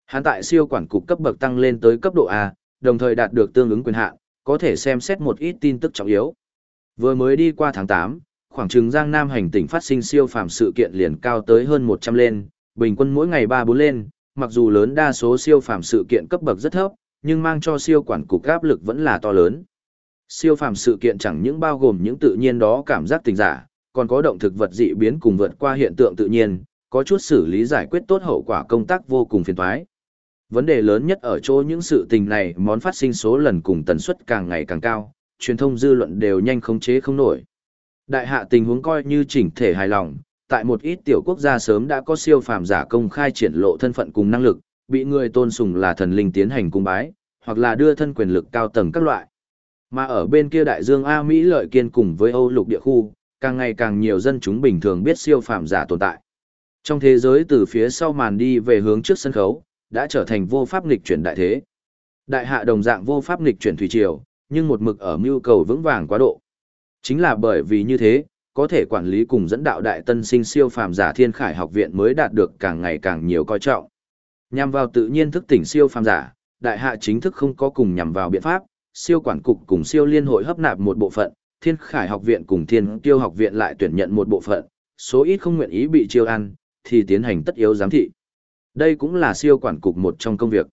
Hắn tại siêu quản cục cấp bậc tăng lên tới cấp độ A, đồng thời đạt được tương ứng quyền hạn, có thể xem xét một ít tin tức trọng yếu. Vừa mới đi qua tháng 8, khoảng chừng Giang Nam hành tỉnh phát sinh siêu phàm sự kiện liền cao tới hơn 100 lên, bình quân mỗi ngày 3-4 lên, mặc dù lớn đa số siêu phàm sự kiện cấp bậc rất thấp, nhưng mang cho siêu quản cục áp lực vẫn là to lớn. Siêu phàm sự kiện chẳng những bao gồm những tự nhiên đó cảm giác tình giả, còn có động thực vật dị biến cùng vượt qua hiện tượng tự nhiên, có chút xử lý giải quyết tốt hậu quả công tác vô cùng phiền toái. Vấn đề lớn nhất ở chỗ những sự tình này món phát sinh số lần cùng tần suất càng ngày càng cao, truyền thông dư luận đều nhanh khống chế không nổi. Đại hạ tình huống coi như chỉnh thể hài lòng, tại một ít tiểu quốc gia sớm đã có siêu phàm giả công khai triển lộ thân phận cùng năng lực, bị người tôn sùng là thần linh tiến hành cung bái, hoặc là đưa thân quyền lực cao tầng các loại. Mà ở bên kia đại dương A Mỹ lợi kiên cùng với Âu lục địa khu, càng ngày càng nhiều dân chúng bình thường biết siêu phàm giả tồn tại. Trong thế giới từ phía sau màn đi về hướng trước sân khấu, đã trở thành vô pháp nghịch chuyển đại thế. Đại hạ đồng dạng vô pháp nghịch chuyển thủy triều, nhưng một mực ở mưu cầu vững vàng quá độ. Chính là bởi vì như thế, có thể quản lý cùng dẫn đạo đại tân sinh siêu phàm giả thiên khải học viện mới đạt được càng ngày càng nhiều coi trọng. Nhằm vào tự nhiên thức tỉnh siêu phàm giả, đại hạ chính thức không có cùng nhằm vào biện pháp, siêu quản cục cùng siêu liên hội hấp nạp một bộ phận, thiên khải học viện cùng thiên tiêu học viện lại tuyển nhận một bộ phận, số ít không nguyện ý bị chiêu ăn, thì tiến hành tất yếu giám thị. Đây cũng là siêu quản cục một trong công việc.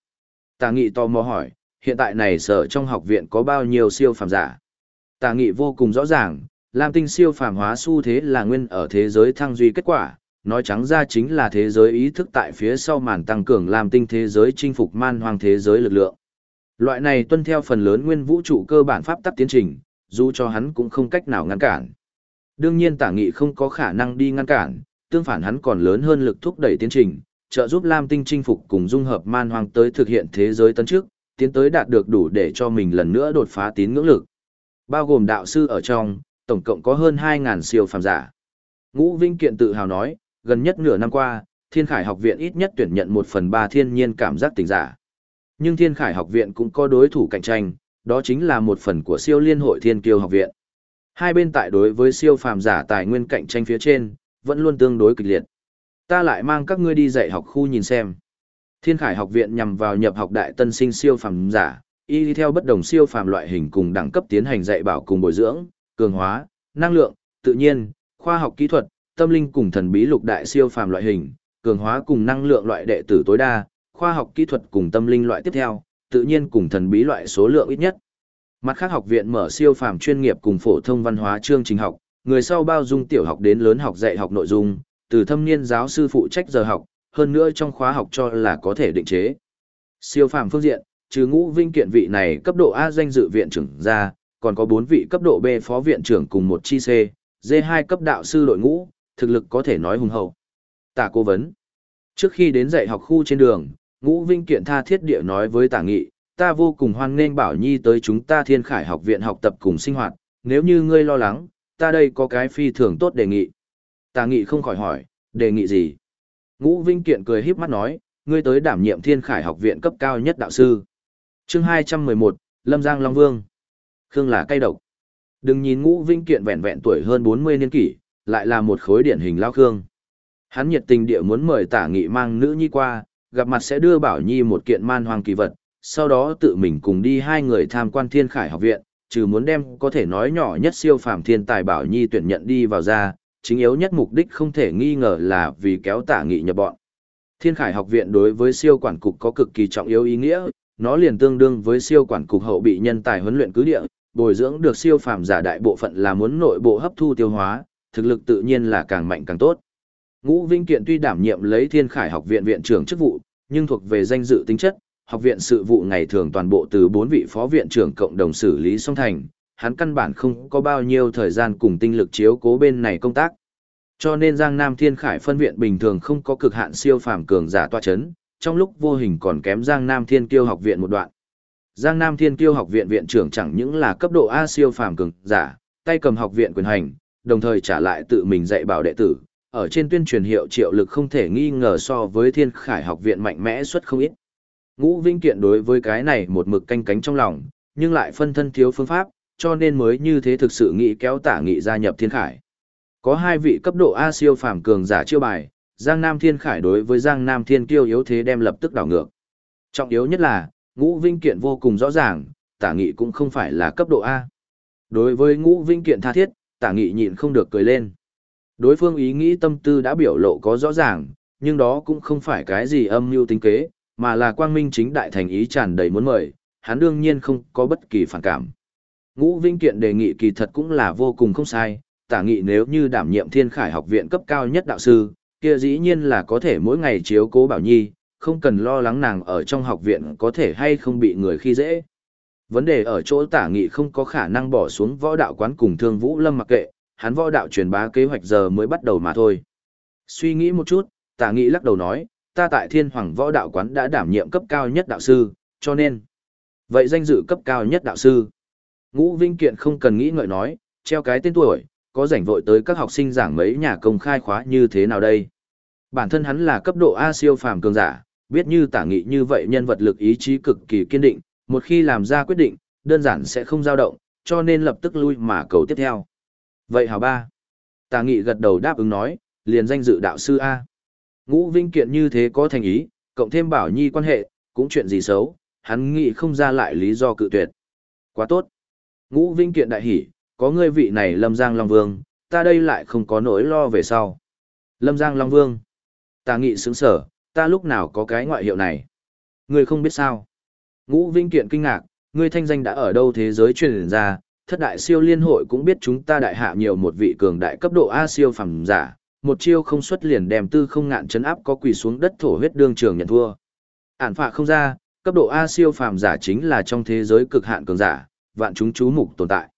Tà nghị tò mò hỏi, hiện tại này sở trong học viện có bao nhiêu siêu phàm giả? Tà nghị vô cùng rõ ràng, Lam tinh siêu phàm hóa xu thế là nguyên ở thế giới thăng duy kết quả, nói trắng ra chính là thế giới ý thức tại phía sau màn tăng cường làm tinh thế giới chinh phục man hoang thế giới lực lượng. Loại này tuân theo phần lớn nguyên vũ trụ cơ bản pháp tắc tiến trình, dù cho hắn cũng không cách nào ngăn cản. Đương nhiên tả nghị không có khả năng đi ngăn cản, tương phản hắn còn lớn hơn lực thúc đẩy tiến trình, trợ giúp Lam Tinh chinh phục cùng dung hợp man hoang tới thực hiện thế giới tấn trước, tiến tới đạt được đủ để cho mình lần nữa đột phá tín ngưỡng lực. Bao gồm đạo sư ở trong, tổng cộng có hơn 2.000 siêu phàm giả. Ngũ Vinh Kiện tự hào nói, gần nhất nửa năm qua, Thiên Khải học viện ít nhất tuyển nhận một phần ba thiên nhiên cảm giác tình giả. Nhưng Thiên Khải học viện cũng có đối thủ cạnh tranh, đó chính là một phần của siêu liên hội Thiên Kiêu học viện. Hai bên tại đối với siêu phàm giả tài nguyên cạnh tranh phía trên, vẫn luôn tương đối kịch liệt. Ta lại mang các ngươi đi dạy học khu nhìn xem. Thiên Khải học viện nhằm vào nhập học đại tân sinh siêu phàm giả, y đi theo bất đồng siêu phàm loại hình cùng đẳng cấp tiến hành dạy bảo cùng bồi dưỡng, cường hóa, năng lượng, tự nhiên, khoa học kỹ thuật, tâm linh cùng thần bí lục đại siêu phàm loại hình, cường hóa cùng năng lượng loại đệ tử tối đa, khoa học kỹ thuật cùng tâm linh loại tiếp theo, tự nhiên cùng thần bí loại số lượng ít nhất. Mặt khác học viện mở siêu phàm chuyên nghiệp cùng phổ thông văn hóa chương trình học, người sau bao dung tiểu học đến lớn học dạy học nội dung, từ thâm niên giáo sư phụ trách giờ học, hơn nữa trong khóa học cho là có thể định chế. Siêu phàm phương diện, trừ ngũ vinh kiện vị này cấp độ A danh dự viện trưởng ra, còn có 4 vị cấp độ B phó viện trưởng cùng một chi C, D2 cấp đạo sư đội ngũ, thực lực có thể nói hùng hậu. Tạ cố vấn. Trước khi đến dạy học khu trên đường, Ngũ Vinh Kiện tha thiết địa nói với Tả Nghị, ta vô cùng hoan nghênh Bảo Nhi tới chúng ta Thiên Khải học viện học tập cùng sinh hoạt, nếu như ngươi lo lắng, ta đây có cái phi thường tốt đề nghị. Tả Nghị không khỏi hỏi, đề nghị gì? Ngũ Vinh Kiện cười híp mắt nói, ngươi tới đảm nhiệm Thiên Khải học viện cấp cao nhất đạo sư. Chương 211, Lâm Giang Long Vương. Khương là cây độc. Đừng nhìn Ngũ Vinh Kiện vẹn vẹn tuổi hơn 40 niên kỷ, lại là một khối điển hình lao khương. Hắn nhiệt tình địa muốn mời Tả Nghị mang nữ nhi qua, gặp mặt sẽ đưa Bảo Nhi một kiện man hoang kỳ vật, sau đó tự mình cùng đi hai người tham quan Thiên Khải học viện, trừ muốn đem có thể nói nhỏ nhất siêu phàm thiên tài Bảo Nhi tuyển nhận đi vào ra, chính yếu nhất mục đích không thể nghi ngờ là vì kéo Tả Nghị nhập bọn. Thiên Khải học viện đối với siêu quản cục có cực kỳ trọng yếu ý nghĩa, nó liền tương đương với siêu quản cục hậu bị nhân tài huấn luyện cứ địa, bồi dưỡng được siêu phàm giả đại bộ phận là muốn nội bộ hấp thu tiêu hóa, thực lực tự nhiên là càng mạnh càng tốt. Ngũ Vinh Kiện tuy đảm nhiệm lấy Thiên Khải học viện viện trưởng chức vụ, nhưng thuộc về danh dự tính chất, học viện sự vụ ngày thường toàn bộ từ bốn vị phó viện trưởng cộng đồng xử lý song thành, hắn căn bản không có bao nhiêu thời gian cùng tinh lực chiếu cố bên này công tác. Cho nên Giang Nam Thiên Khải phân viện bình thường không có cực hạn siêu phàm cường giả tọa chấn, trong lúc vô hình còn kém Giang Nam Thiên Kiêu học viện một đoạn. Giang Nam Thiên Kiêu học viện viện trưởng chẳng những là cấp độ A siêu phàm cường giả, tay cầm học viện quyền hành, đồng thời trả lại tự mình dạy bảo đệ tử, ở trên tuyên truyền hiệu triệu lực không thể nghi ngờ so với Thiên Khải học viện mạnh mẽ suất không ít. Ngũ Vinh Kiện đối với cái này một mực canh cánh trong lòng, nhưng lại phân thân thiếu phương pháp, cho nên mới như thế thực sự nghĩ kéo tả nghị gia nhập Thiên Khải. Có hai vị cấp độ A siêu phàm cường giả chiêu bài, Giang Nam Thiên Khải đối với Giang Nam Thiên Kiêu yếu thế đem lập tức đảo ngược. Trọng yếu nhất là, Ngũ Vinh Kiện vô cùng rõ ràng, tả nghị cũng không phải là cấp độ A. Đối với Ngũ Vinh Kiện tha thiết, tả nghị nhịn không được cười lên. Đối phương ý nghĩ tâm tư đã biểu lộ có rõ ràng, nhưng đó cũng không phải cái gì âm mưu tính kế, mà là quang minh chính đại thành ý tràn đầy muốn mời, hắn đương nhiên không có bất kỳ phản cảm. Ngũ Vinh Kiện đề nghị kỳ thật cũng là vô cùng không sai, tả nghị nếu như đảm nhiệm thiên khải học viện cấp cao nhất đạo sư, kia dĩ nhiên là có thể mỗi ngày chiếu cố bảo nhi, không cần lo lắng nàng ở trong học viện có thể hay không bị người khi dễ. Vấn đề ở chỗ tả nghị không có khả năng bỏ xuống võ đạo quán cùng thương vũ lâm mặc kệ, hắn võ đạo truyền bá kế hoạch giờ mới bắt đầu mà thôi. Suy nghĩ một chút, tả nghị lắc đầu nói, ta tại thiên hoàng võ đạo quán đã đảm nhiệm cấp cao nhất đạo sư, cho nên. Vậy danh dự cấp cao nhất đạo sư. Ngũ Vinh Kiện không cần nghĩ ngợi nói, treo cái tên tuổi, có rảnh vội tới các học sinh giảng mấy nhà công khai khóa như thế nào đây. Bản thân hắn là cấp độ A siêu phàm cường giả, biết như tả nghị như vậy nhân vật lực ý chí cực kỳ kiên định, một khi làm ra quyết định, đơn giản sẽ không dao động, cho nên lập tức lui mà cầu tiếp theo. Vậy hảo ba. Tà nghị gật đầu đáp ứng nói, liền danh dự đạo sư A. Ngũ Vinh Kiện như thế có thành ý, cộng thêm bảo nhi quan hệ, cũng chuyện gì xấu, hắn nghĩ không ra lại lý do cự tuyệt. Quá tốt. Ngũ Vinh Kiện đại hỉ, có ngươi vị này Lâm Giang Long Vương, ta đây lại không có nỗi lo về sau. Lâm Giang Long Vương. Ta nghị sướng sở, ta lúc nào có cái ngoại hiệu này. Ngươi không biết sao. Ngũ Vinh Kiện kinh ngạc, ngươi thanh danh đã ở đâu thế giới truyền ra, thất đại siêu liên hội cũng biết chúng ta đại hạ nhiều một vị cường đại cấp độ A siêu phẩm giả, một chiêu không xuất liền đem tư không ngạn chấn áp có quỳ xuống đất thổ huyết đương trường nhận thua. Ản phạ không ra, cấp độ A siêu phàm giả chính là trong thế giới cực hạn cường giả, vạn chúng chú mục tồn tại.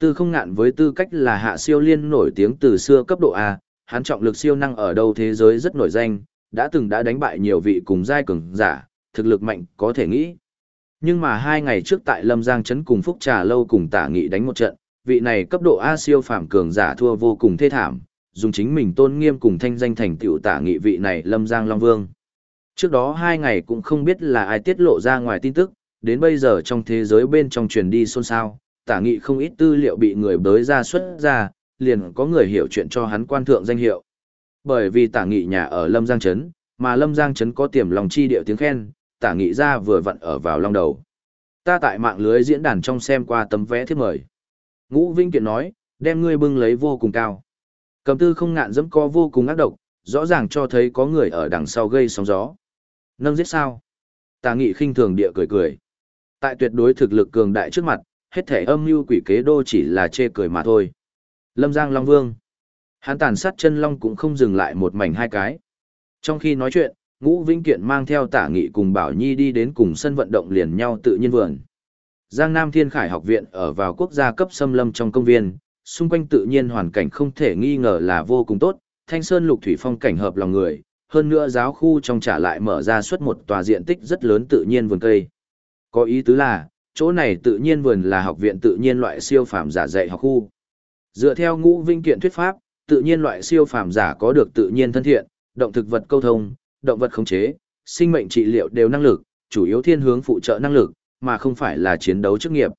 Tư không ngạn với tư cách là hạ siêu liên nổi tiếng từ xưa cấp độ A, hắn trọng lực siêu năng ở đâu thế giới rất nổi danh, đã từng đã đánh bại nhiều vị cùng giai cường giả, thực lực mạnh có thể nghĩ. Nhưng mà hai ngày trước tại Lâm Giang Trấn cùng Phúc Trà Lâu cùng tả nghị đánh một trận, vị này cấp độ A siêu phàm cường giả thua vô cùng thê thảm, dùng chính mình tôn nghiêm cùng thanh danh thành tựu tả nghị vị này Lâm Giang Long Vương. Trước đó hai ngày cũng không biết là ai tiết lộ ra ngoài tin tức, đến bây giờ trong thế giới bên trong truyền đi xôn xao, tả nghị không ít tư liệu bị người bới ra xuất ra, liền có người hiểu chuyện cho hắn quan thượng danh hiệu. Bởi vì tả nghị nhà ở Lâm Giang Trấn, mà Lâm Giang Trấn có tiềm lòng chi điệu tiếng khen, tả nghị ra vừa vặn ở vào long đầu. Ta tại mạng lưới diễn đàn trong xem qua tấm vé thiết mời. Ngũ Vinh Kiện nói, đem ngươi bưng lấy vô cùng cao. Cầm tư không ngạn dẫm co vô cùng ác độc, rõ ràng cho thấy có người ở đằng sau gây sóng gió. Nâng giết sao? Tà nghị khinh thường địa cười cười. Tại tuyệt đối thực lực cường đại trước mặt, hết thể âm mưu quỷ kế đô chỉ là chê cười mà thôi. Lâm Giang Long Vương. Hắn tàn sát chân long cũng không dừng lại một mảnh hai cái. Trong khi nói chuyện, Ngũ Vĩnh Kiện mang theo tả nghị cùng Bảo Nhi đi đến cùng sân vận động liền nhau tự nhiên vườn. Giang Nam Thiên Khải học viện ở vào quốc gia cấp xâm lâm trong công viên, xung quanh tự nhiên hoàn cảnh không thể nghi ngờ là vô cùng tốt, thanh sơn lục thủy phong cảnh hợp lòng người, hơn nữa giáo khu trong trả lại mở ra suốt một tòa diện tích rất lớn tự nhiên vườn cây. Có ý tứ là, chỗ này tự nhiên vườn là học viện tự nhiên loại siêu phàm giả dạy học khu. Dựa theo ngũ vinh kiện thuyết pháp, tự nhiên loại siêu phàm giả có được tự nhiên thân thiện, động thực vật câu thông, động vật khống chế, sinh mệnh trị liệu đều năng lực, chủ yếu thiên hướng phụ trợ năng lực, mà không phải là chiến đấu chức nghiệp.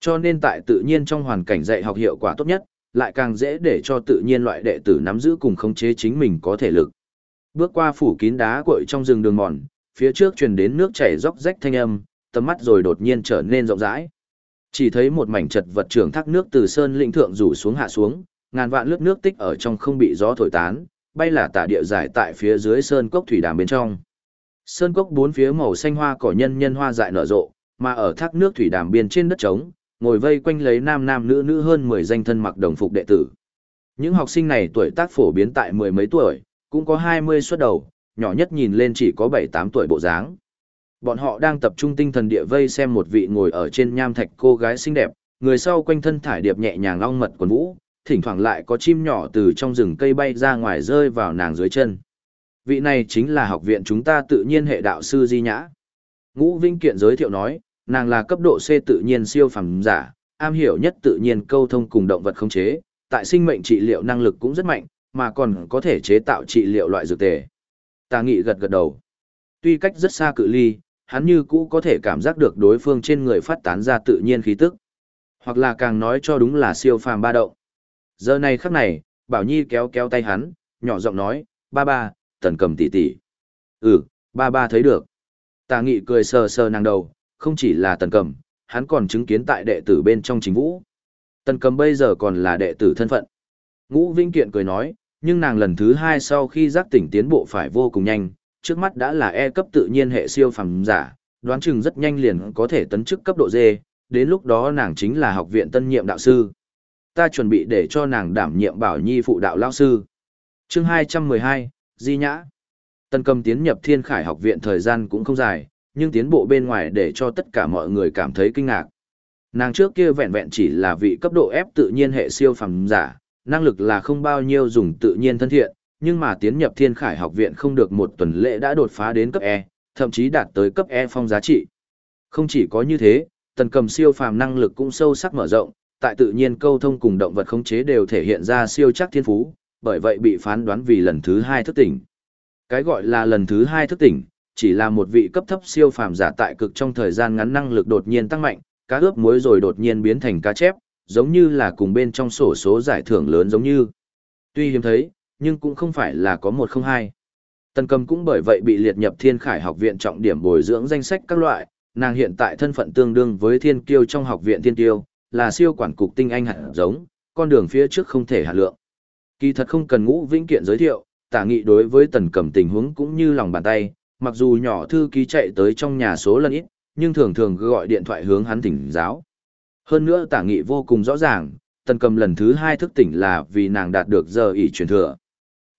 Cho nên tại tự nhiên trong hoàn cảnh dạy học hiệu quả tốt nhất, lại càng dễ để cho tự nhiên loại đệ tử nắm giữ cùng khống chế chính mình có thể lực. Bước qua phủ kín đá cội trong rừng đường mòn, phía trước truyền đến nước chảy róc rách thanh âm, tầm mắt rồi đột nhiên trở nên rộng rãi. Chỉ thấy một mảnh chật vật trường thác nước từ sơn lĩnh thượng rủ xuống hạ xuống, ngàn vạn lướt nước tích ở trong không bị gió thổi tán, bay là tả địa giải tại phía dưới sơn cốc thủy đàm bên trong. Sơn cốc bốn phía màu xanh hoa cỏ nhân nhân hoa dại nở rộ, mà ở thác nước thủy đàm biên trên đất trống, ngồi vây quanh lấy nam nam nữ nữ hơn 10 danh thân mặc đồng phục đệ tử. Những học sinh này tuổi tác phổ biến tại mười mấy tuổi, cũng có 20 xuất đầu, nhỏ nhất nhìn lên chỉ có 7-8 tuổi bộ dáng. Bọn họ đang tập trung tinh thần địa vây xem một vị ngồi ở trên nham thạch cô gái xinh đẹp, người sau quanh thân thải điệp nhẹ nhàng long mật quần vũ, thỉnh thoảng lại có chim nhỏ từ trong rừng cây bay ra ngoài rơi vào nàng dưới chân. Vị này chính là học viện chúng ta tự nhiên hệ đạo sư Di Nhã. Ngũ Vinh Kiện giới thiệu nói, nàng là cấp độ C tự nhiên siêu phẩm giả, am hiểu nhất tự nhiên câu thông cùng động vật khống chế, tại sinh mệnh trị liệu năng lực cũng rất mạnh, mà còn có thể chế tạo trị liệu loại dược tề. Tà nghị gật gật đầu. Tuy cách rất xa cự ly, hắn như cũ có thể cảm giác được đối phương trên người phát tán ra tự nhiên khí tức. Hoặc là càng nói cho đúng là siêu phàm ba động. Giờ này khắc này, Bảo Nhi kéo kéo tay hắn, nhỏ giọng nói, ba ba, tần cầm tỷ tỷ. Ừ, ba ba thấy được. Tà nghị cười sờ sờ nàng đầu, không chỉ là tần cầm, hắn còn chứng kiến tại đệ tử bên trong chính vũ. Tần cầm bây giờ còn là đệ tử thân phận. Ngũ Vinh Kiện cười nói, nhưng nàng lần thứ hai sau khi giác tỉnh tiến bộ phải vô cùng nhanh, trước mắt đã là E cấp tự nhiên hệ siêu phàm giả, đoán chừng rất nhanh liền có thể tấn chức cấp độ D, đến lúc đó nàng chính là học viện tân nhiệm đạo sư. Ta chuẩn bị để cho nàng đảm nhiệm bảo nhi phụ đạo lao sư. chương 212, Di Nhã. Tân cầm tiến nhập thiên khải học viện thời gian cũng không dài, nhưng tiến bộ bên ngoài để cho tất cả mọi người cảm thấy kinh ngạc. Nàng trước kia vẹn vẹn chỉ là vị cấp độ ép tự nhiên hệ siêu phàm giả, năng lực là không bao nhiêu dùng tự nhiên thân thiện, nhưng mà tiến nhập thiên khải học viện không được một tuần lễ đã đột phá đến cấp E, thậm chí đạt tới cấp E phong giá trị. Không chỉ có như thế, tần cầm siêu phàm năng lực cũng sâu sắc mở rộng, tại tự nhiên câu thông cùng động vật khống chế đều thể hiện ra siêu chắc thiên phú, bởi vậy bị phán đoán vì lần thứ hai thức tỉnh. Cái gọi là lần thứ hai thức tỉnh, chỉ là một vị cấp thấp siêu phàm giả tại cực trong thời gian ngắn năng lực đột nhiên tăng mạnh, cá ướp muối rồi đột nhiên biến thành cá chép, giống như là cùng bên trong sổ số giải thưởng lớn giống như. Tuy hiếm thấy, nhưng cũng không phải là có một không hai. Tần cầm cũng bởi vậy bị liệt nhập thiên khải học viện trọng điểm bồi dưỡng danh sách các loại, nàng hiện tại thân phận tương đương với thiên kiêu trong học viện thiên kiêu, là siêu quản cục tinh anh hạt giống, con đường phía trước không thể hạt lượng. Kỳ thật không cần ngũ vĩnh kiện giới thiệu, tả nghị đối với tần cầm tình huống cũng như lòng bàn tay, mặc dù nhỏ thư ký chạy tới trong nhà số lần ít, nhưng thường thường gọi điện thoại hướng hắn tỉnh giáo. Hơn nữa tả nghị vô cùng rõ ràng, tần cầm lần thứ hai thức tỉnh là vì nàng đạt được giờ ỷ truyền thừa.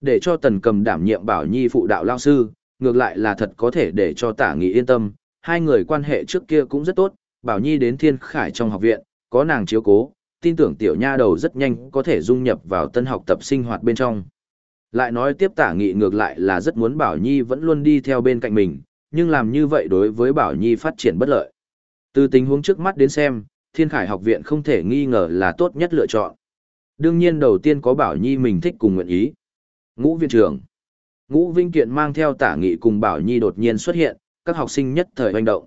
Để cho tần cầm đảm nhiệm bảo nhi phụ đạo lao sư, ngược lại là thật có thể để cho tả nghị yên tâm, hai người quan hệ trước kia cũng rất tốt, bảo nhi đến thiên khải trong học viện, có nàng chiếu cố, tin tưởng tiểu nha đầu rất nhanh có thể dung nhập vào tân học tập sinh hoạt bên trong. Lại nói tiếp tả nghị ngược lại là rất muốn Bảo Nhi vẫn luôn đi theo bên cạnh mình, nhưng làm như vậy đối với Bảo Nhi phát triển bất lợi. Từ tình huống trước mắt đến xem, Thiên Khải học viện không thể nghi ngờ là tốt nhất lựa chọn. Đương nhiên đầu tiên có Bảo Nhi mình thích cùng nguyện ý. Ngũ viện trưởng. Ngũ Vinh Kiện mang theo tả nghị cùng Bảo Nhi đột nhiên xuất hiện, các học sinh nhất thời hoành động.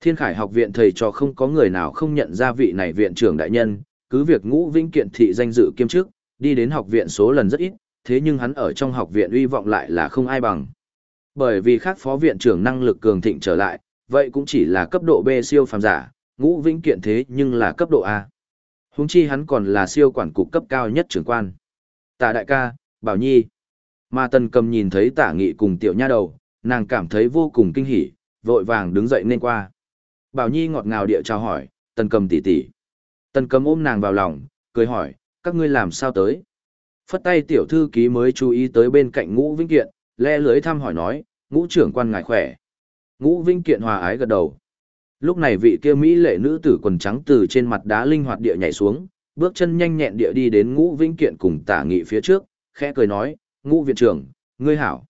Thiên Khải học viện thầy cho không có người nào không nhận ra vị này viện trưởng đại nhân, cứ việc Ngũ vĩnh Kiện thị danh dự kiêm chức, đi đến học viện số lần rất ít, thế nhưng hắn ở trong học viện uy vọng lại là không ai bằng. Bởi vì khác phó viện trưởng năng lực cường thịnh trở lại, vậy cũng chỉ là cấp độ B siêu phàm giả, ngũ vĩnh kiện thế nhưng là cấp độ A. Húng chi hắn còn là siêu quản cục cấp cao nhất trưởng quan. Tạ đại ca, Bảo Nhi. Mà tần cầm nhìn thấy tả nghị cùng tiểu nha đầu, nàng cảm thấy vô cùng kinh hỉ, vội vàng đứng dậy nên qua. Bảo Nhi ngọt ngào địa chào hỏi, tần cầm tỷ tỷ. Tần cầm ôm nàng vào lòng, cười hỏi, các ngươi làm sao tới? Phất tay tiểu thư ký mới chú ý tới bên cạnh ngũ vinh kiện, le lưới thăm hỏi nói, ngũ trưởng quan ngài khỏe. Ngũ vinh kiện hòa ái gật đầu. Lúc này vị kia Mỹ lệ nữ tử quần trắng từ trên mặt đá linh hoạt địa nhảy xuống, bước chân nhanh nhẹn địa đi đến ngũ vinh kiện cùng tả nghị phía trước, khẽ cười nói, ngũ viện trưởng, ngươi hảo.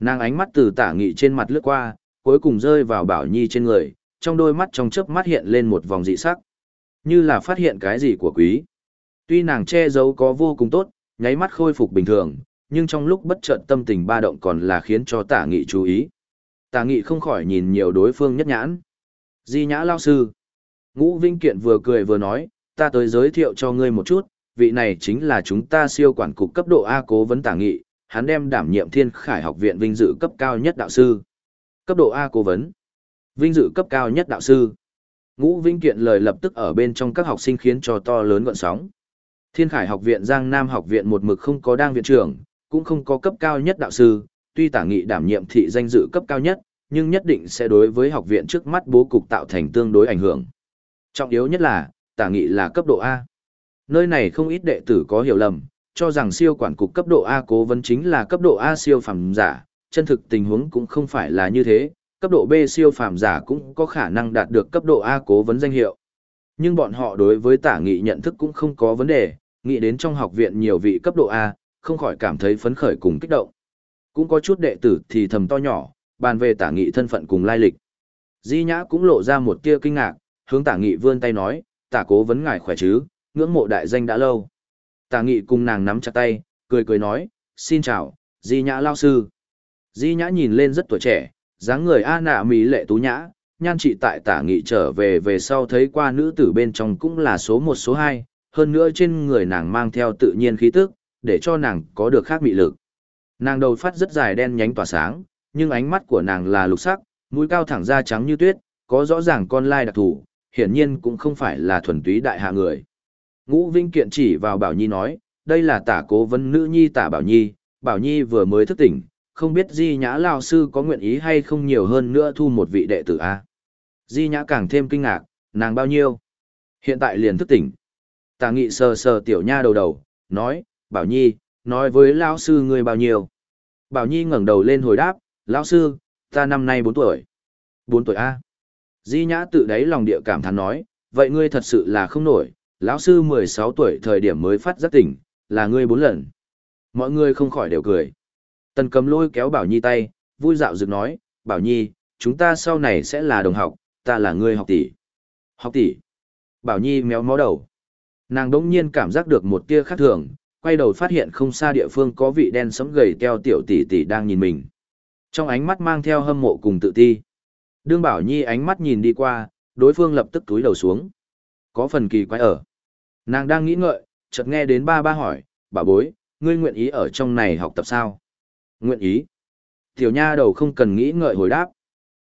Nàng ánh mắt từ tả nghị trên mặt lướt qua, cuối cùng rơi vào bảo nhi trên người, trong đôi mắt trong chớp mắt hiện lên một vòng dị sắc. Như là phát hiện cái gì của quý. Tuy nàng che giấu có vô cùng tốt, nháy mắt khôi phục bình thường, nhưng trong lúc bất chợt tâm tình ba động còn là khiến cho tả nghị chú ý. Tả nghị không khỏi nhìn nhiều đối phương nhất nhãn. Di nhã lao sư. Ngũ Vinh Kiện vừa cười vừa nói, ta tới giới thiệu cho ngươi một chút, vị này chính là chúng ta siêu quản cục cấp độ A cố vấn tả nghị, hắn đem đảm nhiệm thiên khải học viện vinh dự cấp cao nhất đạo sư. Cấp độ A cố vấn. Vinh dự cấp cao nhất đạo sư. Ngũ Vinh Kiện lời lập tức ở bên trong các học sinh khiến cho to lớn gọn sóng. Thiên khải học viện Giang Nam học viện một mực không có đang viện trưởng, cũng không có cấp cao nhất đạo sư, tuy tả nghị đảm nhiệm thị danh dự cấp cao nhất, nhưng nhất định sẽ đối với học viện trước mắt bố cục tạo thành tương đối ảnh hưởng. Trọng yếu nhất là, tả nghị là cấp độ A. Nơi này không ít đệ tử có hiểu lầm, cho rằng siêu quản cục cấp độ A cố vấn chính là cấp độ A siêu phẩm giả, chân thực tình huống cũng không phải là như thế, cấp độ B siêu phàm giả cũng có khả năng đạt được cấp độ A cố vấn danh hiệu. Nhưng bọn họ đối với tả nghị nhận thức cũng không có vấn đề, nghĩ đến trong học viện nhiều vị cấp độ A, không khỏi cảm thấy phấn khởi cùng kích động. Cũng có chút đệ tử thì thầm to nhỏ, bàn về tả nghị thân phận cùng lai lịch. Di Nhã cũng lộ ra một tia kinh ngạc, hướng tả nghị vươn tay nói, tả cố vấn ngài khỏe chứ, ngưỡng mộ đại danh đã lâu. Tả nghị cùng nàng nắm chặt tay, cười cười nói, xin chào, Di Nhã lao sư. Di Nhã nhìn lên rất tuổi trẻ, dáng người a nạ mỹ lệ tú nhã, nhan trị tại tả nghị trở về về sau thấy qua nữ tử bên trong cũng là số một số hai, hơn nữa trên người nàng mang theo tự nhiên khí tức, để cho nàng có được khác mị lực. Nàng đầu phát rất dài đen nhánh tỏa sáng, nhưng ánh mắt của nàng là lục sắc, mũi cao thẳng da trắng như tuyết, có rõ ràng con lai đặc thù, hiển nhiên cũng không phải là thuần túy đại hạ người. Ngũ Vinh Kiện chỉ vào Bảo Nhi nói, đây là tả cố vấn nữ nhi tả Bảo Nhi, Bảo Nhi vừa mới thức tỉnh, không biết Di Nhã Lao Sư có nguyện ý hay không nhiều hơn nữa thu một vị đệ tử A. Di Nhã càng thêm kinh ngạc, nàng bao nhiêu? Hiện tại liền thức tỉnh. Tạ nghị sờ sờ tiểu nha đầu đầu, nói, Bảo Nhi, nói với Lao Sư ngươi bao nhiêu? Bảo Nhi ngẩng đầu lên hồi đáp, Lão Sư, ta năm nay 4 tuổi. 4 tuổi A. Di Nhã tự đáy lòng địa cảm thán nói, vậy ngươi thật sự là không nổi, lão sư 16 tuổi thời điểm mới phát giác tỉnh, là ngươi bốn lần. Mọi người không khỏi đều cười. Tần cầm lôi kéo Bảo Nhi tay, vui dạo dựng nói, Bảo Nhi, chúng ta sau này sẽ là đồng học, ta là người học tỷ. Học tỷ. Bảo Nhi méo mó đầu. Nàng đỗng nhiên cảm giác được một tia khác thường, quay đầu phát hiện không xa địa phương có vị đen sẫm gầy teo tiểu tỷ tỷ đang nhìn mình. Trong ánh mắt mang theo hâm mộ cùng tự ti. Đương Bảo Nhi ánh mắt nhìn đi qua, đối phương lập tức túi đầu xuống. Có phần kỳ quái ở. Nàng đang nghĩ ngợi, chợt nghe đến ba ba hỏi, bà bối, ngươi nguyện ý ở trong này học tập sao? Nguyện ý. Tiểu nha đầu không cần nghĩ ngợi hồi đáp.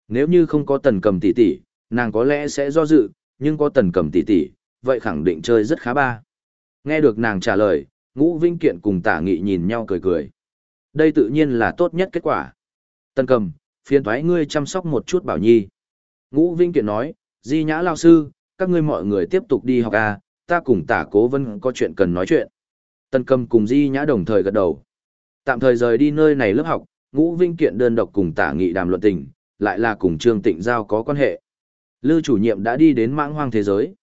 Nếu như không có tần cầm tỷ tỷ, nàng có lẽ sẽ do dự, nhưng có tần cầm tỷ tỷ, vậy khẳng định chơi rất khá ba. Nghe được nàng trả lời, ngũ vinh kiện cùng tả nghị nhìn nhau cười cười. Đây tự nhiên là tốt nhất kết quả. Tần cầm, phiền thoái ngươi chăm sóc một chút bảo nhi. Ngũ Vinh Kiện nói, Di Nhã Lao Sư, các ngươi mọi người tiếp tục đi học à, ta cùng tả cố vân có chuyện cần nói chuyện. Tần cầm cùng Di Nhã đồng thời gật đầu. Tạm thời rời đi nơi này lớp học, Ngũ Vinh Kiện đơn độc cùng tả nghị đàm luận tình, lại là cùng Trương Tịnh Giao có quan hệ. Lư chủ nhiệm đã đi đến mãng hoang thế giới.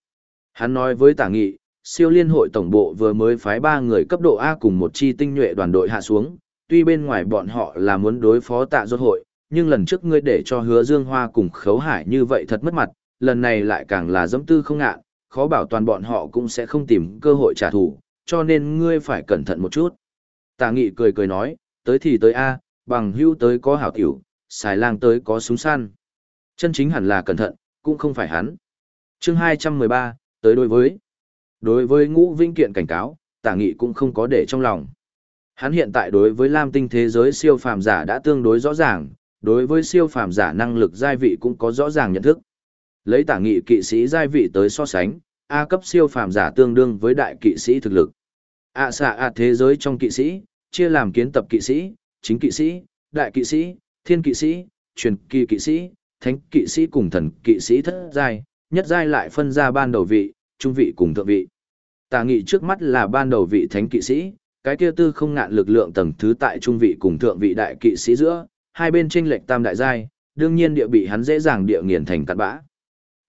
Hắn nói với tả nghị, siêu liên hội tổng bộ vừa mới phái ba người cấp độ A cùng một chi tinh nhuệ đoàn đội hạ xuống, tuy bên ngoài bọn họ là muốn đối phó tạ rốt hội, nhưng lần trước ngươi để cho hứa dương hoa cùng khấu hải như vậy thật mất mặt, lần này lại càng là dẫm tư không ngạn, khó bảo toàn bọn họ cũng sẽ không tìm cơ hội trả thù, cho nên ngươi phải cẩn thận một chút. Tà nghị cười cười nói, tới thì tới A, bằng hưu tới có hảo tiểu, xài lang tới có súng săn. Chân chính hẳn là cẩn thận, cũng không phải hắn. chương 213, tới đối với. Đối với ngũ vinh kiện cảnh cáo, tả nghị cũng không có để trong lòng. Hắn hiện tại đối với lam tinh thế giới siêu phàm giả đã tương đối rõ ràng, đối với siêu phàm giả năng lực giai vị cũng có rõ ràng nhận thức. Lấy tả nghị kỵ sĩ giai vị tới so sánh, A cấp siêu phàm giả tương đương với đại kỵ sĩ thực lực. A xạ A thế giới trong kỵ sĩ, chia làm kiến tập kỵ sĩ, chính kỵ sĩ, đại kỵ sĩ, thiên kỵ sĩ, truyền kỳ kỵ sĩ, thánh kỵ sĩ cùng thần kỵ sĩ thất giai, nhất giai lại phân ra ban đầu vị, trung vị cùng thượng vị. Tả nghị trước mắt là ban đầu vị thánh kỵ sĩ, cái kia tư không ngạn lực lượng tầng thứ tại trung vị cùng thượng vị đại kỵ sĩ giữa, hai bên tranh lệch tam đại giai, đương nhiên địa bị hắn dễ dàng địa nghiền thành cặn bã.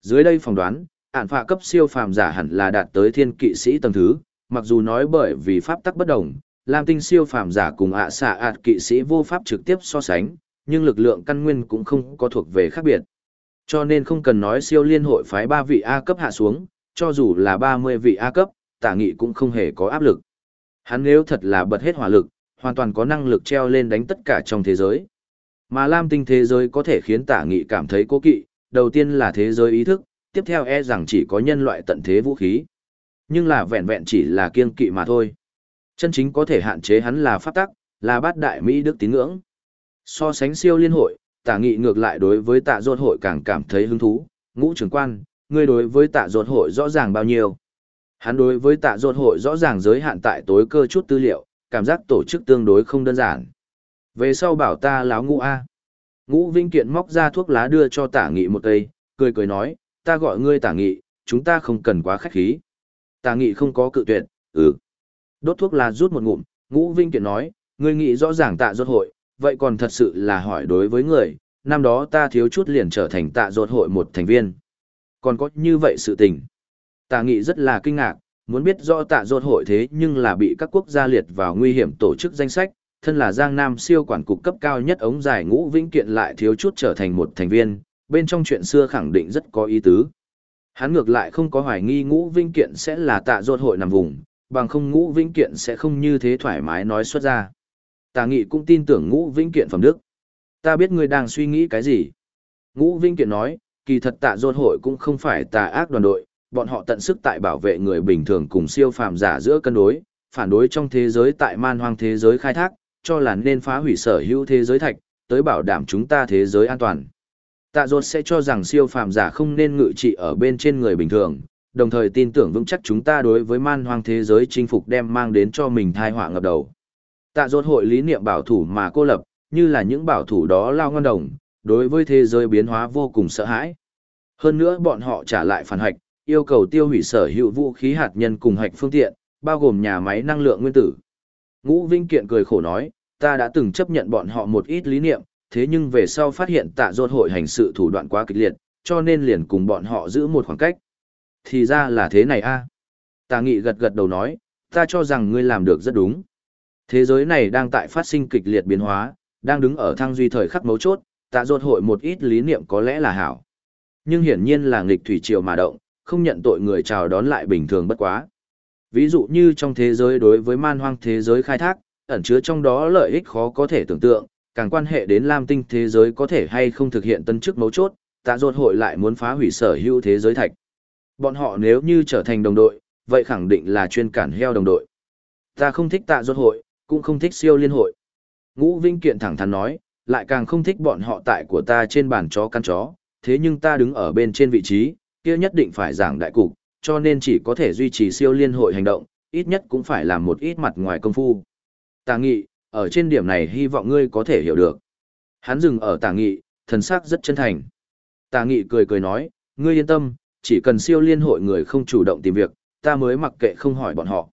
Dưới đây phỏng đoán, ạn phạ cấp siêu phàm giả hẳn là đạt tới thiên kỵ sĩ tầng thứ, mặc dù nói bởi vì pháp tắc bất đồng, Lam tinh siêu phàm giả cùng ạ xạ ạt kỵ sĩ vô pháp trực tiếp so sánh, nhưng lực lượng căn nguyên cũng không có thuộc về khác biệt. Cho nên không cần nói siêu liên hội phái 3 vị A cấp hạ xuống, cho dù là 30 vị A cấp, tả nghị cũng không hề có áp lực. Hắn nếu thật là bật hết hỏa lực, hoàn toàn có năng lực treo lên đánh tất cả trong thế giới. Mà Lam tinh thế giới có thể khiến tả nghị cảm thấy cố kỵ, đầu tiên là thế giới ý thức, tiếp theo e rằng chỉ có nhân loại tận thế vũ khí. Nhưng là vẹn vẹn chỉ là kiên kỵ mà thôi. Chân chính có thể hạn chế hắn là pháp tắc, là bát đại Mỹ đức tín ngưỡng. So sánh siêu liên hội, tả nghị ngược lại đối với tạ ruột hội càng cảm thấy hứng thú, ngũ trưởng quan, ngươi đối với tạ ruột hội rõ ràng bao nhiêu. Hắn đối với tạ ruột hội rõ ràng giới hạn tại tối cơ chút tư liệu, cảm giác tổ chức tương đối không đơn giản. Về sau bảo ta láo ngũ A. Ngũ Vinh Kiện móc ra thuốc lá đưa cho tả nghị một cây, cười cười nói, ta gọi ngươi tả nghị, chúng ta không cần quá khách khí. Ta nghị không có cự tuyệt, ừ. Đốt thuốc là rút một ngụm, Ngũ Vinh Kiện nói, ngươi nghĩ rõ ràng tạ rốt hội, vậy còn thật sự là hỏi đối với người, năm đó ta thiếu chút liền trở thành tạ rốt hội một thành viên. Còn có như vậy sự tình. Ta nghị rất là kinh ngạc, muốn biết rõ tạ rốt hội thế nhưng là bị các quốc gia liệt vào nguy hiểm tổ chức danh sách, thân là Giang Nam siêu quản cục cấp cao nhất ống dài ngũ vĩnh kiện lại thiếu chút trở thành một thành viên, bên trong chuyện xưa khẳng định rất có ý tứ. Hắn ngược lại không có hoài nghi ngũ vinh kiện sẽ là tạ ruột hội nằm vùng, bằng không ngũ vĩnh kiện sẽ không như thế thoải mái nói xuất ra. Tà nghị cũng tin tưởng ngũ vĩnh kiện phẩm đức. Ta biết ngươi đang suy nghĩ cái gì. Ngũ vĩnh kiện nói, kỳ thật tạ dôn hội cũng không phải tà ác đoàn đội, bọn họ tận sức tại bảo vệ người bình thường cùng siêu phàm giả giữa cân đối, phản đối trong thế giới tại man hoang thế giới khai thác, cho là nên phá hủy sở hữu thế giới thạch, tới bảo đảm chúng ta thế giới an toàn. Tạ dột sẽ cho rằng siêu phàm giả không nên ngự trị ở bên trên người bình thường, đồng thời tin tưởng vững chắc chúng ta đối với man hoang thế giới chinh phục đem mang đến cho mình thai họa ngập đầu. Tạ dột hội lý niệm bảo thủ mà cô lập, như là những bảo thủ đó lao ngon đồng, đối với thế giới biến hóa vô cùng sợ hãi. Hơn nữa bọn họ trả lại phản hạch, yêu cầu tiêu hủy sở hữu vũ khí hạt nhân cùng hạch phương tiện, bao gồm nhà máy năng lượng nguyên tử. Ngũ Vinh Kiện cười khổ nói, ta đã từng chấp nhận bọn họ một ít lý niệm, thế nhưng về sau phát hiện tạ dột hội hành sự thủ đoạn quá kịch liệt, cho nên liền cùng bọn họ giữ một khoảng cách. Thì ra là thế này a. À. Nghị gật gật đầu nói, ta cho rằng ngươi làm được rất đúng. Thế giới này đang tại phát sinh kịch liệt biến hóa, đang đứng ở thăng duy thời khắc mấu chốt, tạ dột hội một ít lý niệm có lẽ là hảo. Nhưng hiển nhiên là nghịch thủy triều mà động, không nhận tội người chào đón lại bình thường bất quá. Ví dụ như trong thế giới đối với man hoang thế giới khai thác, ẩn chứa trong đó lợi ích khó có thể tưởng tượng, càng quan hệ đến lam tinh thế giới có thể hay không thực hiện tân chức mấu chốt, tạ dột hội lại muốn phá hủy sở hữu thế giới thạch. Bọn họ nếu như trở thành đồng đội, vậy khẳng định là chuyên cản heo đồng đội. Ta không thích tạ dột hội, cũng không thích siêu liên hội. Ngũ Vinh Kiện thẳng thắn nói, lại càng không thích bọn họ tại của ta trên bàn chó căn chó, thế nhưng ta đứng ở bên trên vị trí, kia nhất định phải giảng đại cục, cho nên chỉ có thể duy trì siêu liên hội hành động, ít nhất cũng phải làm một ít mặt ngoài công phu. Tà nghị, ở trên điểm này hy vọng ngươi có thể hiểu được. Hắn dừng ở tà nghị, thần sắc rất chân thành. Tà nghị cười cười nói, ngươi yên tâm, chỉ cần siêu liên hội người không chủ động tìm việc, ta mới mặc kệ không hỏi bọn họ.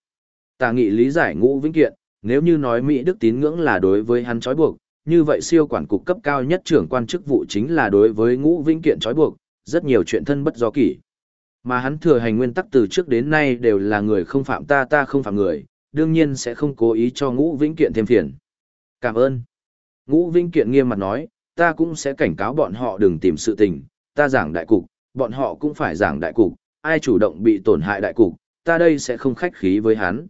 Tà nghị lý giải ngũ vĩnh kiện, nếu như nói Mỹ Đức tín ngưỡng là đối với hắn trói buộc, như vậy siêu quản cục cấp cao nhất trưởng quan chức vụ chính là đối với ngũ vĩnh kiện trói buộc, rất nhiều chuyện thân bất do kỷ. Mà hắn thừa hành nguyên tắc từ trước đến nay đều là người không phạm ta ta không phạm người, đương nhiên sẽ không cố ý cho ngũ vĩnh kiện thêm phiền. Cảm ơn. Ngũ vĩnh kiện nghiêm mặt nói, ta cũng sẽ cảnh cáo bọn họ đừng tìm sự tình, ta giảng đại cục, bọn họ cũng phải giảng đại cục, ai chủ động bị tổn hại đại cục, ta đây sẽ không khách khí với hắn.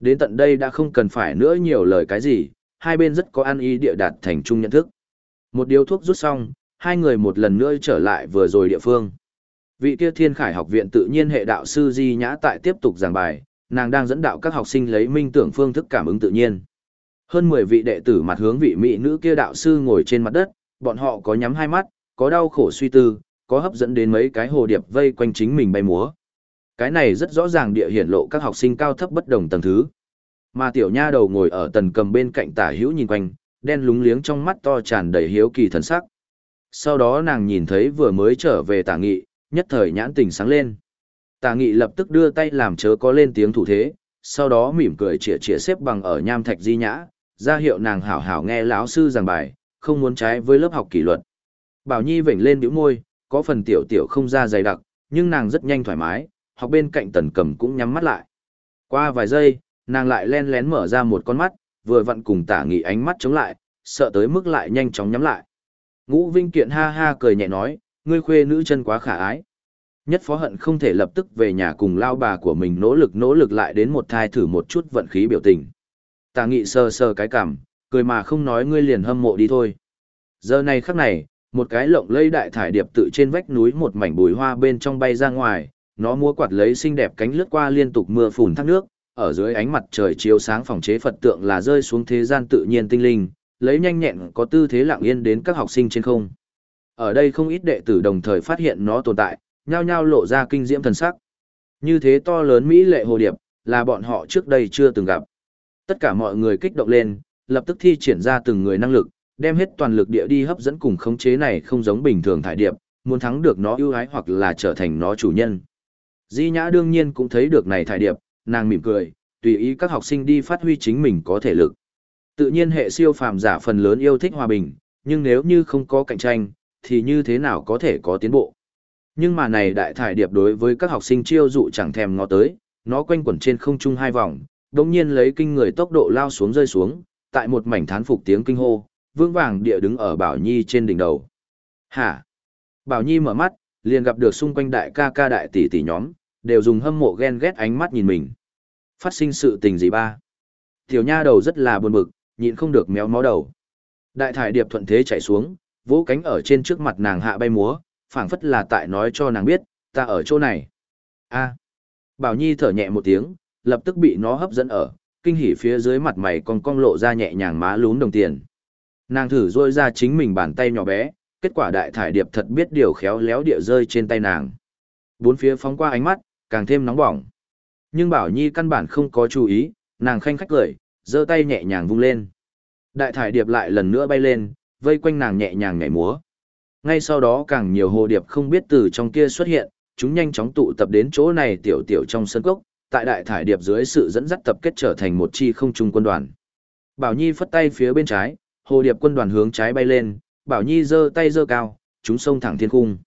Đến tận đây đã không cần phải nữa nhiều lời cái gì, hai bên rất có ăn ý địa đạt thành chung nhận thức. Một điếu thuốc rút xong, hai người một lần nữa trở lại vừa rồi địa phương. Vị kia thiên khải học viện tự nhiên hệ đạo sư Di Nhã tại tiếp tục giảng bài, nàng đang dẫn đạo các học sinh lấy minh tưởng phương thức cảm ứng tự nhiên. Hơn 10 vị đệ tử mặt hướng vị mỹ nữ kia đạo sư ngồi trên mặt đất, bọn họ có nhắm hai mắt, có đau khổ suy tư, có hấp dẫn đến mấy cái hồ điệp vây quanh chính mình bay múa. Cái này rất rõ ràng địa hiển lộ các học sinh cao thấp bất đồng tầng thứ. Mà tiểu nha đầu ngồi ở tần cầm bên cạnh tả hữu nhìn quanh, đen lúng liếng trong mắt to tràn đầy hiếu kỳ thần sắc. Sau đó nàng nhìn thấy vừa mới trở về tả nghị, nhất thời nhãn tình sáng lên. Tả nghị lập tức đưa tay làm chớ có lên tiếng thủ thế, sau đó mỉm cười chĩa chĩa xếp bằng ở nham thạch di nhã, ra hiệu nàng hảo hảo nghe lão sư giảng bài, không muốn trái với lớp học kỷ luật. Bảo Nhi vểnh lên bĩu môi, có phần tiểu tiểu không ra dày đặc, nhưng nàng rất nhanh thoải mái, học bên cạnh tần cầm cũng nhắm mắt lại. Qua vài giây, nàng lại len lén mở ra một con mắt, vừa vặn cùng tả nghị ánh mắt chống lại, sợ tới mức lại nhanh chóng nhắm lại. Ngũ Vinh Kiện ha ha cười nhẹ nói, ngươi khuê nữ chân quá khả ái. Nhất phó hận không thể lập tức về nhà cùng lao bà của mình nỗ lực nỗ lực lại đến một thai thử một chút vận khí biểu tình. Tà nghị sờ sờ cái cảm, cười mà không nói ngươi liền hâm mộ đi thôi. Giờ này khắc này, một cái lộng lây đại thải điệp tự trên vách núi một mảnh bùi hoa bên trong bay ra ngoài, nó múa quạt lấy xinh đẹp cánh lướt qua liên tục mưa phùn thác nước, ở dưới ánh mặt trời chiếu sáng phòng chế Phật tượng là rơi xuống thế gian tự nhiên tinh linh, lấy nhanh nhẹn có tư thế lặng yên đến các học sinh trên không. Ở đây không ít đệ tử đồng thời phát hiện nó tồn tại, nhao nhao lộ ra kinh diễm thần sắc. Như thế to lớn mỹ lệ hồ điệp, là bọn họ trước đây chưa từng gặp. Tất cả mọi người kích động lên, lập tức thi triển ra từng người năng lực, đem hết toàn lực địa đi hấp dẫn cùng khống chế này không giống bình thường thải điệp, muốn thắng được nó ưu ái hoặc là trở thành nó chủ nhân. Di Nhã đương nhiên cũng thấy được này thải điệp, nàng mỉm cười, tùy ý các học sinh đi phát huy chính mình có thể lực. Tự nhiên hệ siêu phàm giả phần lớn yêu thích hòa bình, nhưng nếu như không có cạnh tranh, thì như thế nào có thể có tiến bộ. Nhưng mà này đại thải điệp đối với các học sinh chiêu dụ chẳng thèm ngó tới, nó quanh quẩn trên không trung hai vòng, đồng nhiên lấy kinh người tốc độ lao xuống rơi xuống, tại một mảnh thán phục tiếng kinh hô, vương vàng địa đứng ở Bảo Nhi trên đỉnh đầu. Hả? Bảo Nhi mở mắt, liền gặp được xung quanh đại ca ca đại tỷ tỷ nhóm, đều dùng hâm mộ ghen ghét ánh mắt nhìn mình. Phát sinh sự tình gì ba? Tiểu nha đầu rất là buồn bực, nhịn không được méo mó đầu. Đại thải điệp thuận thế chạy xuống, vỗ cánh ở trên trước mặt nàng hạ bay múa, phảng phất là tại nói cho nàng biết, ta ở chỗ này. A. Bảo Nhi thở nhẹ một tiếng, lập tức bị nó hấp dẫn ở, kinh hỉ phía dưới mặt mày còn cong lộ ra nhẹ nhàng má lún đồng tiền. Nàng thử rôi ra chính mình bàn tay nhỏ bé, kết quả đại thải điệp thật biết điều khéo léo địa rơi trên tay nàng. Bốn phía phóng qua ánh mắt, càng thêm nóng bỏng. Nhưng Bảo Nhi căn bản không có chú ý, nàng khanh khách cười, giơ tay nhẹ nhàng vung lên. Đại thải điệp lại lần nữa bay lên, vây quanh nàng nhẹ nhàng nhảy múa. Ngay sau đó càng nhiều hồ điệp không biết từ trong kia xuất hiện, chúng nhanh chóng tụ tập đến chỗ này tiểu tiểu trong sân cốc, tại đại thải điệp dưới sự dẫn dắt tập kết trở thành một chi không trung quân đoàn. Bảo Nhi phất tay phía bên trái, hồ điệp quân đoàn hướng trái bay lên, Bảo Nhi giơ tay giơ cao, chúng xông thẳng thiên cung.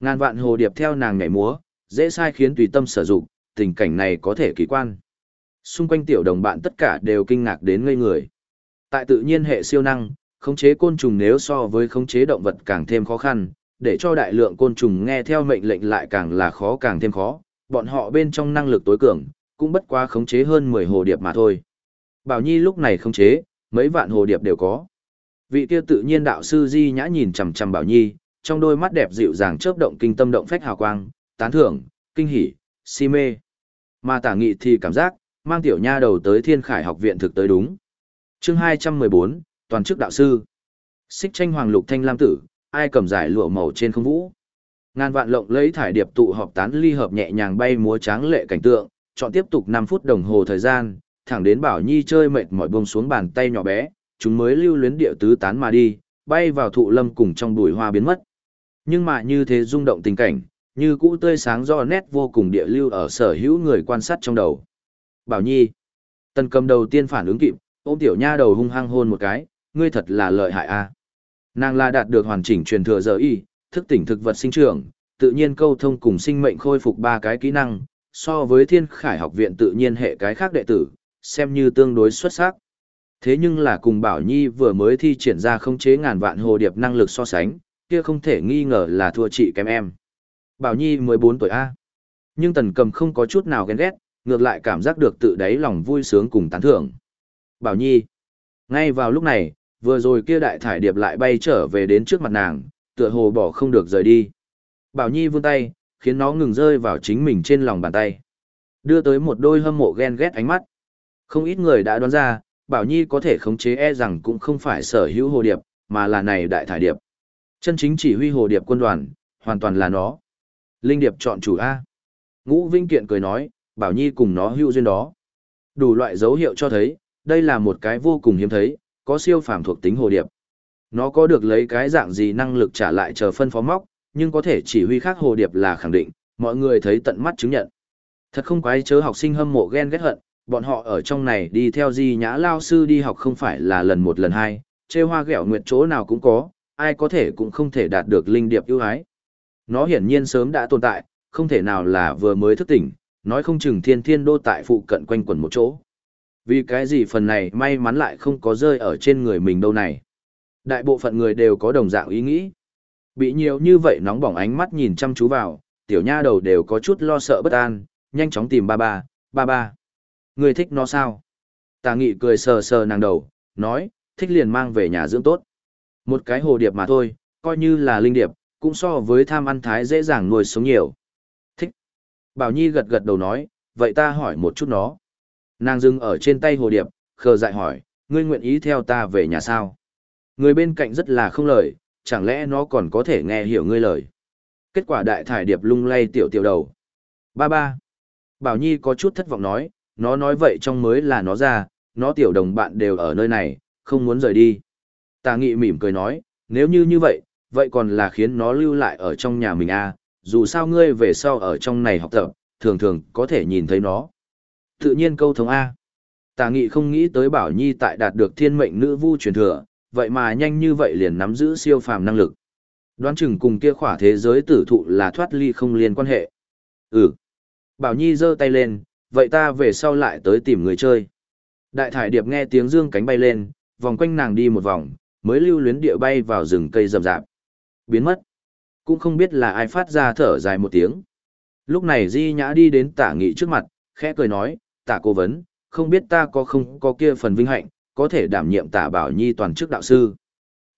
Ngàn vạn hồ điệp theo nàng nhảy múa, dễ sai khiến tùy tâm sử dụng, tình cảnh này có thể kỳ quan. Xung quanh tiểu đồng bạn tất cả đều kinh ngạc đến ngây người. Tại tự nhiên hệ siêu năng, khống chế côn trùng nếu so với khống chế động vật càng thêm khó khăn, để cho đại lượng côn trùng nghe theo mệnh lệnh lại càng là khó càng thêm khó, bọn họ bên trong năng lực tối cường, cũng bất quá khống chế hơn 10 hồ điệp mà thôi. Bảo Nhi lúc này khống chế, mấy vạn hồ điệp đều có. Vị kia tự nhiên đạo sư Di Nhã nhìn chằm chằm Bảo Nhi, trong đôi mắt đẹp dịu dàng chớp động kinh tâm động phách hào quang, tán thưởng, kinh hỉ, si mê. Mà Tả Nghị thì cảm giác, mang tiểu nha đầu tới Thiên Khải học viện thực tới đúng. Chương 214, toàn chức đạo sư. Xích tranh hoàng lục thanh lam tử, ai cầm giải lụa màu trên không vũ. Ngàn vạn lộng lấy thải điệp tụ họp tán ly hợp nhẹ nhàng bay múa tráng lệ cảnh tượng, chọn tiếp tục 5 phút đồng hồ thời gian, thẳng đến Bảo Nhi chơi mệt mỏi buông xuống bàn tay nhỏ bé, chúng mới lưu luyến địa tứ tán mà đi, bay vào thụ lâm cùng trong bụi hoa biến mất. Nhưng mà như thế rung động tình cảnh, như cũ tươi sáng do nét vô cùng địa lưu ở sở hữu người quan sát trong đầu. Bảo Nhi. Tần cầm đầu tiên phản ứng kịp, ôm tiểu nha đầu hung hăng hôn một cái, ngươi thật là lợi hại a. Nàng là đạt được hoàn chỉnh truyền thừa giờ y, thức tỉnh thực vật sinh trưởng, tự nhiên câu thông cùng sinh mệnh khôi phục ba cái kỹ năng, so với thiên khải học viện tự nhiên hệ cái khác đệ tử, xem như tương đối xuất sắc. Thế nhưng là cùng Bảo Nhi vừa mới thi triển ra không chế ngàn vạn hồ điệp năng lực so sánh, kia không thể nghi ngờ là thua chị kém em. Bảo Nhi 14 tuổi A. Nhưng tần cầm không có chút nào ghen ghét, ngược lại cảm giác được tự đáy lòng vui sướng cùng tán thưởng. Bảo Nhi. Ngay vào lúc này, vừa rồi kia đại thải điệp lại bay trở về đến trước mặt nàng, tựa hồ bỏ không được rời đi. Bảo Nhi vươn tay, khiến nó ngừng rơi vào chính mình trên lòng bàn tay. Đưa tới một đôi hâm mộ ghen ghét ánh mắt. Không ít người đã đoán ra, Bảo Nhi có thể khống chế e rằng cũng không phải sở hữu hồ điệp, mà là này đại thải điệp. Chân chính chỉ huy hồ điệp quân đoàn, hoàn toàn là nó. Linh điệp chọn chủ A. Ngũ Vinh Kiện cười nói, Bảo Nhi cùng nó hữu duyên đó. Đủ loại dấu hiệu cho thấy, đây là một cái vô cùng hiếm thấy, có siêu phàm thuộc tính hồ điệp. Nó có được lấy cái dạng gì năng lực trả lại chờ phân phó móc, nhưng có thể chỉ huy khác hồ điệp là khẳng định, mọi người thấy tận mắt chứng nhận. Thật không quái chớ học sinh hâm mộ ghen ghét hận, bọn họ ở trong này đi theo di nhã lao sư đi học không phải là lần một lần hai, chê hoa ghẹo nguyệt chỗ nào cũng có, ai có thể cũng không thể đạt được linh điệp ưu ái. Nó hiển nhiên sớm đã tồn tại, không thể nào là vừa mới thức tỉnh, nói không chừng thiên thiên đô tại phụ cận quanh quẩn một chỗ. Vì cái gì phần này may mắn lại không có rơi ở trên người mình đâu này. Đại bộ phận người đều có đồng dạng ý nghĩ. Bị nhiều như vậy nóng bỏng ánh mắt nhìn chăm chú vào, tiểu nha đầu đều có chút lo sợ bất an, nhanh chóng tìm ba ba, ba ba. Người thích nó sao? Tà nghị cười sờ sờ nàng đầu, nói, thích liền mang về nhà dưỡng tốt. Một cái hồ điệp mà thôi, coi như là linh điệp, cũng so với tham ăn thái dễ dàng nuôi sống nhiều. Thích. Bảo Nhi gật gật đầu nói, vậy ta hỏi một chút nó. Nàng dừng ở trên tay hồ điệp, khờ dại hỏi, ngươi nguyện ý theo ta về nhà sao? Người bên cạnh rất là không lời, chẳng lẽ nó còn có thể nghe hiểu ngươi lời. Kết quả đại thải điệp lung lay tiểu tiểu đầu. Ba ba. Bảo Nhi có chút thất vọng nói, nó nói vậy trong mới là nó ra, nó tiểu đồng bạn đều ở nơi này, không muốn rời đi. Tà nghị mỉm cười nói, nếu như như vậy, vậy còn là khiến nó lưu lại ở trong nhà mình à, dù sao ngươi về sau ở trong này học tập, thường thường có thể nhìn thấy nó. Tự nhiên câu thống A. Tà nghị không nghĩ tới Bảo Nhi tại đạt được thiên mệnh nữ vu truyền thừa, vậy mà nhanh như vậy liền nắm giữ siêu phàm năng lực. Đoán chừng cùng kia khỏa thế giới tử thụ là thoát ly không liên quan hệ. Ừ. Bảo Nhi giơ tay lên, vậy ta về sau lại tới tìm người chơi. Đại thải điệp nghe tiếng dương cánh bay lên, vòng quanh nàng đi một vòng, mới lưu luyến địa bay vào rừng cây rậm rạp. Biến mất. Cũng không biết là ai phát ra thở dài một tiếng. Lúc này Di Nhã đi đến tả nghị trước mặt, khẽ cười nói, tả cố vấn, không biết ta có không có kia phần vinh hạnh, có thể đảm nhiệm tả bảo nhi toàn chức đạo sư.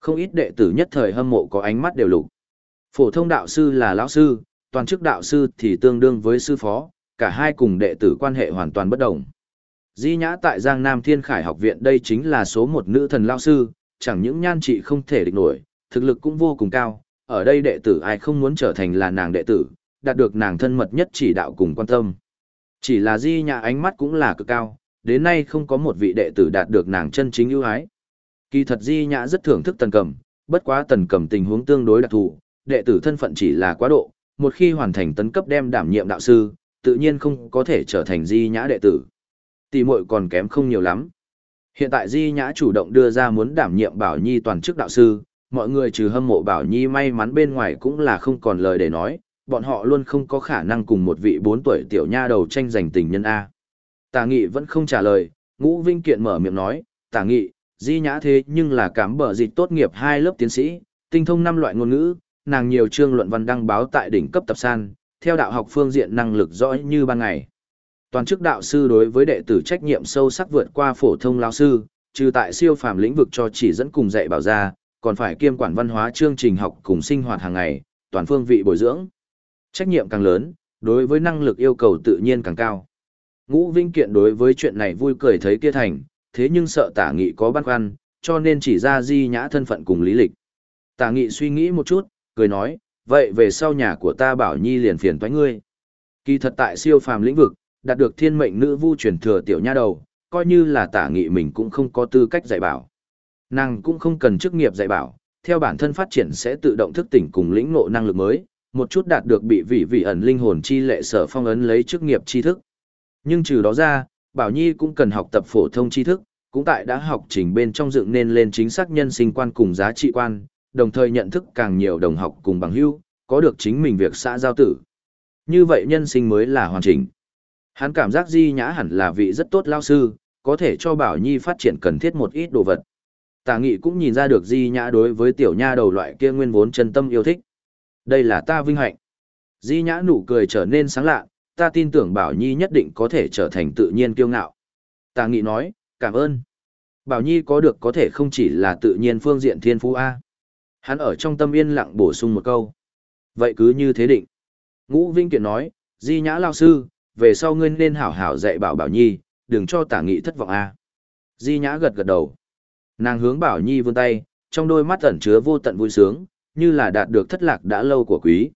Không ít đệ tử nhất thời hâm mộ có ánh mắt đều lục. Phổ thông đạo sư là lão sư, toàn chức đạo sư thì tương đương với sư phó, cả hai cùng đệ tử quan hệ hoàn toàn bất đồng. Di Nhã tại Giang Nam Thiên Khải học viện đây chính là số một nữ thần lao sư, chẳng những nhan trị không thể địch nổi, thực lực cũng vô cùng cao, ở đây đệ tử ai không muốn trở thành là nàng đệ tử, đạt được nàng thân mật nhất chỉ đạo cùng quan tâm. Chỉ là Di Nhã ánh mắt cũng là cực cao, đến nay không có một vị đệ tử đạt được nàng chân chính ưu ái. Kỳ thật Di Nhã rất thưởng thức Tần Cẩm, bất quá Tần Cẩm tình huống tương đối đặc thù, đệ tử thân phận chỉ là quá độ, một khi hoàn thành tấn cấp đem đảm nhiệm đạo sư, tự nhiên không có thể trở thành Di Nhã đệ tử. Tỷ muội còn kém không nhiều lắm. Hiện tại Di Nhã chủ động đưa ra muốn đảm nhiệm Bảo Nhi toàn chức đạo sư, mọi người trừ hâm mộ Bảo Nhi may mắn bên ngoài cũng là không còn lời để nói, bọn họ luôn không có khả năng cùng một vị bốn tuổi tiểu nha đầu tranh giành tình nhân A. Tả nghị vẫn không trả lời, ngũ vinh kiện mở miệng nói, tả nghị, di nhã thế nhưng là cám bờ dịch tốt nghiệp hai lớp tiến sĩ, tinh thông năm loại ngôn ngữ, nàng nhiều chương luận văn đăng báo tại đỉnh cấp tập san, theo đạo học phương diện năng lực rõ như ban ngày. Toàn chức đạo sư đối với đệ tử trách nhiệm sâu sắc vượt qua phổ thông lao sư, trừ tại siêu phàm lĩnh vực cho chỉ dẫn cùng dạy bảo ra, còn phải kiêm quản văn hóa chương trình học cùng sinh hoạt hàng ngày, toàn phương vị bồi dưỡng. Trách nhiệm càng lớn, đối với năng lực yêu cầu tự nhiên càng cao. Ngũ Vinh Kiện đối với chuyện này vui cười thấy kia thành, thế nhưng sợ tả nghị có băn khoăn, cho nên chỉ ra di nhã thân phận cùng lý lịch. Tả nghị suy nghĩ một chút, cười nói, vậy về sau nhà của ta bảo nhi liền phiền toái ngươi. Kỳ thật tại siêu phàm lĩnh vực, đạt được thiên mệnh nữ vu truyền thừa tiểu nha đầu, coi như là tả nghị mình cũng không có tư cách dạy bảo. Nàng cũng không cần chức nghiệp dạy bảo, theo bản thân phát triển sẽ tự động thức tỉnh cùng lĩnh ngộ năng lực mới, một chút đạt được bị vị vị ẩn linh hồn chi lệ sở phong ấn lấy chức nghiệp tri thức. Nhưng trừ đó ra, Bảo Nhi cũng cần học tập phổ thông tri thức, cũng tại đã học trình bên trong dựng nên lên chính xác nhân sinh quan cùng giá trị quan, đồng thời nhận thức càng nhiều đồng học cùng bằng hữu, có được chính mình việc xã giao tử. Như vậy nhân sinh mới là hoàn chỉnh. Hắn cảm giác Di Nhã hẳn là vị rất tốt lao sư, có thể cho Bảo Nhi phát triển cần thiết một ít đồ vật. Tả nghị cũng nhìn ra được Di Nhã đối với tiểu nha đầu loại kia nguyên vốn chân tâm yêu thích. Đây là ta vinh hạnh. Di Nhã nụ cười trở nên sáng lạ, ta tin tưởng Bảo Nhi nhất định có thể trở thành tự nhiên kiêu ngạo. Tà Nghị nói, cảm ơn. Bảo Nhi có được có thể không chỉ là tự nhiên phương diện thiên phú A. Hắn ở trong tâm yên lặng bổ sung một câu. Vậy cứ như thế định. Ngũ Vinh Kiện nói, Di Nhã Lao Sư, về sau ngươi nên hảo hảo dạy bảo Bảo Nhi, đừng cho tả nghị thất vọng A. Di Nhã gật gật đầu. Nàng hướng Bảo Nhi vươn tay, trong đôi mắt ẩn chứa vô tận vui sướng, như là đạt được thất lạc đã lâu của quý.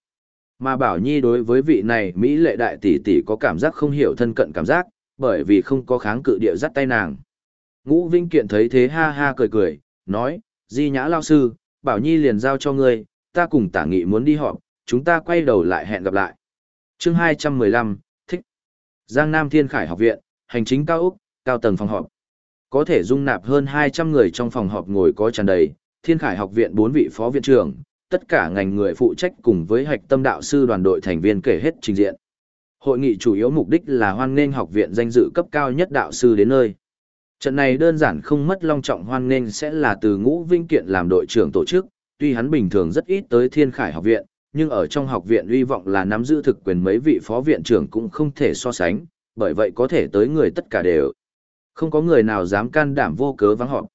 Mà Bảo Nhi đối với vị này Mỹ lệ đại tỷ tỷ có cảm giác không hiểu thân cận cảm giác, bởi vì không có kháng cự địa dắt tay nàng. Ngũ Vinh Kiện thấy thế ha ha cười cười, nói, Di Nhã Lao Sư, Bảo Nhi liền giao cho ngươi, ta cùng tả nghị muốn đi họp, chúng ta quay đầu lại hẹn gặp lại. chương 215, thích. Giang Nam Thiên Khải học viện, hành chính cao Úc, cao tầng phòng họp. Có thể dung nạp hơn 200 người trong phòng họp ngồi có tràn đầy, Thiên Khải học viện bốn vị phó viện trưởng, tất cả ngành người phụ trách cùng với hạch tâm đạo sư đoàn đội thành viên kể hết trình diện. Hội nghị chủ yếu mục đích là hoan nghênh học viện danh dự cấp cao nhất đạo sư đến nơi. Trận này đơn giản không mất long trọng hoan nghênh sẽ là từ Ngũ Vinh Kiện làm đội trưởng tổ chức, tuy hắn bình thường rất ít tới Thiên Khải học viện, nhưng ở trong học viện uy vọng là nắm giữ thực quyền mấy vị phó viện trưởng cũng không thể so sánh, bởi vậy có thể tới người tất cả đều. Không có người nào dám can đảm vô cớ vắng họp.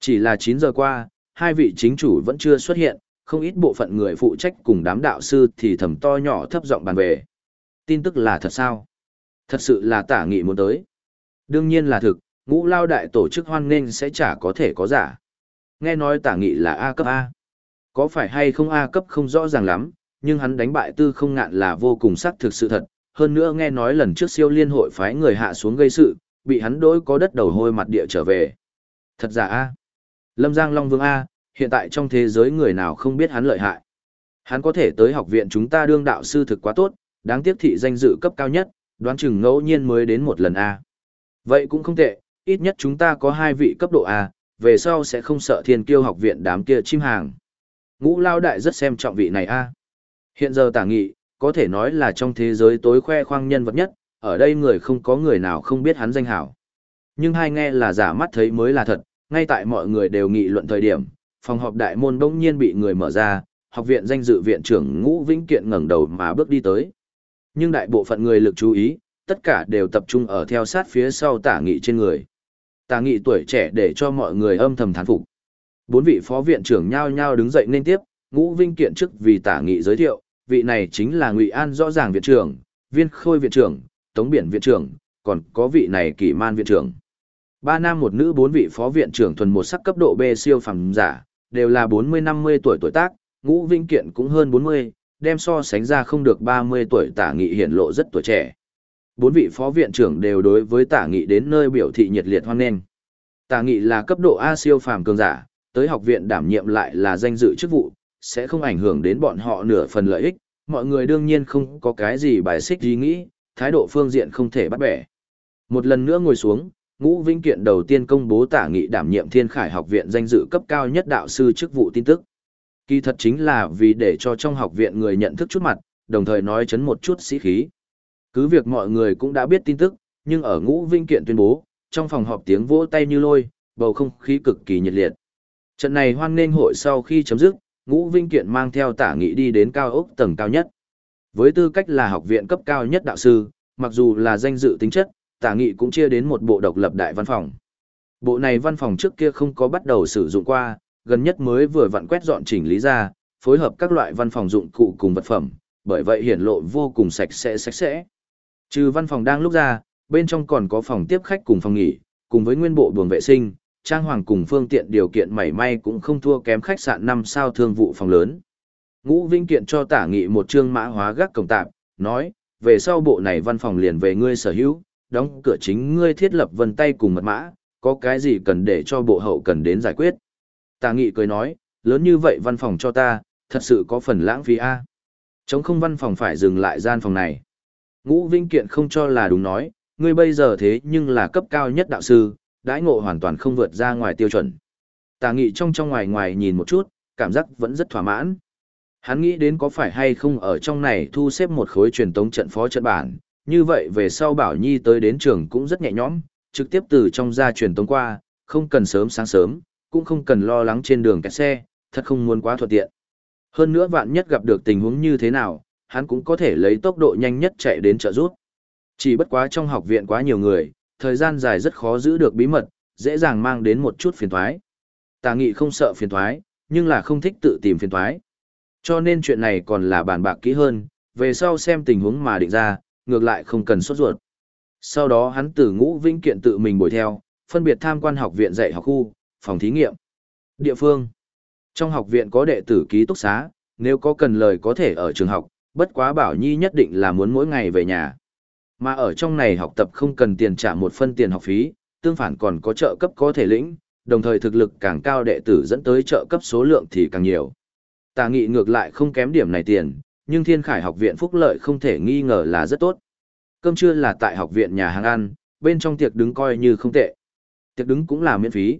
Chỉ là 9 giờ qua, hai vị chính chủ vẫn chưa xuất hiện, không ít bộ phận người phụ trách cùng đám đạo sư thì thầm to nhỏ thấp giọng bàn về. Tin tức là thật sao? Thật sự là tả nghị muốn tới. Đương nhiên là thực, ngũ lao đại tổ chức hoan nghênh sẽ chả có thể có giả. Nghe nói tả nghị là A cấp A. Có phải hay không A cấp không rõ ràng lắm, nhưng hắn đánh bại tư không ngạn là vô cùng xác thực sự thật. Hơn nữa nghe nói lần trước siêu liên hội phái người hạ xuống gây sự, bị hắn đối có đất đầu hôi mặt địa trở về. Thật giả A. Lâm Giang Long Vương A, hiện tại trong thế giới người nào không biết hắn lợi hại. Hắn có thể tới học viện chúng ta đương đạo sư thực quá tốt, đáng tiếc thị danh dự cấp cao nhất, đoán chừng ngẫu nhiên mới đến một lần A. Vậy cũng không tệ, ít nhất chúng ta có hai vị cấp độ A, về sau sẽ không sợ thiên kiêu học viện đám kia chim hàng. Ngũ lao đại rất xem trọng vị này A. Hiện giờ tả nghị, có thể nói là trong thế giới tối khoe khoang nhân vật nhất, ở đây người không có người nào không biết hắn danh hảo. Nhưng hai nghe là giả mắt thấy mới là thật, ngay tại mọi người đều nghị luận thời điểm, phòng họp đại môn bỗng nhiên bị người mở ra, học viện danh dự viện trưởng Ngũ Vĩnh Kiện ngẩng đầu mà bước đi tới. Nhưng đại bộ phận người lực chú ý, tất cả đều tập trung ở theo sát phía sau tả nghị trên người. Tả nghị tuổi trẻ để cho mọi người âm thầm thán phục. Bốn vị phó viện trưởng nhao nhao đứng dậy nên tiếp, Ngũ Vinh Kiện trước vì tả nghị giới thiệu, vị này chính là Ngụy An rõ ràng viện trưởng, Viên Khôi viện trưởng, Tống Biển viện trưởng, còn có vị này Kỷ Man viện trưởng. Ba nam một nữ bốn vị phó viện trưởng thuần một sắc cấp độ B siêu phẩm giả, đều là 40-50 tuổi tuổi tác, Ngũ Vinh Kiện cũng hơn 40, đem so sánh ra không được 30 tuổi tả nghị hiển lộ rất tuổi trẻ. Bốn vị phó viện trưởng đều đối với tả nghị đến nơi biểu thị nhiệt liệt hoan nghênh. Tả nghị là cấp độ A siêu phàm cường giả, tới học viện đảm nhiệm lại là danh dự chức vụ, sẽ không ảnh hưởng đến bọn họ nửa phần lợi ích, mọi người đương nhiên không có cái gì bài xích ý nghĩ, thái độ phương diện không thể bắt bẻ. Một lần nữa ngồi xuống, Ngũ Vĩnh Kiện đầu tiên công bố tả nghị đảm nhiệm Thiên Khải học viện danh dự cấp cao nhất đạo sư chức vụ tin tức. Kỳ thật chính là vì để cho trong học viện người nhận thức chút mặt, đồng thời nói chấn một chút sĩ khí. Cứ việc mọi người cũng đã biết tin tức, nhưng ở Ngũ Vĩnh Kiện tuyên bố, trong phòng họp tiếng vỗ tay như lôi, bầu không khí cực kỳ nhiệt liệt. Trận này hoan nghênh hội sau khi chấm dứt, Ngũ Vinh Kiện mang theo tả nghị đi đến cao ốc tầng cao nhất. Với tư cách là học viện cấp cao nhất đạo sư, mặc dù là danh dự tính chất, tả nghị cũng chia đến một bộ độc lập đại văn phòng. Bộ này văn phòng trước kia không có bắt đầu sử dụng qua, gần nhất mới vừa vặn quét dọn chỉnh lý ra, phối hợp các loại văn phòng dụng cụ cùng vật phẩm, bởi vậy hiển lộ vô cùng sạch sẽ sạch sẽ. Trừ văn phòng đang lúc ra, bên trong còn có phòng tiếp khách cùng phòng nghỉ, cùng với nguyên bộ buồng vệ sinh, trang hoàng cùng phương tiện điều kiện mảy may cũng không thua kém khách sạn năm sao thương vụ phòng lớn. Ngũ Vinh Kiện cho tả nghị một chương mã hóa gác cổng tạm, nói, về sau bộ này văn phòng liền về ngươi sở hữu, đóng cửa chính ngươi thiết lập vân tay cùng mật mã, có cái gì cần để cho bộ hậu cần đến giải quyết. Tà nghị cười nói, lớn như vậy văn phòng cho ta, thật sự có phần lãng phí a. Chống không văn phòng phải dừng lại gian phòng này. Ngũ Vinh Kiện không cho là đúng nói, ngươi bây giờ thế nhưng là cấp cao nhất đạo sư, đãi ngộ hoàn toàn không vượt ra ngoài tiêu chuẩn. Tà nghị trong trong ngoài ngoài nhìn một chút, cảm giác vẫn rất thỏa mãn. Hắn nghĩ đến có phải hay không ở trong này thu xếp một khối truyền tống trận phó trận bản, như vậy về sau Bảo Nhi tới đến trường cũng rất nhẹ nhõm, trực tiếp từ trong ra truyền tống qua, không cần sớm sáng sớm, cũng không cần lo lắng trên đường kẹt xe, thật không muốn quá thuận tiện. Hơn nữa vạn nhất gặp được tình huống như thế nào, hắn cũng có thể lấy tốc độ nhanh nhất chạy đến trợ giúp. Chỉ bất quá trong học viện quá nhiều người, thời gian dài rất khó giữ được bí mật, dễ dàng mang đến một chút phiền toái. Tà nghị không sợ phiền toái, nhưng là không thích tự tìm phiền toái. Cho nên chuyện này còn là bàn bạc kỹ hơn, về sau xem tình huống mà định ra, ngược lại không cần sốt ruột. Sau đó hắn từ ngũ vĩnh kiện tự mình bồi theo, phân biệt tham quan học viện dạy học khu, phòng thí nghiệm. Địa phương. Trong học viện có đệ tử ký túc xá, nếu có cần lời có thể ở trường học, bất quá bảo nhi nhất định là muốn mỗi ngày về nhà. Mà ở trong này học tập không cần tiền trả một phân tiền học phí, tương phản còn có trợ cấp có thể lĩnh, đồng thời thực lực càng cao đệ tử dẫn tới trợ cấp số lượng thì càng nhiều. Tà nghị ngược lại không kém điểm này tiền, nhưng thiên khải học viện phúc lợi không thể nghi ngờ là rất tốt. Cơm trưa là tại học viện nhà hàng ăn, bên trong tiệc đứng coi như không tệ. Tiệc đứng cũng là miễn phí.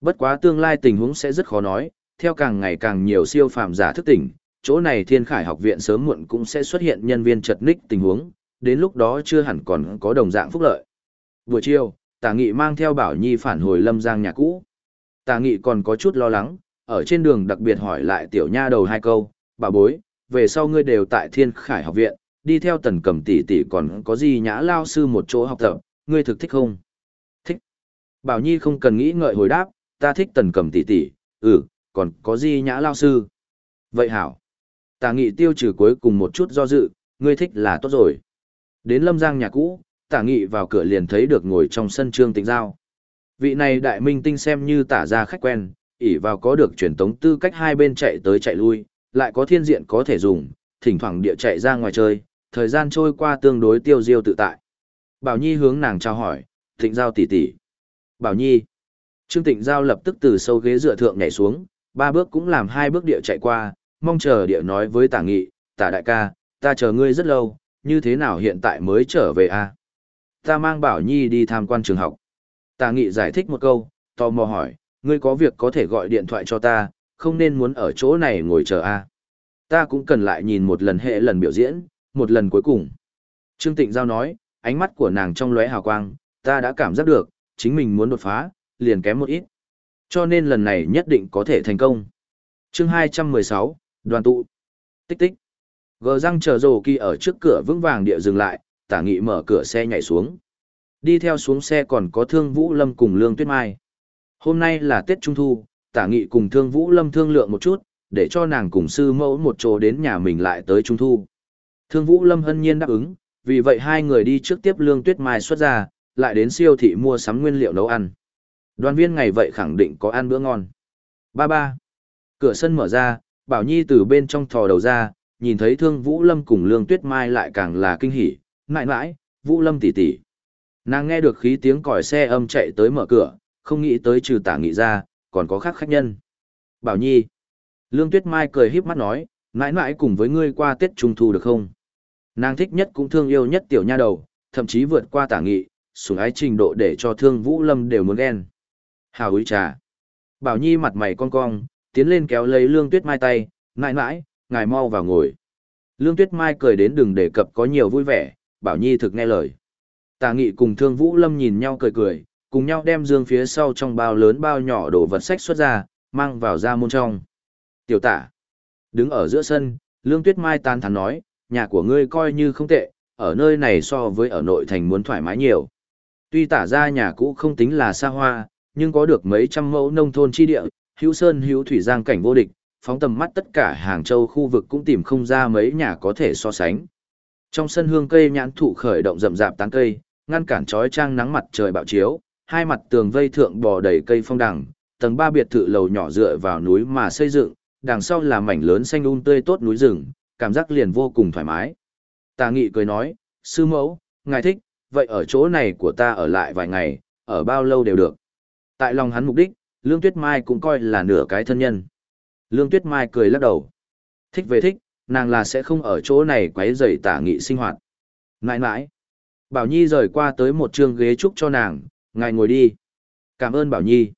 Bất quá tương lai tình huống sẽ rất khó nói, theo càng ngày càng nhiều siêu phàm giả thức tỉnh, chỗ này thiên khải học viện sớm muộn cũng sẽ xuất hiện nhân viên chật ních tình huống, đến lúc đó chưa hẳn còn có đồng dạng phúc lợi. Buổi chiều, tả nghị mang theo bảo nhi phản hồi lâm giang nhà cũ. Tả nghị còn có chút lo lắng, ở trên đường đặc biệt hỏi lại tiểu nha đầu hai câu, bà bối, về sau ngươi đều tại thiên khải học viện, đi theo tần cầm tỷ tỷ còn có gì nhã lao sư một chỗ học tập, ngươi thực thích không? Thích. Bảo Nhi không cần nghĩ ngợi hồi đáp, ta thích tần cầm tỷ tỷ, ừ, còn có gì nhã lao sư. Vậy hảo. Tà nghị tiêu trừ cuối cùng một chút do dự, ngươi thích là tốt rồi. Đến lâm giang nhà cũ, tả nghị vào cửa liền thấy được ngồi trong sân trương tĩnh giao. Vị này đại minh tinh xem như tả ra khách quen, ỉ vào có được truyền tống tư cách hai bên chạy tới chạy lui, lại có thiên diện có thể dùng, thỉnh thoảng địa chạy ra ngoài chơi, thời gian trôi qua tương đối tiêu diêu tự tại. Bảo Nhi hướng nàng chào hỏi, thịnh Giao tỷ tỷ. Bảo Nhi. Trương Tịnh Giao lập tức từ sâu ghế dựa thượng nhảy xuống, ba bước cũng làm hai bước địa chạy qua, mong chờ địa nói với Tả Nghị, Tả đại ca, ta chờ ngươi rất lâu, như thế nào hiện tại mới trở về a? Ta mang Bảo Nhi đi tham quan trường học. Tả Nghị giải thích một câu, tò mò hỏi, ngươi có việc có thể gọi điện thoại cho ta, không nên muốn ở chỗ này ngồi chờ a. Ta cũng cần lại nhìn một lần hệ lần biểu diễn, một lần cuối cùng. Trương Tịnh Giao nói, ánh mắt của nàng trong lóe hào quang, ta đã cảm giác được, chính mình muốn đột phá, liền kém một ít. Cho nên lần này nhất định có thể thành công. chương 216, đoàn tụ. Tích tích. Gờ răng chờ rồ kỳ ở trước cửa vững vàng địa dừng lại, tả nghị mở cửa xe nhảy xuống. Đi theo xuống xe còn có Thương Vũ Lâm cùng Lương Tuyết Mai. Hôm nay là Tết Trung Thu, tả nghị cùng Thương Vũ Lâm thương lượng một chút, để cho nàng cùng sư mẫu một chỗ đến nhà mình lại tới Trung Thu. Thương Vũ Lâm hân nhiên đáp ứng, vì vậy hai người đi trước tiếp Lương Tuyết Mai xuất ra, lại đến siêu thị mua sắm nguyên liệu nấu ăn. Đoàn viên ngày vậy khẳng định có ăn bữa ngon. Ba ba. Cửa sân mở ra, Bảo Nhi từ bên trong thò đầu ra, nhìn thấy Thương Vũ Lâm cùng Lương Tuyết Mai lại càng là kinh hỉ, mãi mãi, Vũ Lâm tỷ tỷ. Nàng nghe được khí tiếng còi xe âm chạy tới mở cửa, không nghĩ tới trừ tả nghị ra, còn có khác khách nhân. Bảo Nhi. Lương Tuyết Mai cười híp mắt nói, mãi mãi cùng với ngươi qua Tết Trung Thu được không? Nàng thích nhất cũng thương yêu nhất tiểu nha đầu, thậm chí vượt qua tả nghị, sủng ái trình độ để cho thương Vũ Lâm đều muốn ghen. Hào úi trà. Bảo Nhi mặt mày cong cong, tiến lên kéo lấy Lương Tuyết Mai tay, mãi mãi, ngài mau vào ngồi. Lương Tuyết Mai cười đến đừng đề cập có nhiều vui vẻ, Bảo Nhi thực nghe lời. Tả nghị cùng thương Vũ Lâm nhìn nhau cười cười, cùng nhau đem dương phía sau trong bao lớn bao nhỏ đồ vật sách xuất ra, mang vào ra môn trong. Tiểu tả. Đứng ở giữa sân, Lương Tuyết Mai tan thắn nói, nhà của ngươi coi như không tệ, ở nơi này so với ở nội thành muốn thoải mái nhiều. Tuy tả ra nhà cũ không tính là xa hoa, nhưng có được mấy trăm mẫu nông thôn chi địa, hữu sơn hữu thủy giang cảnh vô địch, phóng tầm mắt tất cả Hàng Châu khu vực cũng tìm không ra mấy nhà có thể so sánh. Trong sân hương cây nhãn thụ khởi động rậm rạp tán cây, ngăn cản trói trang nắng mặt trời bạo chiếu, hai mặt tường vây thượng bò đầy cây phong đằng, tầng ba biệt thự lầu nhỏ dựa vào núi mà xây dựng, đằng sau là mảnh lớn xanh um tươi tốt núi rừng, cảm giác liền vô cùng thoải mái. Tà nghị cười nói, sư mẫu, ngài thích, vậy ở chỗ này của ta ở lại vài ngày, ở bao lâu đều được. Tại lòng hắn mục đích, Lương Tuyết Mai cũng coi là nửa cái thân nhân. Lương Tuyết Mai cười lắc đầu. Thích về thích, nàng là sẽ không ở chỗ này quấy rầy tả nghị sinh hoạt. Nãi nãi. Bảo Nhi rời qua tới một trường ghế trúc cho nàng, ngài ngồi đi. Cảm ơn Bảo Nhi.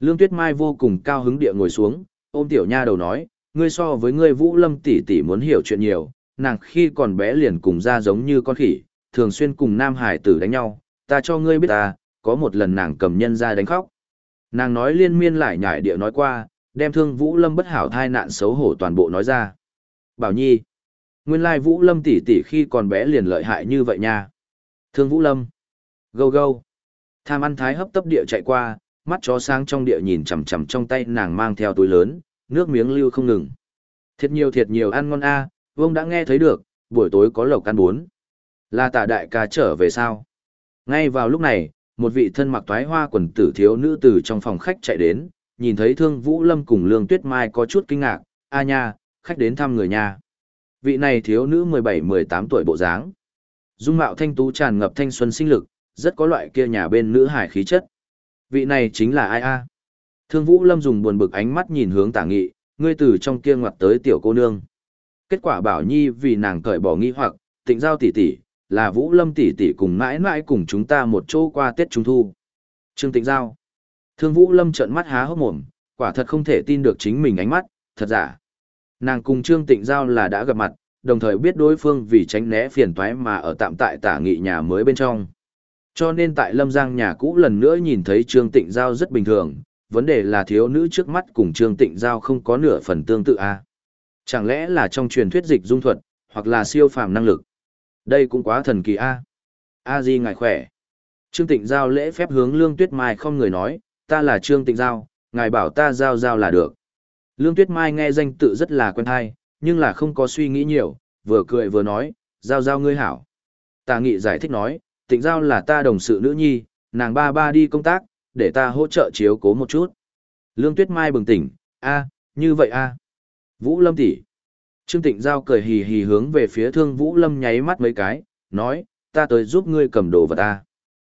Lương Tuyết Mai vô cùng cao hứng địa ngồi xuống, ôm tiểu nha đầu nói, ngươi so với ngươi Vũ Lâm tỷ tỷ muốn hiểu chuyện nhiều, nàng khi còn bé liền cùng ra giống như con khỉ, thường xuyên cùng nam hải tử đánh nhau, ta cho ngươi biết ta, có một lần nàng cầm nhân ra đánh khóc. Nàng nói liên miên lại nhải địa nói qua, đem thương Vũ Lâm bất hảo thai nạn xấu hổ toàn bộ nói ra. Bảo Nhi, nguyên lai Vũ Lâm tỷ tỷ khi còn bé liền lợi hại như vậy nha. Thương Vũ Lâm, gâu gâu. Tham ăn thái hấp tấp địa chạy qua, mắt chó sáng trong địa nhìn chằm chằm trong tay nàng mang theo túi lớn, nước miếng lưu không ngừng. Thiệt nhiều thiệt nhiều ăn ngon a, à, Vương đã nghe thấy được, buổi tối có lộc ăn bốn. Là tả đại ca trở về sao? Ngay vào lúc này, một vị thân mặc toái hoa quần tử thiếu nữ từ trong phòng khách chạy đến, nhìn thấy thương Vũ Lâm cùng Lương Tuyết Mai có chút kinh ngạc, a nha, khách đến thăm người nhà. Vị này thiếu nữ 17-18 tuổi bộ dáng. Dung mạo thanh tú tràn ngập thanh xuân sinh lực, rất có loại kia nhà bên nữ hải khí chất. Vị này chính là ai a? Thương Vũ Lâm dùng buồn bực ánh mắt nhìn hướng Tả Nghị, ngươi từ trong kia ngoặt tới tiểu cô nương. Kết quả Bảo Nhi vì nàng cởi bỏ nghi hoặc, tịnh giao tỷ tỷ, là Vũ Lâm tỷ tỷ cùng mãi mãi cùng chúng ta một chỗ qua Tết Trung Thu. Trương Tịnh Giao. Thương Vũ Lâm trợn mắt há hốc mồm, quả thật không thể tin được chính mình ánh mắt, thật giả. Nàng cùng Trương Tịnh Giao là đã gặp mặt, đồng thời biết đối phương vì tránh né phiền toái mà ở tạm tại tả nghị nhà mới bên trong. Cho nên tại Lâm Giang nhà cũ lần nữa nhìn thấy Trương Tịnh Giao rất bình thường, vấn đề là thiếu nữ trước mắt cùng Trương Tịnh Giao không có nửa phần tương tự a. Chẳng lẽ là trong truyền thuyết dịch dung thuật, hoặc là siêu phàm năng lực? Đây cũng quá thần kỳ a. A Di ngài khỏe. Trương Tịnh Giao lễ phép hướng Lương Tuyết Mai không người nói, ta là Trương Tịnh Giao, ngài bảo ta giao giao là được. Lương Tuyết Mai nghe danh tự rất là quen hay, nhưng là không có suy nghĩ nhiều, vừa cười vừa nói, giao giao ngươi hảo. Tà nghị giải thích nói, tịnh giao là ta đồng sự nữ nhi, nàng ba ba đi công tác, để ta hỗ trợ chiếu cố một chút. Lương Tuyết Mai bừng tỉnh, a, như vậy a. Vũ Lâm tỷ. Trương Tịnh Giao cười hì hì hướng về phía Thương Vũ Lâm nháy mắt mấy cái, nói, ta tới giúp ngươi cầm đồ vật ta.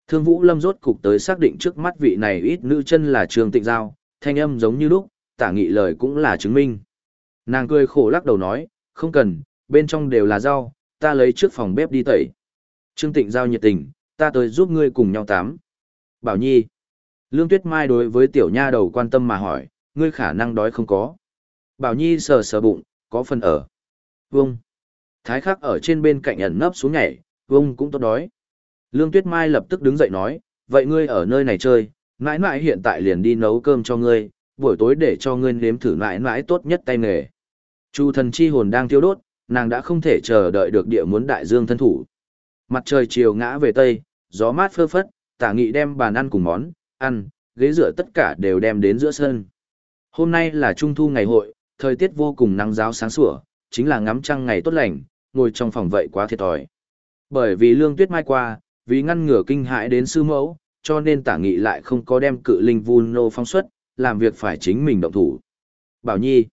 Thương Vũ Lâm rốt cục tới xác định trước mắt vị này ít nữ chân là Trương Tịnh Giao, thanh âm giống như lúc, tả nghị lời cũng là chứng minh. Nàng cười khổ lắc đầu nói, không cần, bên trong đều là rau, ta lấy trước phòng bếp đi tẩy. Trương Tịnh Giao nhiệt tình, ta tới giúp ngươi cùng nhau tắm. Bảo Nhi. Lương Tuyết Mai đối với tiểu nha đầu quan tâm mà hỏi, ngươi khả năng đói không có. Bảo Nhi sờ sờ bụng, có phần ở. Vông. Thái khắc ở trên bên cạnh ẩn nấp xuống nhảy, vông cũng tốt đói. Lương Tuyết Mai lập tức đứng dậy nói, vậy ngươi ở nơi này chơi, mãi mãi hiện tại liền đi nấu cơm cho ngươi, buổi tối để cho ngươi nếm thử mãi mãi tốt nhất tay nghề. Chu thần chi hồn đang thiêu đốt, nàng đã không thể chờ đợi được địa muốn đại dương thân thủ. Mặt trời chiều ngã về tây, gió mát phơ phất, tả nghị đem bàn ăn cùng món, ăn, ghế rửa tất cả đều đem đến giữa sân. Hôm nay là trung thu ngày hội, thời tiết vô cùng nắng giáo sáng sủa, chính là ngắm trăng ngày tốt lành, ngồi trong phòng vậy quá thiệt thòi. Bởi vì lương tuyết mai qua, vì ngăn ngừa kinh hãi đến sư mẫu, cho nên tả nghị lại không có đem cự linh vun nô phong xuất, làm việc phải chính mình động thủ. Bảo Nhi,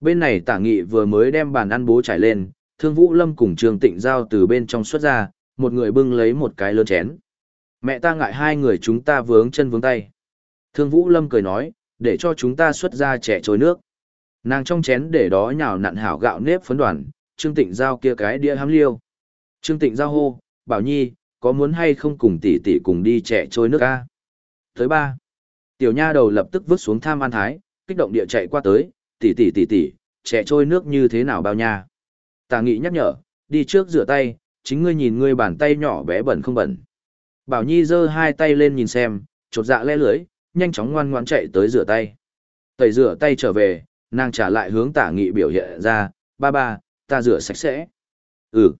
bên này tả nghị vừa mới đem bàn ăn bố trải lên, thương vũ lâm cùng trường tịnh giao từ bên trong xuất ra, một người bưng lấy một cái lớn chén. Mẹ ta ngại hai người chúng ta vướng chân vướng tay. Thương vũ lâm cười nói, để cho chúng ta xuất ra trẻ trôi nước. Nàng trong chén để đó nhào nặn hảo gạo nếp phấn đoàn, Trương Tịnh giao kia cái đĩa hám liêu. Trương Tịnh giao hô, bảo nhi, có muốn hay không cùng tỷ tỷ cùng đi trẻ trôi nước ca? Tới ba. Tiểu nha đầu lập tức vứt xuống tham an thái, kích động địa chạy qua tới, tỷ tỷ tỷ tỷ, trẻ trôi nước như thế nào bao nha? Tà nghị nhắc nhở, đi trước rửa tay, chính ngươi nhìn ngươi bàn tay nhỏ bé bẩn không bẩn. Bảo Nhi giơ hai tay lên nhìn xem, chột dạ lẽ lưới, nhanh chóng ngoan ngoan chạy tới rửa tay. Tẩy rửa tay trở về, nàng trả lại hướng tả nghị biểu hiện ra, ba ba, ta rửa sạch sẽ. Ừ.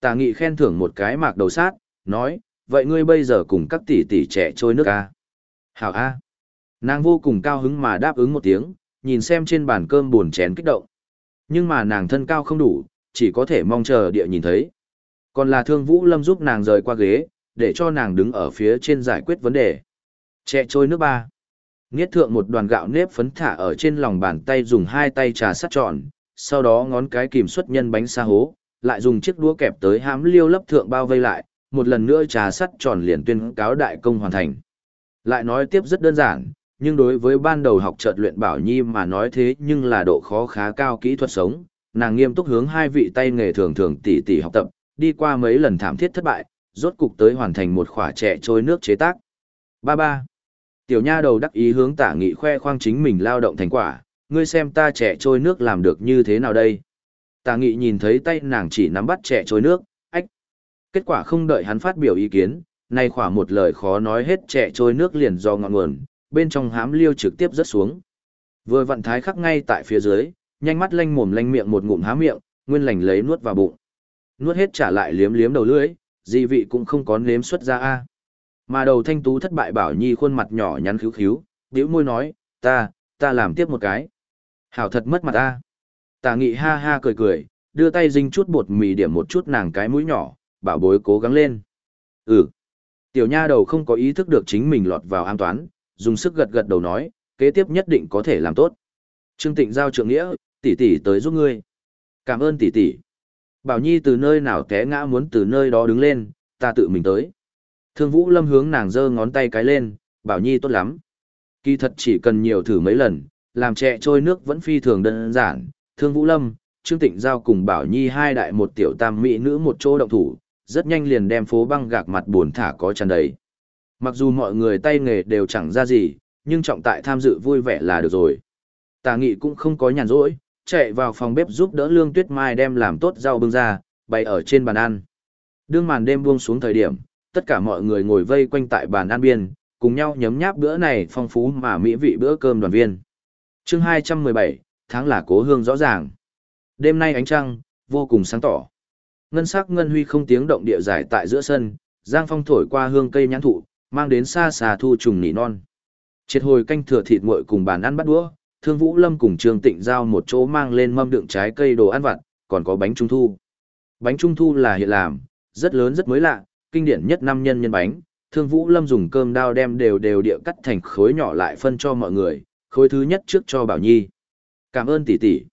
Tả nghị khen thưởng một cái mạc đầu sát, nói, vậy ngươi bây giờ cùng các tỷ tỷ trẻ trôi nước a Hảo a Nàng vô cùng cao hứng mà đáp ứng một tiếng, nhìn xem trên bàn cơm buồn chén kích động. Nhưng mà nàng thân cao không đủ, chỉ có thể mong chờ địa nhìn thấy. Còn là thương vũ lâm giúp nàng rời qua ghế, để cho nàng đứng ở phía trên giải quyết vấn đề. Chẹ trôi nước ba. Nghiết thượng một đoàn gạo nếp phấn thả ở trên lòng bàn tay dùng hai tay trà sắt tròn, sau đó ngón cái kìm xuất nhân bánh sa hố, lại dùng chiếc đũa kẹp tới hám liêu lấp thượng bao vây lại, một lần nữa trà sắt tròn liền tuyên cáo đại công hoàn thành. Lại nói tiếp rất đơn giản, nhưng đối với ban đầu học trợt luyện bảo nhi mà nói thế nhưng là độ khó khá cao kỹ thuật sống, nàng nghiêm túc hướng hai vị tay nghề thường thường tỉ tỉ học tập, đi qua mấy lần thảm thiết thất bại, rốt cục tới hoàn thành một khỏa trẻ trôi nước chế tác. Ba ba. Tiểu nha đầu đắc ý hướng tả nghị khoe khoang chính mình lao động thành quả, ngươi xem ta trẻ trôi nước làm được như thế nào đây. Tả nghị nhìn thấy tay nàng chỉ nắm bắt trẻ trôi nước, ách. Kết quả không đợi hắn phát biểu ý kiến, nay khỏa một lời khó nói hết trẻ trôi nước liền do ngọn nguồn, bên trong hám liêu trực tiếp rớt xuống. Vừa vận thái khắc ngay tại phía dưới, nhanh mắt lanh mồm lanh miệng một ngụm há miệng, nguyên lành lấy nuốt vào bụng. Nuốt hết trả lại liếm liếm đầu lưỡi, di vị cũng không có nếm xuất ra a. Mà đầu thanh tú thất bại bảo nhi khuôn mặt nhỏ nhắn khíu khíu, bĩu môi nói, ta, ta làm tiếp một cái. Hảo thật mất mặt ta. Tả nghị ha ha cười cười, đưa tay dinh chút bột mì điểm một chút nàng cái mũi nhỏ, bảo bối cố gắng lên. Ừ. Tiểu nha đầu không có ý thức được chính mình lọt vào an toán, dùng sức gật gật đầu nói, kế tiếp nhất định có thể làm tốt. Trương Tịnh giao trượng nghĩa, tỷ tỷ tới giúp ngươi. Cảm ơn tỷ tỷ. Bảo Nhi từ nơi nào té ngã muốn từ nơi đó đứng lên, ta tự mình tới. Thương Vũ Lâm hướng nàng giơ ngón tay cái lên, Bảo Nhi tốt lắm. Kỳ thật chỉ cần nhiều thử mấy lần, làm trẻ trôi nước vẫn phi thường đơn giản. Thương Vũ Lâm, Trương Tịnh Giao cùng Bảo Nhi hai đại một tiểu tam mỹ nữ một chỗ động thủ, rất nhanh liền đem phố băng gạc mặt buồn thả có tràn đầy. Mặc dù mọi người tay nghề đều chẳng ra gì, nhưng trọng tại tham dự vui vẻ là được rồi. Tà nghị cũng không có nhàn rỗi, chạy vào phòng bếp giúp đỡ Lương Tuyết Mai đem làm tốt rau bưng ra, bày ở trên bàn ăn. Đương màn đêm buông xuống thời điểm, tất cả mọi người ngồi vây quanh tại bàn ăn biên, cùng nhau nhấm nháp bữa này phong phú mà mỹ vị bữa cơm đoàn viên. chương 217, tháng là cố hương rõ ràng. Đêm nay ánh trăng, vô cùng sáng tỏ. Ngân sắc ngân huy không tiếng động địa giải tại giữa sân, giang phong thổi qua hương cây nhãn thụ, mang đến xa xà thu trùng nỉ non. Triệt hồi canh thừa thịt nguội cùng bàn ăn bắt đũa, Thương Vũ Lâm cùng Trương Tịnh giao một chỗ mang lên mâm đựng trái cây đồ ăn vặt, còn có bánh trung thu. Bánh trung thu là hiện làm, rất lớn rất mới lạ, kinh điển nhất năm nhân nhân bánh. Thương Vũ Lâm dùng cơm đao đem đều đều địa cắt thành khối nhỏ lại phân cho mọi người, khối thứ nhất trước cho Bảo Nhi. Cảm ơn tỷ tỷ.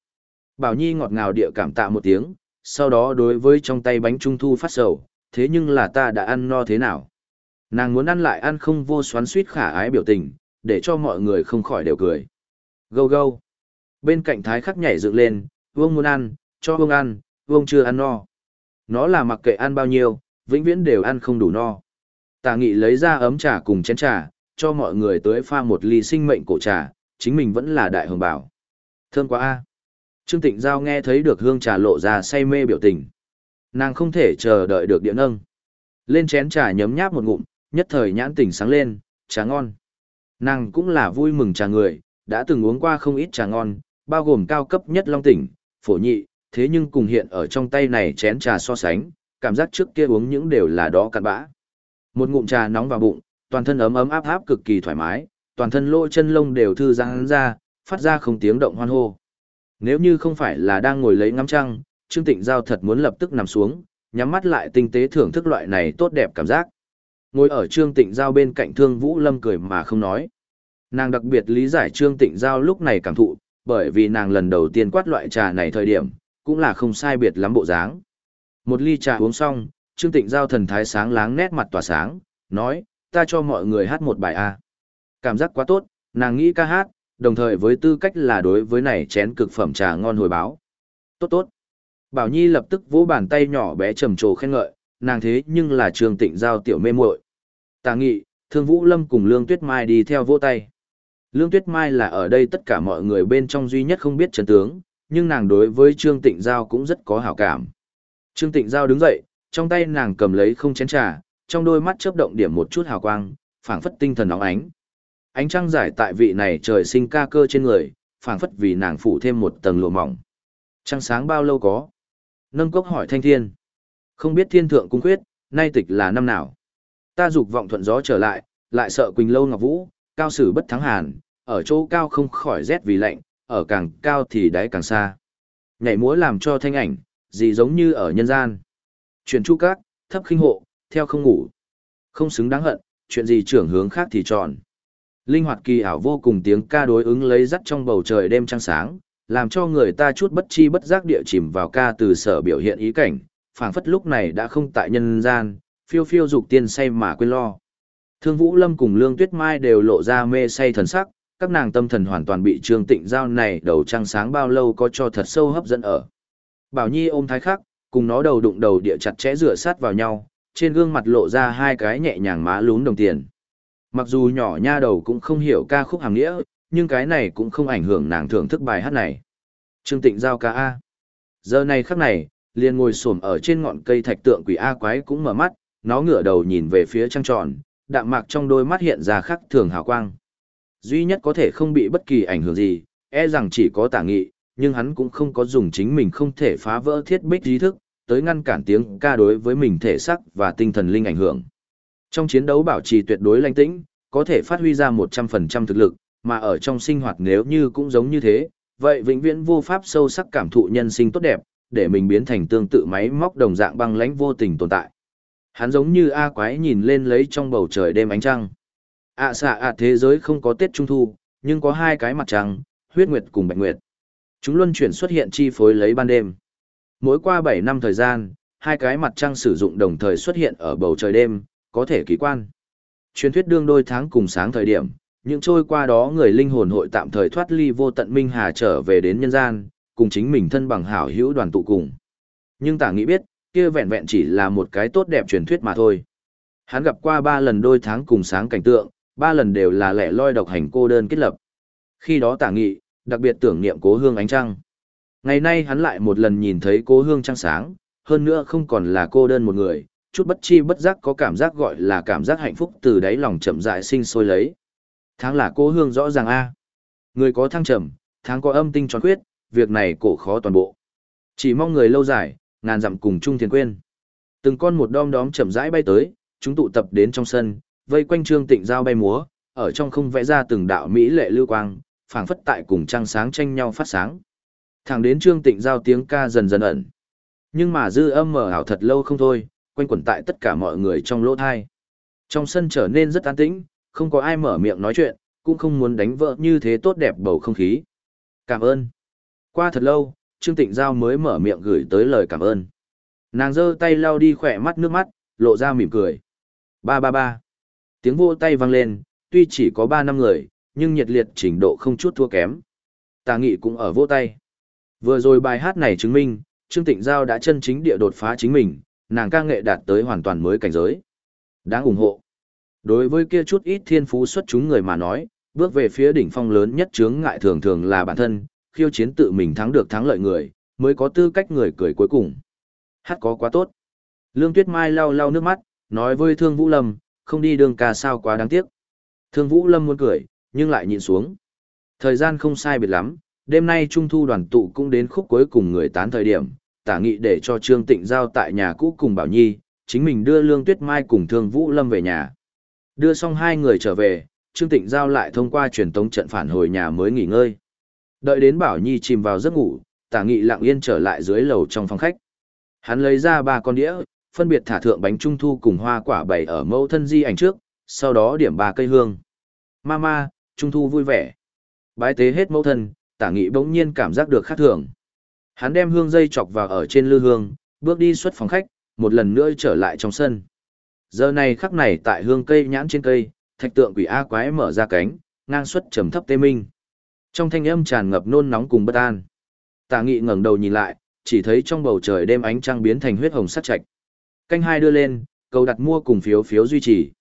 Bảo Nhi ngọt ngào địa cảm tạ một tiếng, sau đó đối với trong tay bánh trung thu phát sầu, thế nhưng là ta đã ăn no thế nào? Nàng muốn ăn lại ăn không vô xoắn suýt khả ái biểu tình, để cho mọi người không khỏi đều cười. Gâu gâu. Bên cạnh thái khắc nhảy dựng lên, vương muốn ăn, cho vương ăn, vương chưa ăn no. Nó là mặc kệ ăn bao nhiêu, vĩnh viễn đều ăn không đủ no. Tà nghị lấy ra ấm trà cùng chén trà, cho mọi người tới pha một ly sinh mệnh cổ trà, chính mình vẫn là đại hồng bảo. Thơm quá a. Trương Tịnh Giao nghe thấy được hương trà lộ ra say mê biểu tình. Nàng không thể chờ đợi được điện nâng. Lên chén trà nhấm nháp một ngụm, nhất thời nhãn tỉnh sáng lên, trà ngon. Nàng cũng là vui mừng trà người, đã từng uống qua không ít trà ngon, bao gồm cao cấp nhất long tỉnh, phổ nhị, thế nhưng cùng hiện ở trong tay này chén trà so sánh, cảm giác trước kia uống những đều là đó cặn bã. Một ngụm trà nóng vào bụng, toàn thân ấm ấm áp áp cực kỳ thoải mái, toàn thân lỗ chân lông đều thư giãn ra, phát ra không tiếng động hoan hô. Nếu như không phải là đang ngồi lấy ngắm trăng, Trương Tịnh Giao thật muốn lập tức nằm xuống, nhắm mắt lại tinh tế thưởng thức loại này tốt đẹp cảm giác. Ngồi ở Trương Tịnh Giao bên cạnh Thương Vũ Lâm cười mà không nói. Nàng đặc biệt lý giải Trương Tịnh Giao lúc này cảm thụ, bởi vì nàng lần đầu tiên quát loại trà này thời điểm, cũng là không sai biệt lắm bộ dáng. Một ly trà uống xong, Trương Tịnh Giao thần thái sáng láng nét mặt tỏa sáng, nói, ta cho mọi người hát một bài A. Cảm giác quá tốt, nàng nghĩ ca hát, đồng thời với tư cách là đối với này chén cực phẩm trà ngon hồi báo. Tốt tốt. Bảo Nhi lập tức vỗ bàn tay nhỏ bé trầm trồ khen ngợi, nàng thế nhưng là Trương Tịnh Giao tiểu mê muội. Tà nghị, Thương Vũ Lâm cùng Lương Tuyết Mai đi theo vỗ tay. Lương Tuyết Mai là ở đây tất cả mọi người bên trong duy nhất không biết chân tướng, nhưng nàng đối với Trương Tịnh Giao cũng rất có hảo cảm. Trương Tịnh Giao đứng dậy, trong tay nàng cầm lấy không chén trà, trong đôi mắt chớp động điểm một chút hào quang, phảng phất tinh thần nóng ánh. Ánh trăng giải tại vị này trời sinh ca cơ trên người, phảng phất vì nàng phủ thêm một tầng lụa mỏng. Trăng sáng bao lâu có? Nâng cốc hỏi thanh thiên. Không biết thiên thượng cung quyết, nay tịch là năm nào? Ta dục vọng thuận gió trở lại, lại sợ Quỳnh Lâu Ngọc Vũ, cao sử bất thắng hàn, ở chỗ cao không khỏi rét vì lạnh, ở càng cao thì đáy càng xa. Nhảy múa làm cho thanh ảnh, gì giống như ở nhân gian. Chuyện chu cát, thấp khinh hộ, theo không ngủ. Không xứng đáng hận, chuyện gì trưởng hướng khác thì tròn. Linh hoạt kỳ ảo vô cùng tiếng ca đối ứng lấy dắt trong bầu trời đêm trăng sáng, làm cho người ta chút bất chi bất giác địa chìm vào ca từ sở biểu hiện ý cảnh, phảng phất lúc này đã không tại nhân gian, phiêu phiêu dục tiên say mà quên lo. Thương Vũ Lâm cùng Lương Tuyết Mai đều lộ ra mê say thần sắc, các nàng tâm thần hoàn toàn bị Trương Tịnh Giao này đầu trăng sáng bao lâu có cho thật sâu hấp dẫn ở. Bảo Nhi ôm thái khắc, cùng nó đầu đụng đầu địa chặt chẽ rửa sát vào nhau, trên gương mặt lộ ra hai cái nhẹ nhàng má lún đồng tiền. Mặc dù nhỏ nha đầu cũng không hiểu ca khúc hàng nghĩa, nhưng cái này cũng không ảnh hưởng nàng thưởng thức bài hát này. Trương Tịnh Giao ca A. Giờ này khắc này, liền ngồi xổm ở trên ngọn cây thạch tượng quỷ A quái cũng mở mắt, nó ngửa đầu nhìn về phía trăng tròn, đạm mạc trong đôi mắt hiện ra khắc thường hào quang. Duy nhất có thể không bị bất kỳ ảnh hưởng gì, e rằng chỉ có tả nghị, nhưng hắn cũng không có dùng chính mình không thể phá vỡ thiết bích trí thức, tới ngăn cản tiếng ca đối với mình thể sắc và tinh thần linh ảnh hưởng. Trong chiến đấu bảo trì tuyệt đối lãnh tĩnh, có thể phát huy ra 100% thực lực, mà ở trong sinh hoạt nếu như cũng giống như thế, vậy vĩnh viễn vô pháp sâu sắc cảm thụ nhân sinh tốt đẹp, để mình biến thành tương tự máy móc đồng dạng băng lãnh vô tình tồn tại. Hắn giống như A quái nhìn lên lấy trong bầu trời đêm ánh trăng ạ xạ ạ thế giới không có Tết Trung Thu, nhưng có hai cái mặt trăng, huyết nguyệt cùng bạch nguyệt. Chúng luân chuyển xuất hiện chi phối lấy ban đêm. Mỗi qua bảy năm thời gian, hai cái mặt trăng sử dụng đồng thời xuất hiện ở bầu trời đêm, có thể kỳ quan. Truyền thuyết đương đôi tháng cùng sáng thời điểm, những trôi qua đó người linh hồn hội tạm thời thoát ly vô tận minh hà trở về đến nhân gian, cùng chính mình thân bằng hảo hữu đoàn tụ cùng. Nhưng tả nghĩ biết, kia vẹn vẹn chỉ là một cái tốt đẹp truyền thuyết mà thôi. Hắn gặp qua ba lần đôi tháng cùng sáng cảnh tượng, ba lần đều là lẻ loi độc hành cô đơn kết lập. Khi đó tả nghị, đặc biệt tưởng niệm cố hương ánh trăng. Ngày nay hắn lại một lần nhìn thấy cố hương trăng sáng, hơn nữa không còn là cô đơn một người, chút bất chi bất giác có cảm giác gọi là cảm giác hạnh phúc từ đáy lòng chậm rãi sinh sôi lấy. Tháng là cô hương rõ ràng a. Người có thăng trầm, tháng có âm tinh tròn khuyết, việc này cổ khó toàn bộ. Chỉ mong người lâu dài, ngàn dặm cùng chung thiền quên. Từng con một đom đóm chậm rãi bay tới, chúng tụ tập đến trong sân, vây quanh Trương Tịnh giao bay múa, ở trong không vẽ ra từng đạo mỹ lệ lưu quang, phảng phất tại cùng trăng sáng tranh nhau phát sáng. Thẳng đến Trương Tịnh giao tiếng ca dần dần ẩn. Nhưng mà dư âm mở ảo thật lâu không thôi, quanh quẩn tại tất cả mọi người trong lỗ thai. Trong sân trở nên rất an tĩnh, không có ai mở miệng nói chuyện, cũng không muốn đánh vỡ như thế tốt đẹp bầu không khí. Cảm ơn. Qua thật lâu, Trương Tịnh Giao mới mở miệng gửi tới lời cảm ơn. Nàng giơ tay lau đi khỏe mắt nước mắt, lộ ra mỉm cười. Ba ba ba. Tiếng vô tay vang lên, tuy chỉ có ba năm người, nhưng nhiệt liệt trình độ không chút thua kém. Tà nghị cũng ở vô tay. Vừa rồi bài hát này chứng minh, Trương Tịnh Giao đã chân chính địa đột phá chính mình, nàng ca nghệ đạt tới hoàn toàn mới cảnh giới. Đáng ủng hộ. Đối với kia chút ít thiên phú xuất chúng người mà nói, bước về phía đỉnh phong lớn nhất chướng ngại thường thường là bản thân, khiêu chiến tự mình thắng được thắng lợi người, mới có tư cách người cười cuối cùng. Hát có quá tốt. Lương Tuyết Mai lau lau nước mắt, nói với Thương Vũ Lâm, không đi đường ca sao quá đáng tiếc. Thương Vũ Lâm muốn cười, nhưng lại nhịn xuống. Thời gian không sai biệt lắm, đêm nay Trung Thu đoàn tụ cũng đến khúc cuối cùng người tán thời điểm, tả nghị để cho Trương Tịnh giao tại nhà cũ cùng Bảo Nhi, chính mình đưa Lương Tuyết Mai cùng Thương Vũ Lâm về nhà. Đưa xong hai người trở về, Trương Tịnh giao lại thông qua truyền tống trận phản hồi nhà mới nghỉ ngơi. Đợi đến Bảo Nhi chìm vào giấc ngủ, tả nghị lặng yên trở lại dưới lầu trong phòng khách. Hắn lấy ra ba con đĩa, phân biệt thả thượng bánh trung thu cùng hoa quả bày ở mẫu thân di ảnh trước, sau đó điểm ba cây hương. Mama, trung thu vui vẻ. Bái tế hết mẫu thân, tả nghị bỗng nhiên cảm giác được khác thường. Hắn đem hương dây chọc vào ở trên lư hương, bước đi xuất phòng khách, một lần nữa trở lại trong sân. Giờ này khắc này tại hương cây nhãn trên cây, thạch tượng quỷ A quái mở ra cánh, ngang xuất trầm thấp tê minh. Trong thanh âm tràn ngập nôn nóng cùng bất an. Tả nghị ngẩng đầu nhìn lại, chỉ thấy trong bầu trời đêm ánh trăng biến thành huyết hồng sắc trạch. Canh hai đưa lên, cầu đặt mua cùng phiếu phiếu duy trì.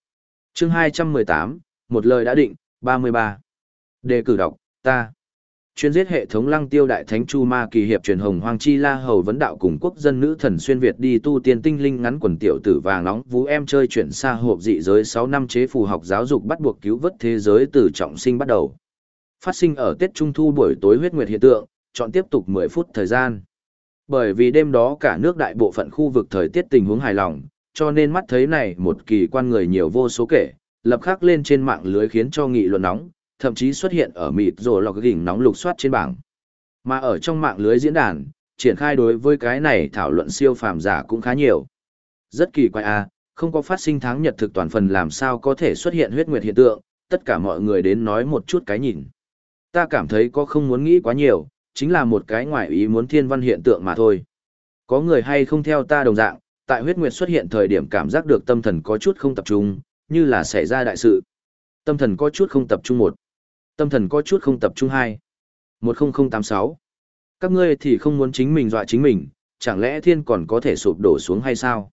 Chương 218, một lời đã định, 33. Đề cử đọc, ta. Chuyên giết hệ thống lăng tiêu đại thánh chu ma kỳ hiệp truyền hồng hoàng chi la hầu vấn đạo cùng quốc dân nữ thần xuyên Việt đi tu tiên tinh linh ngắn quần tiểu tử vàng nóng vũ em chơi chuyển xa hộp dị giới 6 năm chế phù học giáo dục bắt buộc cứu vớt thế giới từ trọng sinh bắt đầu. Phát sinh ở Tết Trung Thu buổi tối huyết nguyệt hiện tượng, chọn tiếp tục 10 phút thời gian. Bởi vì đêm đó cả nước đại bộ phận khu vực thời tiết tình huống hài lòng, cho nên mắt thấy này một kỳ quan người nhiều vô số kể, lập khắc lên trên mạng lưới khiến cho nghị luận nóng, thậm chí xuất hiện ở mịt rồi lọc gỉnh nóng lục soát trên bảng. Mà ở trong mạng lưới diễn đàn, triển khai đối với cái này thảo luận siêu phàm giả cũng khá nhiều. Rất kỳ quái a, à, không có phát sinh tháng nhật thực toàn phần làm sao có thể xuất hiện huyết nguyệt hiện tượng, tất cả mọi người đến nói một chút cái nhìn. Ta cảm thấy có không muốn nghĩ quá nhiều, chính là một cái ngoại ý muốn thiên văn hiện tượng mà thôi. Có người hay không theo ta đồng dạng, tại huyết nguyệt xuất hiện thời điểm cảm giác được tâm thần có chút không tập trung, như là xảy ra đại sự. Tâm thần có chút không tập trung một. Tâm thần có chút không tập trung hai. 10086. Các ngươi thì không muốn chính mình dọa chính mình, chẳng lẽ thiên còn có thể sụp đổ xuống hay sao?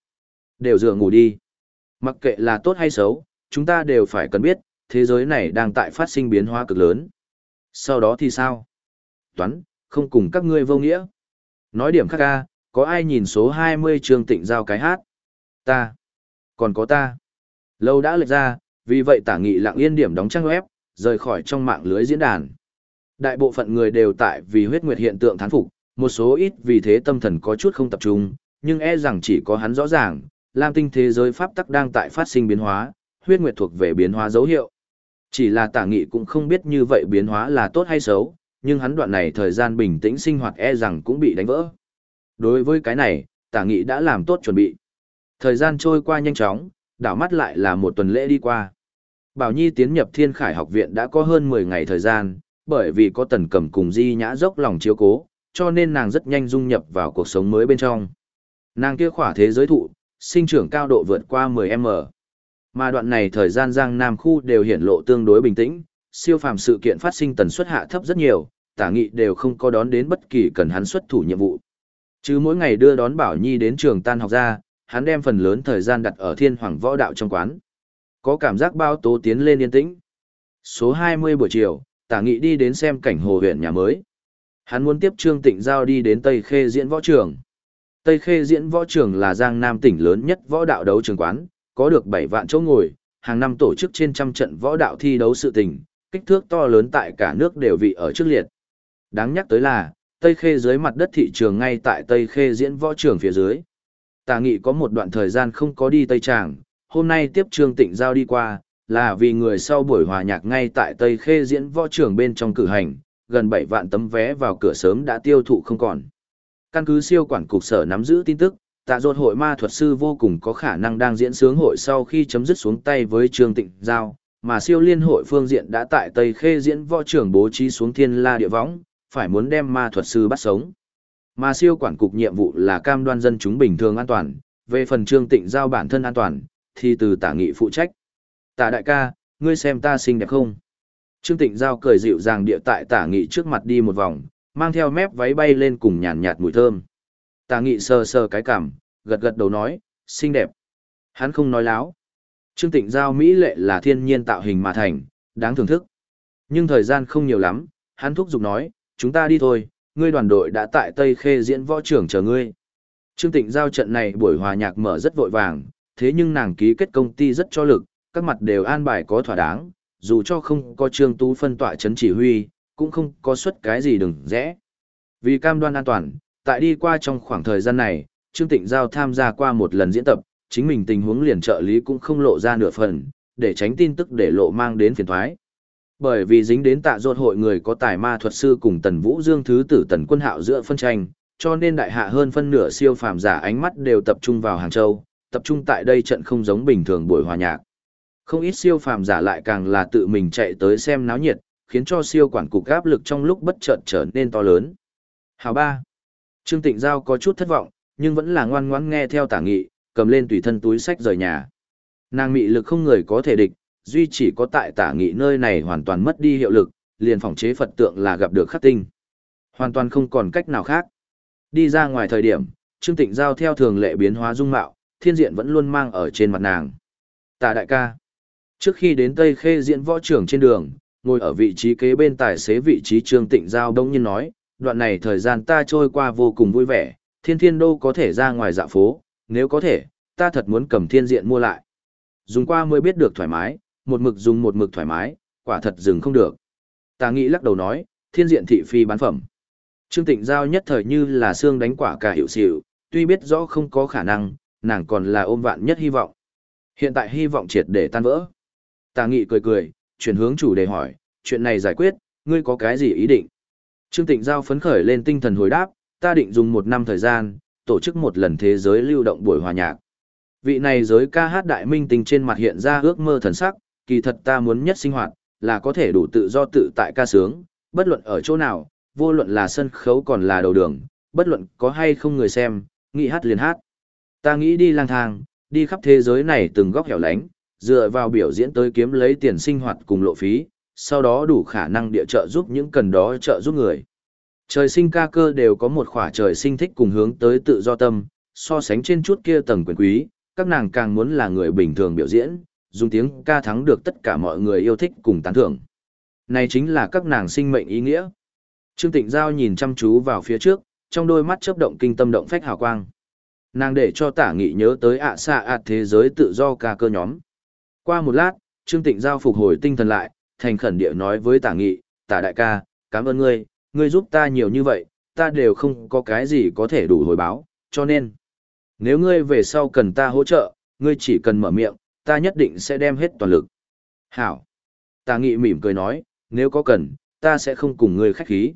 Đều dựa ngủ đi. Mặc kệ là tốt hay xấu, chúng ta đều phải cần biết, thế giới này đang tại phát sinh biến hóa cực lớn. Sau đó thì sao? Toán, không cùng các ngươi vô nghĩa. Nói điểm khác ca, có ai nhìn số 20 trường tịnh giao cái hát? Ta. Còn có ta. Lâu đã lệch ra, vì vậy tả nghị lặng yên điểm đóng trang web, rời khỏi trong mạng lưới diễn đàn. Đại bộ phận người đều tại vì huyết nguyệt hiện tượng thán phục, một số ít vì thế tâm thần có chút không tập trung, nhưng e rằng chỉ có hắn rõ ràng, Lam tinh thế giới pháp tắc đang tại phát sinh biến hóa, huyết nguyệt thuộc về biến hóa dấu hiệu. Chỉ là tả nghị cũng không biết như vậy biến hóa là tốt hay xấu, nhưng hắn đoạn này thời gian bình tĩnh sinh hoạt e rằng cũng bị đánh vỡ. Đối với cái này, tả nghị đã làm tốt chuẩn bị. Thời gian trôi qua nhanh chóng, đảo mắt lại là một tuần lễ đi qua. Bảo Nhi tiến nhập Thiên Khải học viện đã có hơn 10 ngày thời gian, bởi vì có tần cầm cùng Di Nhã dốc lòng chiếu cố, cho nên nàng rất nhanh dung nhập vào cuộc sống mới bên trong. Nàng kia khỏa thế giới thụ, sinh trưởng cao độ vượt qua 10m. Mà đoạn này thời gian Giang Nam khu đều hiển lộ tương đối bình tĩnh, siêu phàm sự kiện phát sinh tần suất hạ thấp rất nhiều, tả nghị đều không có đón đến bất kỳ cần hắn xuất thủ nhiệm vụ. Chứ mỗi ngày đưa đón Bảo Nhi đến trường tan học ra, hắn đem phần lớn thời gian đặt ở thiên hoàng võ đạo trong quán. Có cảm giác bao tố tiến lên yên tĩnh. Số 20 buổi chiều, tả nghị đi đến xem cảnh hồ huyện nhà mới. Hắn muốn tiếp Trương Tịnh Giao đi đến Tây Khê diễn võ trường. Tây Khê diễn võ trường là Giang Nam tỉnh lớn nhất võ đạo đấu trường quán, có được 7 vạn chỗ ngồi, hàng năm tổ chức trên trăm trận võ đạo thi đấu sự tình, kích thước to lớn tại cả nước đều vị ở trước liệt. Đáng nhắc tới là, Tây Khê dưới mặt đất thị trường ngay tại Tây Khê diễn võ trường phía dưới. Tà nghị có một đoạn thời gian không có đi Tây Tràng, hôm nay tiếp Trương Tịnh Giao đi qua, là vì người sau buổi hòa nhạc ngay tại Tây Khê diễn võ trường bên trong cử hành, gần 7 vạn tấm vé vào cửa sớm đã tiêu thụ không còn. Căn cứ siêu quản cục sở nắm giữ tin tức, tạ ruột hội ma thuật sư vô cùng có khả năng đang diễn sướng hội sau khi chấm dứt xuống tay với Trương Tịnh Giao, mà siêu liên hội phương diện đã tại Tây Khê diễn võ trường bố trí xuống thiên la địa võng, phải muốn đem ma thuật sư bắt sống. Mà siêu quản cục nhiệm vụ là cam đoan dân chúng bình thường an toàn, về phần Trương Tịnh Giao bản thân an toàn, thì từ tả nghị phụ trách. Tả đại ca, ngươi xem ta xinh đẹp không? Trương Tịnh Giao cười dịu dàng địa tại tả nghị trước mặt đi một vòng, mang theo mép váy bay lên cùng nhàn nhạt mùi thơm. Tả nghị sờ sờ cái cằm, gật gật đầu nói, xinh đẹp. Hắn không nói láo. Trương Tịnh Giao Mỹ lệ là thiên nhiên tạo hình mà thành, đáng thưởng thức. Nhưng thời gian không nhiều lắm, hắn thúc giục nói, chúng ta đi thôi, ngươi đoàn đội đã tại Tây Khê diễn võ trưởng chờ ngươi. Trương Tịnh Giao trận này buổi hòa nhạc mở rất vội vàng, thế nhưng nàng ký kết công ty rất cho lực, các mặt đều an bài có thỏa đáng, dù cho không có Trương Tú phân tọa chấn chỉ huy, cũng không có suất cái gì đừng rẽ. Vì cam đoan an toàn, tại đi qua trong khoảng thời gian này, Trương Tịnh Giao tham gia qua một lần diễn tập, chính mình tình huống liền trợ lý cũng không lộ ra nửa phần, để tránh tin tức để lộ mang đến phiền thoái. Bởi vì dính đến tạ ruột hội người có tài ma thuật sư cùng Tần Vũ Dương thứ tử Tần Quân Hạo giữa phân tranh, cho nên đại hạ hơn phân nửa siêu phàm giả ánh mắt đều tập trung vào Hàng Châu, tập trung tại đây trận không giống bình thường buổi hòa nhạc. Không ít siêu phàm giả lại càng là tự mình chạy tới xem náo nhiệt, khiến cho siêu quản cục áp lực trong lúc bất chợt trở nên to lớn. Hào ba. Trương Tịnh Giao có chút thất vọng, nhưng vẫn là ngoan ngoãn nghe theo tả nghị, cầm lên tùy thân túi sách rời nhà. Nàng mị lực không người có thể địch, duy chỉ có tại tả nghị nơi này hoàn toàn mất đi hiệu lực, liền phòng chế Phật tượng là gặp được khắc tinh. Hoàn toàn không còn cách nào khác. Đi ra ngoài thời điểm, Trương Tịnh Giao theo thường lệ biến hóa dung mạo, thiên diện vẫn luôn mang ở trên mặt nàng. Tả đại ca. Trước khi đến Tây Khê diễn võ trưởng trên đường, ngồi ở vị trí kế bên tài xế vị trí Trương Tịnh Giao đông nhiên nói, đoạn này thời gian ta trôi qua vô cùng vui vẻ, thiên thiên đô có thể ra ngoài dạ phố, nếu có thể, ta thật muốn cầm thiên diện mua lại. Dùng qua mới biết được thoải mái, một mực dùng một mực thoải mái, quả thật dừng không được. Tà nghị lắc đầu nói, thiên diện thị phi bán phẩm. Trương Tịnh Giao nhất thời như là xương đánh quả cả hiệu xỉu, tuy biết rõ không có khả năng, nàng còn là ôm vạn nhất hy vọng. Hiện tại hy vọng triệt để tan vỡ. Tà nghị cười cười, chuyển hướng chủ đề hỏi, chuyện này giải quyết, ngươi có cái gì ý định? Trương Tịnh Giao phấn khởi lên tinh thần hồi đáp, ta định dùng một năm thời gian, tổ chức một lần thế giới lưu động buổi hòa nhạc. Vị này giới ca hát đại minh tình trên mặt hiện ra ước mơ thần sắc, kỳ thật ta muốn nhất sinh hoạt, là có thể đủ tự do tự tại ca sướng, bất luận ở chỗ nào, vô luận là sân khấu còn là đầu đường, bất luận có hay không người xem, nghĩ hát liền hát. Ta nghĩ đi lang thang, đi khắp thế giới này từng góc hẻo lánh, dựa vào biểu diễn tới kiếm lấy tiền sinh hoạt cùng lộ phí, sau đó đủ khả năng địa trợ giúp những cần đó trợ giúp người. Trời sinh ca cơ đều có một khỏa trời sinh thích cùng hướng tới tự do tâm, so sánh trên chút kia tầng quyền quý, các nàng càng muốn là người bình thường biểu diễn, dùng tiếng ca thắng được tất cả mọi người yêu thích cùng tán thưởng. Này chính là các nàng sinh mệnh ý nghĩa. Trương Tịnh Giao nhìn chăm chú vào phía trước, trong đôi mắt chớp động kinh tâm động phách hào quang. Nàng để cho tả nghị nhớ tới ạ xa ạt thế giới tự do ca cơ nhóm. Qua một lát, Trương Tịnh Giao phục hồi tinh thần lại, thành khẩn địa nói với tả nghị, tả đại ca, cảm ơn ngươi, ngươi giúp ta nhiều như vậy, ta đều không có cái gì có thể đủ hồi báo, cho nên, nếu ngươi về sau cần ta hỗ trợ, ngươi chỉ cần mở miệng, ta nhất định sẽ đem hết toàn lực. Hảo. Tà nghị mỉm cười nói, nếu có cần, ta sẽ không cùng ngươi khách khí.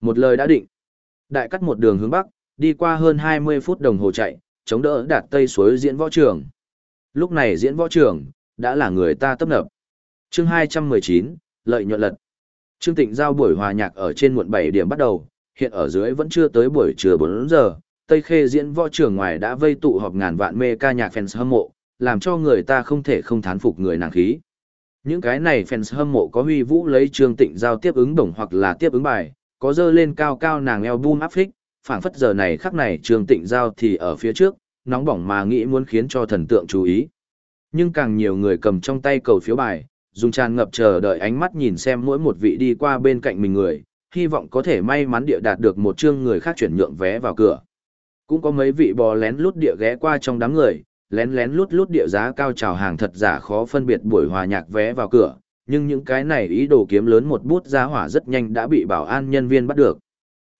Một lời đã định. Đại cắt một đường hướng bắc, đi qua hơn 20 phút đồng hồ chạy, chống đỡ đạt tây suối diễn võ trường. Lúc này diễn võ trường, đã là người ta tấp nập. chương 219, lợi nhuận lật. Trương Tịnh giao buổi hòa nhạc ở trên muộn 7 điểm bắt đầu, hiện ở dưới vẫn chưa tới buổi trưa 4 giờ. Tây Khê diễn võ trường ngoài đã vây tụ họp ngàn vạn mê ca nhạc fans hâm mộ, làm cho người ta không thể không thán phục người nàng khí. Những cái này fans hâm mộ có huy vũ lấy Trương Tịnh giao tiếp ứng đồng hoặc là tiếp ứng bài, có dơ lên cao cao nàng album áp phích, phảng phất giờ này khắc này Trương Tịnh giao thì ở phía trước, nóng bỏng mà nghĩ muốn khiến cho thần tượng chú ý. Nhưng càng nhiều người cầm trong tay cầu phiếu bài, dùng tràn ngập chờ đợi ánh mắt nhìn xem mỗi một vị đi qua bên cạnh mình người, hy vọng có thể may mắn địa đạt được một chương người khác chuyển nhượng vé vào cửa. Cũng có mấy vị bò lén lút địa ghé qua trong đám người, lén lén lút lút địa giá cao trào hàng thật giả khó phân biệt buổi hòa nhạc vé vào cửa, nhưng những cái này ý đồ kiếm lớn một bút giá hỏa rất nhanh đã bị bảo an nhân viên bắt được.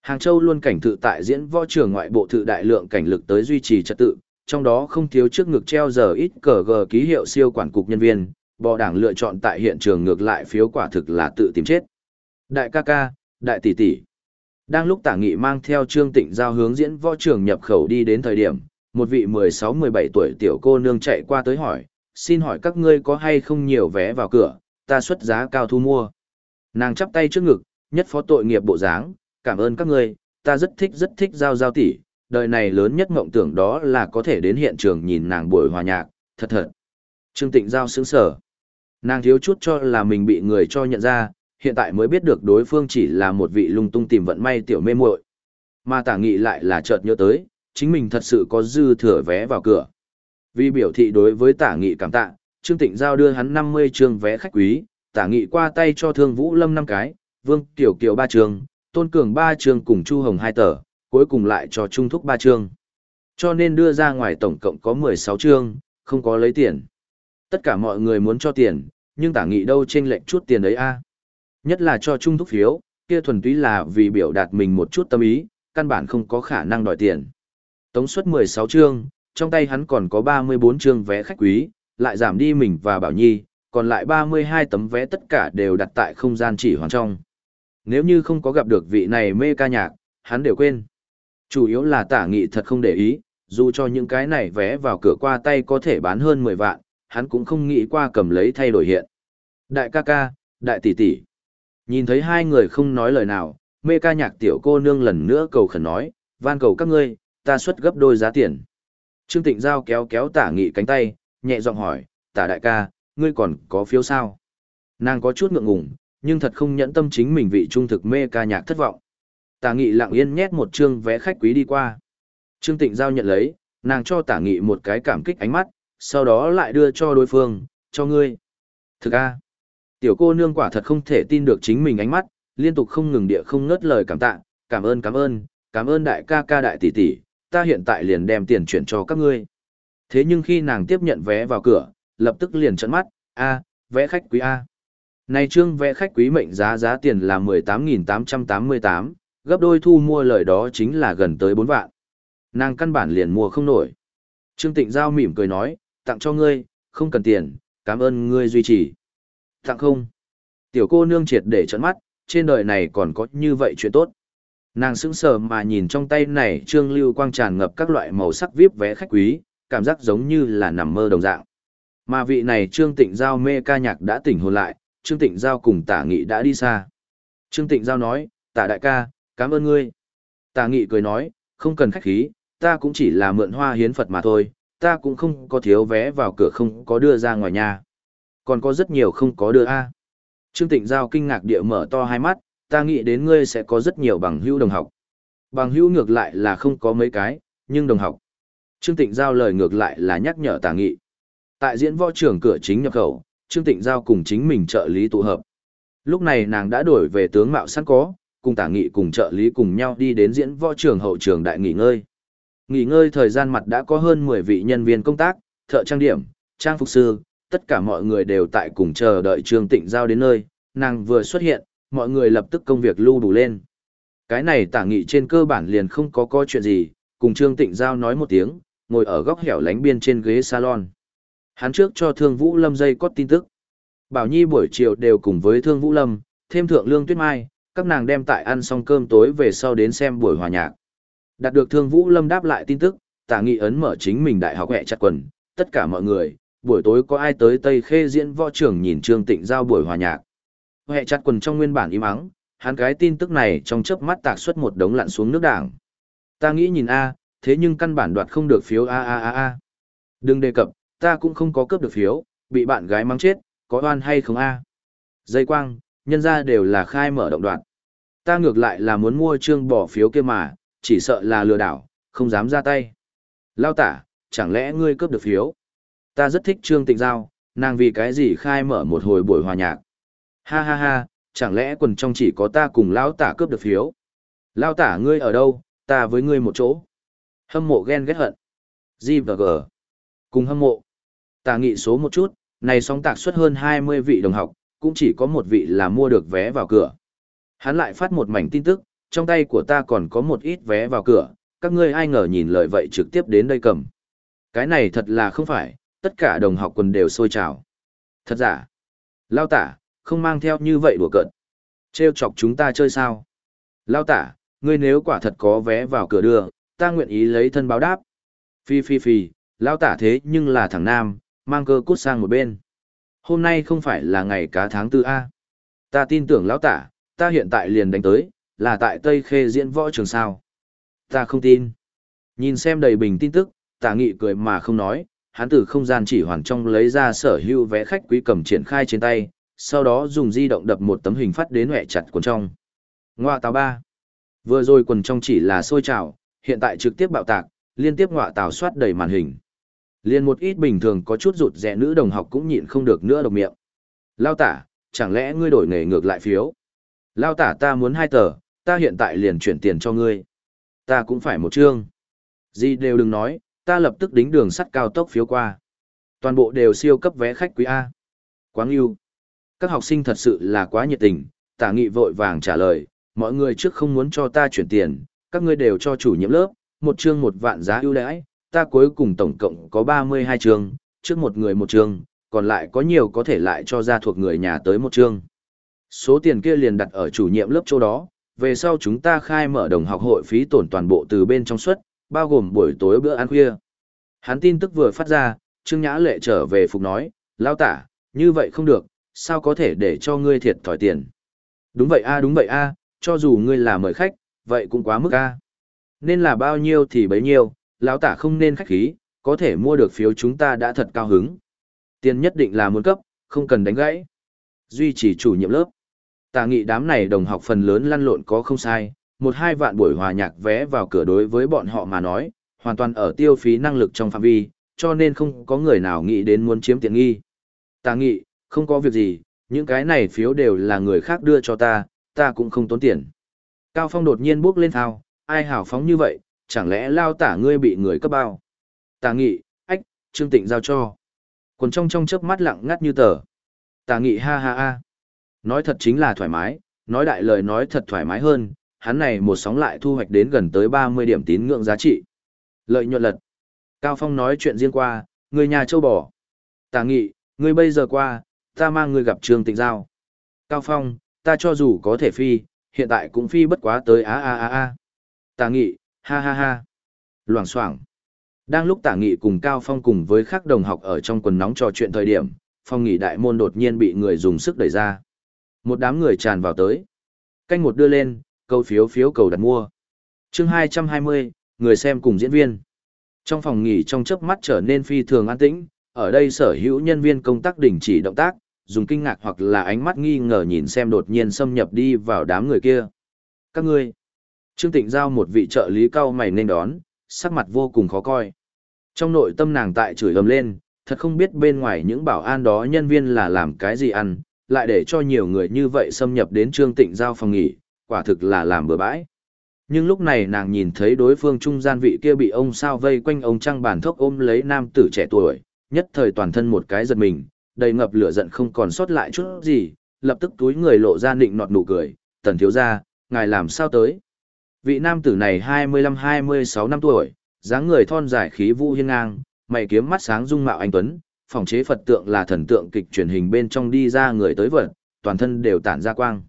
Hàng Châu luôn cảnh thự tại diễn võ trường ngoại bộ thự đại lượng cảnh lực tới duy trì trật tự, trong đó không thiếu trước ngực treo giờ ít cờ gờ ký hiệu siêu quản cục nhân viên, bò đảng lựa chọn tại hiện trường ngược lại phiếu quả thực là tự tìm chết. Đại ca ca, đại tỷ tỷ. Đang lúc tả nghị mang theo Trương Tịnh giao hướng diễn võ trường nhập khẩu đi đến thời điểm, một vị 16-17 tuổi tiểu cô nương chạy qua tới hỏi, xin hỏi các ngươi có hay không nhiều vé vào cửa, ta xuất giá cao thu mua. Nàng chắp tay trước ngực, nhất phó tội nghiệp bộ dáng, cảm ơn các ngươi, ta rất thích rất thích giao giao tỷ, đời này lớn nhất mộng tưởng đó là có thể đến hiện trường nhìn nàng buổi hòa nhạc, thật thật. Trương Tịnh Giao sững sở. Nàng thiếu chút cho là mình bị người cho nhận ra, hiện tại mới biết được đối phương chỉ là một vị lung tung tìm vận may tiểu mê muội. Mà tả nghị lại là chợt nhớ tới, chính mình thật sự có dư thừa vé vào cửa. Vì biểu thị đối với tả nghị cảm tạ, Trương Tịnh Giao đưa hắn 50 trường vé khách quý, tả nghị qua tay cho Thương Vũ Lâm 5 cái, Vương Tiểu Kiều 3 trường, Tôn Cường 3 trường cùng Chu Hồng 2 tờ, cuối cùng lại cho Trung Thúc 3 trường. Cho nên đưa ra ngoài tổng cộng có 16 trường, không có lấy tiền. Tất cả mọi người muốn cho tiền, nhưng tả nghị đâu trên lệnh chút tiền đấy a Nhất là cho Trung Thúc phiếu, kia thuần túy là vì biểu đạt mình một chút tâm ý, căn bản không có khả năng đòi tiền. Tống suất 16 chương, trong tay hắn còn có 34 chương vé khách quý, lại giảm đi mình và Bảo Nhi, còn lại 32 tấm vé tất cả đều đặt tại không gian chỉ hoàn trong. Nếu như không có gặp được vị này mê ca nhạc, hắn đều quên. Chủ yếu là tả nghị thật không để ý, dù cho những cái này vé vào cửa qua tay có thể bán hơn 10 vạn, hắn cũng không nghĩ qua cầm lấy thay đổi hiện. Đại ca ca, đại tỷ tỷ. Nhìn thấy hai người không nói lời nào, mê ca nhạc tiểu cô nương lần nữa cầu khẩn nói, van cầu các ngươi, ta xuất gấp đôi giá tiền. Trương Tịnh Giao kéo kéo tả nghị cánh tay, nhẹ giọng hỏi, tả đại ca, ngươi còn có phiếu sao? Nàng có chút ngượng ngùng, nhưng thật không nhẫn tâm chính mình vị trung thực mê ca nhạc thất vọng. Tả nghị lặng yên nhét một trương vé khách quý đi qua. Trương Tịnh Giao nhận lấy, nàng cho tả nghị một cái cảm kích ánh mắt, sau đó lại đưa cho đối phương, cho ngươi. Thực a, tiểu cô nương quả thật không thể tin được chính mình ánh mắt, liên tục không ngừng địa không ngớt lời cảm tạ, cảm ơn cảm ơn, cảm ơn đại ca ca đại tỷ tỷ, ta hiện tại liền đem tiền chuyển cho các ngươi. Thế nhưng khi nàng tiếp nhận vé vào cửa, lập tức liền trận mắt, a, vé khách quý A. Này trương vé khách quý mệnh giá giá tiền là 18.888, gấp đôi thu mua lời đó chính là gần tới 4 vạn. Nàng căn bản liền mua không nổi. Trương Tịnh Giao mỉm cười nói, tặng cho ngươi, không cần tiền, cảm ơn ngươi duy trì. Tặng không. Tiểu cô nương triệt để trận mắt, trên đời này còn có như vậy chuyện tốt. Nàng sững sờ mà nhìn trong tay này trương lưu quang tràn ngập các loại màu sắc vip vé khách quý, cảm giác giống như là nằm mơ đồng dạng. Mà vị này Trương Tịnh Giao mê ca nhạc đã tỉnh hồn lại, Trương Tịnh Giao cùng tả nghị đã đi xa. Trương Tịnh Giao nói, tả đại ca, cảm ơn ngươi. Tả nghị cười nói, không cần khách khí, ta cũng chỉ là mượn hoa hiến Phật mà thôi, ta cũng không có thiếu vé vào cửa không có đưa ra ngoài nhà. Còn có rất nhiều không có đưa a. Trương Tịnh Giao kinh ngạc địa mở to hai mắt, ta nghĩ đến ngươi sẽ có rất nhiều bằng hữu đồng học. Bằng hữu ngược lại là không có mấy cái, nhưng đồng học. Trương Tịnh Giao lời ngược lại là nhắc nhở tả nghị. Tại diễn võ trưởng cửa chính nhập khẩu, Trương Tịnh Giao cùng chính mình trợ lý tụ hợp. Lúc này nàng đã đổi về tướng mạo sẵn có, cùng tả nghị cùng trợ lý cùng nhau đi đến diễn võ trường hậu trường đại nghỉ ngơi. Nghỉ ngơi thời gian mặt đã có hơn 10 vị nhân viên công tác, thợ trang điểm, trang phục sư, tất cả mọi người đều tại cùng chờ đợi Trương Tịnh Giao đến nơi, nàng vừa xuất hiện, mọi người lập tức công việc lưu đủ lên. Cái này tả nghị trên cơ bản liền không có coi chuyện gì, cùng Trương Tịnh Giao nói một tiếng, ngồi ở góc hẻo lánh biên trên ghế salon. Hắn trước cho Thương Vũ Lâm dây có tin tức. Bảo Nhi buổi chiều đều cùng với Thương Vũ Lâm, thêm thượng lương tuyết mai, các nàng đem tại ăn xong cơm tối về sau đến xem buổi hòa nhạc. Đạt được Thương Vũ Lâm đáp lại tin tức, tả nghị ấn mở chính mình đại học hẹ chặt quần, tất cả mọi người, buổi tối có ai tới Tây Khê diễn võ trưởng nhìn Trương Tịnh giao buổi hòa nhạc. Hẹ chặt quần trong nguyên bản im ắng, hắn cái tin tức này trong chớp mắt tạc xuất một đống lặn xuống nước đảng. Ta nghĩ nhìn A, thế nhưng căn bản đoạt không được phiếu A A A A. Đừng đề cập, ta cũng không có cướp được phiếu, bị bạn gái mắng chết, có oan hay không A. Dây quang, nhân ra đều là khai mở động đoạn. Ta ngược lại là muốn mua trương bỏ phiếu kia mà, chỉ sợ là lừa đảo, không dám ra tay. Lao tả, chẳng lẽ ngươi cướp được phiếu? Ta rất thích trương tịnh giao, nàng vì cái gì khai mở một hồi buổi hòa nhạc. Ha ha ha, chẳng lẽ quần trong chỉ có ta cùng lão tả cướp được phiếu? Lao tả ngươi ở đâu, ta với ngươi một chỗ. Hâm mộ ghen ghét hận. G và G. Cùng hâm mộ. Tả nghị số một chút, này song tạc xuất hơn 20 vị đồng học, cũng chỉ có một vị là mua được vé vào cửa. Hắn lại phát một mảnh tin tức, trong tay của ta còn có một ít vé vào cửa, các ngươi ai ngờ nhìn lời vậy trực tiếp đến đây cầm. Cái này thật là không phải, tất cả đồng học quần đều sôi trào. Thật giả. Lao tả, không mang theo như vậy đùa cợt. Trêu chọc chúng ta chơi sao? Lao tả, ngươi nếu quả thật có vé vào cửa đưa, ta nguyện ý lấy thân báo đáp. Phi phi phi, lao tả thế nhưng là thằng nam, mang cơ cút sang một bên. Hôm nay không phải là ngày cá tháng tư A. Ta tin tưởng lão tả, ta hiện tại liền đánh tới, là tại Tây Khê diễn võ trường sao. Ta không tin. Nhìn xem đầy bình tin tức, tả nghị cười mà không nói, hắn từ không gian chỉ hoàn trong lấy ra sở hữu vé khách quý cầm triển khai trên tay, sau đó dùng di động đập một tấm hình phát đến hẹ chặt quần trong. Ngoạ tàu ba. Vừa rồi quần trong chỉ là sôi trào, hiện tại trực tiếp bạo tạc, liên tiếp ngọa tàu soát đầy màn hình. Liên một ít bình thường có chút rụt rẻ nữ đồng học cũng nhịn không được nữa độc miệng. Lao tả, chẳng lẽ ngươi đổi nghề ngược lại phiếu? Lao tả ta muốn hai tờ, ta hiện tại liền chuyển tiền cho ngươi. Ta cũng phải một chương. Gì đều đừng nói, ta lập tức đính đường sắt cao tốc phiếu qua. Toàn bộ đều siêu cấp vé khách quý A. Quáng yêu. Các học sinh thật sự là quá nhiệt tình, tả nghị vội vàng trả lời, mọi người trước không muốn cho ta chuyển tiền, các ngươi đều cho chủ nhiệm lớp, một chương một vạn giá ưu đãi, ta cuối cùng tổng cộng có 32 chương, trước một người một chương, còn lại có nhiều có thể lại cho ra thuộc người nhà tới một chương. Số tiền kia liền đặt ở chủ nhiệm lớp chỗ đó, về sau chúng ta khai mở đồng học hội phí tổn toàn bộ từ bên trong suất, bao gồm buổi tối bữa ăn khuya. Hắn tin tức vừa phát ra, Trương Nhã Lệ trở về phục nói, lao tả, như vậy không được, sao có thể để cho ngươi thiệt thòi tiền. Đúng vậy a đúng vậy a cho dù ngươi là mời khách, vậy cũng quá mức a Nên là bao nhiêu thì bấy nhiêu, lão tả không nên khách khí, có thể mua được phiếu chúng ta đã thật cao hứng. Tiền nhất định là muốn cấp, không cần đánh gãy. Duy trì chủ nhiệm lớp. Tà nghị đám này đồng học phần lớn lăn lộn có không sai, một hai vạn buổi hòa nhạc vé vào cửa đối với bọn họ mà nói, hoàn toàn ở tiêu phí năng lực trong phạm vi, cho nên không có người nào nghĩ đến muốn chiếm tiện nghi. Tà nghị, không có việc gì, những cái này phiếu đều là người khác đưa cho ta, ta cũng không tốn tiền. Cao Phong đột nhiên bước lên thao, ai hào phóng như vậy, chẳng lẽ lao tả ngươi bị người cấp bao. Tà nghị, ách, Trương Tịnh giao cho. Còn trong trong chớp mắt lặng ngắt như tờ. Tà nghị ha ha ha. Nói thật chính là thoải mái, nói đại lời nói thật thoải mái hơn, hắn này một sóng lại thu hoạch đến gần tới 30 điểm tín ngưỡng giá trị. Lợi nhuận lật. Cao Phong nói chuyện riêng qua, người nhà châu bò. Tà nghị, ngươi bây giờ qua, ta mang ngươi gặp Trương Tịnh Giao. Cao Phong, ta cho dù có thể phi, hiện tại cũng phi bất quá tới a a a a. Tả nghị, ha ha ha. Loảng xoảng. Đang lúc tả nghị cùng Cao Phong cùng với các đồng học ở trong quần nóng trò chuyện thời điểm, phong nghỉ đại môn đột nhiên bị người dùng sức đẩy ra. Một đám người tràn vào tới. Canh một đưa lên, câu phiếu phiếu cầu đặt mua. chương 220, người xem cùng diễn viên. Trong phòng nghỉ trong chớp mắt trở nên phi thường an tĩnh, ở đây sở hữu nhân viên công tác đình chỉ động tác, dùng kinh ngạc hoặc là ánh mắt nghi ngờ nhìn xem đột nhiên xâm nhập đi vào đám người kia. Các ngươi, Trương Tịnh Giao một vị trợ lý cao mày nên đón, sắc mặt vô cùng khó coi. Trong nội tâm nàng tại chửi ầm lên, thật không biết bên ngoài những bảo an đó nhân viên là làm cái gì ăn, lại để cho nhiều người như vậy xâm nhập đến Trương Tịnh Giao phòng nghỉ, quả thực là làm bừa bãi. Nhưng lúc này nàng nhìn thấy đối phương trung gian vị kia bị ông sao vây quanh ông trăng bàn thốc ôm lấy nam tử trẻ tuổi, nhất thời toàn thân một cái giật mình, đầy ngập lửa giận không còn sót lại chút gì, lập tức túi người lộ ra nịnh nọt nụ cười, tần thiếu ra, ngài làm sao tới. Vị nam tử này 25-26 năm tuổi, dáng người thon dài khí vũ hiên ngang, mày kiếm mắt sáng dung mạo anh Tuấn, phòng chế Phật tượng là thần tượng kịch truyền hình bên trong đi ra người tới vật, toàn thân đều tản ra quang.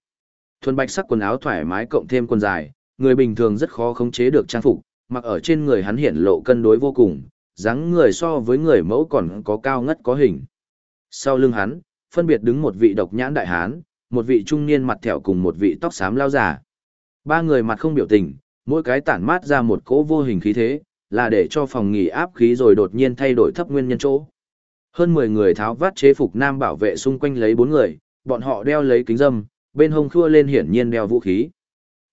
Thuần bạch sắc quần áo thoải mái cộng thêm quần dài, người bình thường rất khó khống chế được trang phục, mặc ở trên người hắn hiện lộ cân đối vô cùng, dáng người so với người mẫu còn có cao ngất có hình. Sau lưng hắn, phân biệt đứng một vị độc nhãn đại hán, một vị trung niên mặt thẹo cùng một vị tóc xám lao giả. Ba người mặt không biểu tình, mỗi cái tản mát ra một cỗ vô hình khí thế, là để cho phòng nghỉ áp khí rồi đột nhiên thay đổi thấp nguyên nhân chỗ. Hơn 10 người tháo vát chế phục nam bảo vệ xung quanh lấy bốn người, bọn họ đeo lấy kính dâm, bên hông khua lên hiển nhiên đeo vũ khí.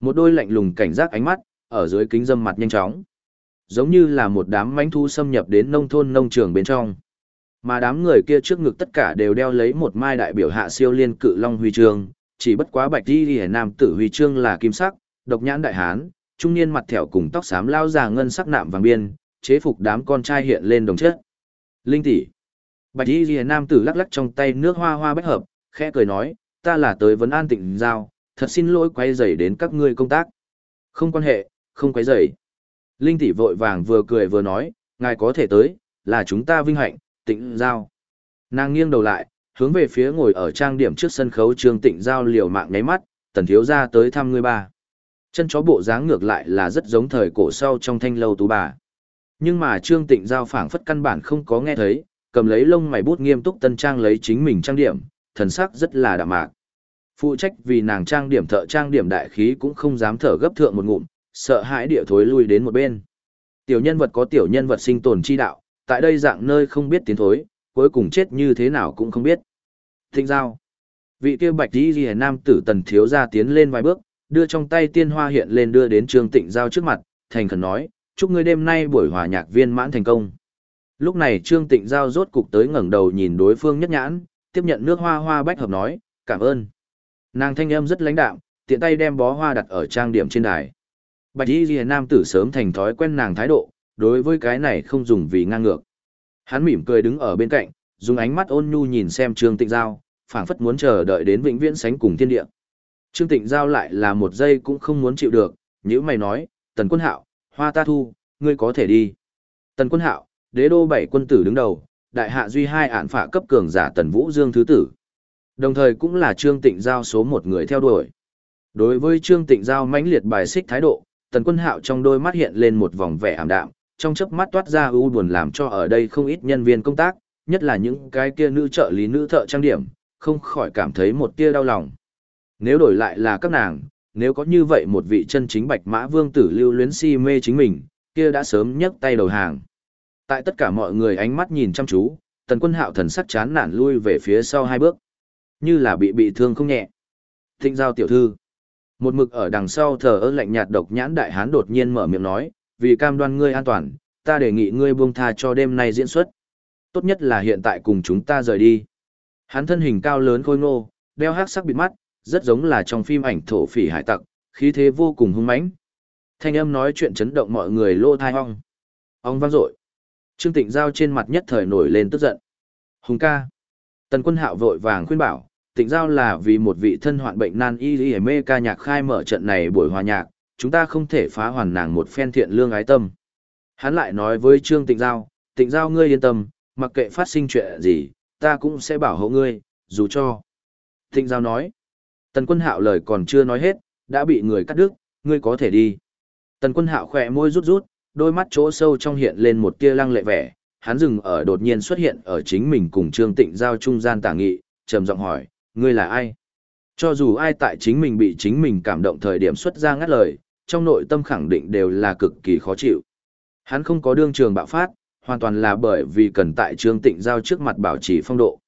Một đôi lạnh lùng cảnh giác ánh mắt, ở dưới kính dâm mặt nhanh chóng. Giống như là một đám mánh thu xâm nhập đến nông thôn nông trường bên trong. Mà đám người kia trước ngực tất cả đều đeo lấy một mai đại biểu hạ siêu liên cự long huy chương, chỉ bất quá bạch đi đi nam tử huy chương là kim sắc, độc nhãn đại hán, trung niên mặt thẻo cùng tóc xám lao già ngân sắc nạm vàng biên, chế phục đám con trai hiện lên đồng chất. Linh tỷ. Bạch Y Liễu nam tử lắc lắc trong tay nước hoa hoa bách hợp, khẽ cười nói, ta là tới vấn an tịnh giao, thật xin lỗi quay rầy đến các ngươi công tác. Không quan hệ, không quấy rầy. Linh tỷ vội vàng vừa cười vừa nói, ngài có thể tới, là chúng ta vinh hạnh, tịnh giao. Nàng nghiêng đầu lại, hướng về phía ngồi ở trang điểm trước sân khấu trương tịnh giao liều mạng nháy mắt, tần thiếu ra tới thăm ngươi ba. Chân chó bộ dáng ngược lại là rất giống thời cổ sau trong thanh lâu tú bà. Nhưng mà trương tịnh giao phảng phất căn bản không có nghe thấy, cầm lấy lông mày bút nghiêm túc tân trang lấy chính mình trang điểm, thần sắc rất là đạm mạc. Phụ trách vì nàng trang điểm thợ trang điểm đại khí cũng không dám thở gấp thượng một ngụm, sợ hãi địa thối lui đến một bên. Tiểu nhân vật có tiểu nhân vật sinh tồn chi đạo, tại đây dạng nơi không biết tiến thối, cuối cùng chết như thế nào cũng không biết. Thịnh giao. Vị kia bạch đi ghi nam tử tần thiếu ra tiến lên vài bước, đưa trong tay tiên hoa hiện lên đưa đến trương tịnh giao trước mặt, thành khẩn nói, chúc ngươi đêm nay buổi hòa nhạc viên mãn thành công. Lúc này trương tịnh giao rốt cục tới ngẩng đầu nhìn đối phương nhất nhãn, tiếp nhận nước hoa hoa bách hợp nói, cảm ơn. Nàng thanh âm rất lãnh đạm, tiện tay đem bó hoa đặt ở trang điểm trên đài. Bạch y ghi nam tử sớm thành thói quen nàng thái độ, đối với cái này không dùng vì ngang ngược. Hắn mỉm cười đứng ở bên cạnh, dùng ánh mắt ôn nhu nhìn xem Trương Tịnh Giao, phảng phất muốn chờ đợi đến vĩnh viễn sánh cùng thiên địa. Trương Tịnh Giao lại là một giây cũng không muốn chịu được, nếu mày nói, Tần Quân Hạo, hoa ta thu, ngươi có thể đi. Tần Quân Hạo, đế đô bảy quân tử đứng đầu, đại hạ duy hai ản phạ cấp cường giả Tần Vũ Dương thứ tử. Đồng thời cũng là Trương Tịnh Giao số một người theo đuổi. Đối với Trương Tịnh Giao mãnh liệt bài xích thái độ, Tần Quân Hạo trong đôi mắt hiện lên một vòng vẻ ảm đạm, trong chớp mắt toát ra u buồn làm cho ở đây không ít nhân viên công tác, nhất là những cái kia nữ trợ lý nữ thợ trang điểm, không khỏi cảm thấy một tia đau lòng. Nếu đổi lại là các nàng, nếu có như vậy một vị chân chính bạch mã vương tử lưu luyến si mê chính mình, kia đã sớm nhấc tay đầu hàng. Tại tất cả mọi người ánh mắt nhìn chăm chú, tần quân hạo thần sắc chán nản lui về phía sau hai bước, như là bị bị thương không nhẹ. Thịnh giao tiểu thư. Một mực ở đằng sau thờ ơ lạnh nhạt độc nhãn đại hán đột nhiên mở miệng nói, vì cam đoan ngươi an toàn, ta đề nghị ngươi buông tha cho đêm nay diễn xuất. Tốt nhất là hiện tại cùng chúng ta rời đi. Hắn thân hình cao lớn khôi ngô, đeo hắc sắc bịt mắt, rất giống là trong phim ảnh thổ phỉ hải tặc, khí thế vô cùng hung mãnh. Thanh âm nói chuyện chấn động mọi người lô thai ong. Ong vang dội. Trương Tịnh Giao trên mặt nhất thời nổi lên tức giận. Hùng ca. Tần quân hạo vội vàng khuyên bảo, Tịnh Giao là vì một vị thân hoạn bệnh nan y y mê ca nhạc khai mở trận này buổi hòa nhạc, chúng ta không thể phá hoàn nàng một phen thiện lương ái tâm. Hắn lại nói với Trương Tịnh Giao, Tịnh Giao ngươi yên tâm, mặc kệ phát sinh chuyện gì, ta cũng sẽ bảo hộ ngươi, dù cho. Tịnh Giao nói, Tần quân hạo lời còn chưa nói hết, đã bị người cắt đứt, ngươi có thể đi. Tần quân hạo khỏe môi rút rút, đôi mắt chỗ sâu trong hiện lên một tia lăng lệ vẻ, hắn dừng ở đột nhiên xuất hiện ở chính mình cùng Trương Tịnh Giao trung gian tả nghị, trầm giọng hỏi, ngươi là ai? Cho dù ai tại chính mình bị chính mình cảm động thời điểm xuất ra ngắt lời, trong nội tâm khẳng định đều là cực kỳ khó chịu. Hắn không có đương trường bạo phát, hoàn toàn là bởi vì cần tại Trương Tịnh giao trước mặt bảo trì phong độ.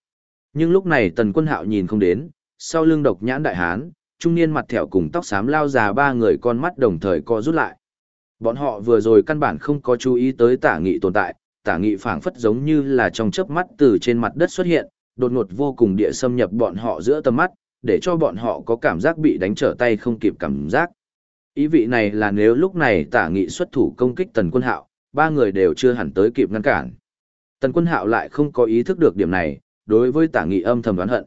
Nhưng lúc này Tần Quân Hạo nhìn không đến, sau lưng độc nhãn đại hán, trung niên mặt thẹo cùng tóc xám lao già ba người con mắt đồng thời co rút lại. Bọn họ vừa rồi căn bản không có chú ý tới tả nghị tồn tại, tả nghị phảng phất giống như là trong chớp mắt từ trên mặt đất xuất hiện, đột ngột vô cùng địa xâm nhập bọn họ giữa tầm mắt, để cho bọn họ có cảm giác bị đánh trở tay không kịp cảm giác. Ý vị này là nếu lúc này tả nghị xuất thủ công kích tần quân hạo, ba người đều chưa hẳn tới kịp ngăn cản. Tần quân hạo lại không có ý thức được điểm này, đối với tả nghị âm thầm đoán hận.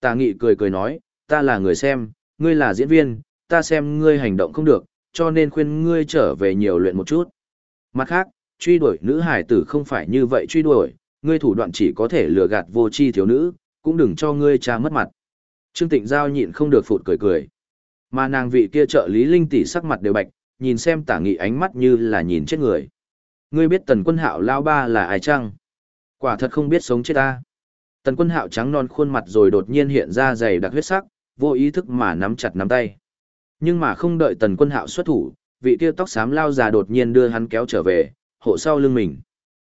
Tả nghị cười cười nói, ta là người xem, ngươi là diễn viên, ta xem ngươi hành động không được, cho nên khuyên ngươi trở về nhiều luyện một chút. Mặt khác, truy đuổi nữ hải tử không phải như vậy truy đuổi, ngươi thủ đoạn chỉ có thể lừa gạt vô chi thiếu nữ, cũng đừng cho ngươi cha mất mặt. Trương Tịnh Giao nhịn không được phụt cười cười. Mà nàng vị kia trợ lý linh tỷ sắc mặt đều bạch, nhìn xem tả nghị ánh mắt như là nhìn chết người. Ngươi biết tần quân hạo lao ba là ai chăng? Quả thật không biết sống chết ta. Tần quân hạo trắng non khuôn mặt rồi đột nhiên hiện ra dày đặc huyết sắc, vô ý thức mà nắm chặt nắm tay. Nhưng mà không đợi tần quân hạo xuất thủ, vị kia tóc xám lao già đột nhiên đưa hắn kéo trở về, hộ sau lưng mình.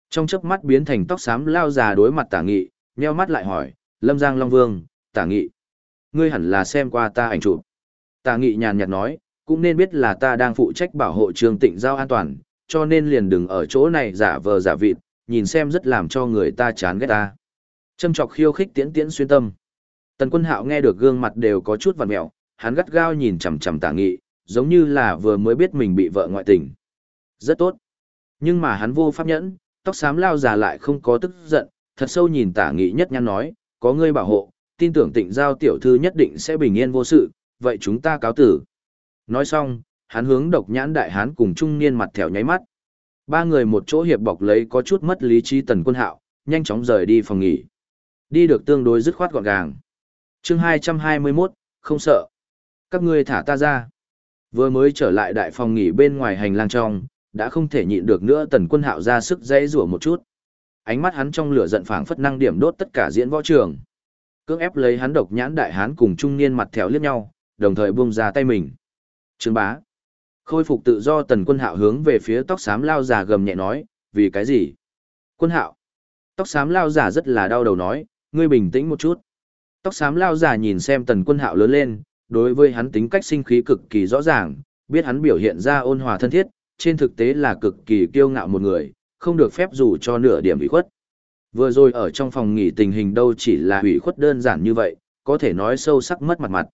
Trong chớp mắt biến thành tóc xám lao già đối mặt tả nghị, nheo mắt lại hỏi, Lâm Giang Long Vương, tả nghị. Ngươi hẳn là xem qua ta ảnh chụp tà nghị nhàn nhạt nói, cũng nên biết là ta đang phụ trách bảo hộ trường tịnh giao an toàn, cho nên liền đừng ở chỗ này giả vờ giả vịt, nhìn xem rất làm cho người ta chán ghét ta. Châm chọc khiêu khích tiễn tiễn xuyên tâm. Tần quân hạo nghe được gương mặt đều có chút vằn mẹo, hắn gắt gao nhìn chằm chằm tà nghị, giống như là vừa mới biết mình bị vợ ngoại tình. Rất tốt. Nhưng mà hắn vô pháp nhẫn, tóc xám lao già lại không có tức giận, thật sâu nhìn tả nghị nhất nhăn nói, có ngươi bảo hộ, tin tưởng tịnh giao tiểu thư nhất định sẽ bình yên vô sự, vậy chúng ta cáo tử. Nói xong, hắn hướng độc nhãn đại hán cùng trung niên mặt thẻo nháy mắt. Ba người một chỗ hiệp bọc lấy có chút mất lý trí tần quân hạo, nhanh chóng rời đi phòng nghỉ. Đi được tương đối dứt khoát gọn gàng. chương 221, không sợ. Các ngươi thả ta ra. Vừa mới trở lại đại phòng nghỉ bên ngoài hành lang trong, đã không thể nhịn được nữa tần quân hạo ra sức dãy rủa một chút. Ánh mắt hắn trong lửa giận phảng phất năng điểm đốt tất cả diễn võ trường. Cưỡng ép lấy hắn độc nhãn đại hán cùng trung niên mặt thèo liếc nhau, đồng thời buông ra tay mình. Trương bá. Khôi phục tự do tần quân hạo hướng về phía tóc xám lao già gầm nhẹ nói, vì cái gì? Quân hạo. Tóc xám lao già rất là đau đầu nói, ngươi bình tĩnh một chút. Tóc xám lao già nhìn xem tần quân hạo lớn lên, đối với hắn tính cách sinh khí cực kỳ rõ ràng, biết hắn biểu hiện ra ôn hòa thân thiết, trên thực tế là cực kỳ kiêu ngạo một người, không được phép dù cho nửa điểm ủy khuất. Vừa rồi ở trong phòng nghỉ tình hình đâu chỉ là ủy khuất đơn giản như vậy, có thể nói sâu sắc mất mặt mặt.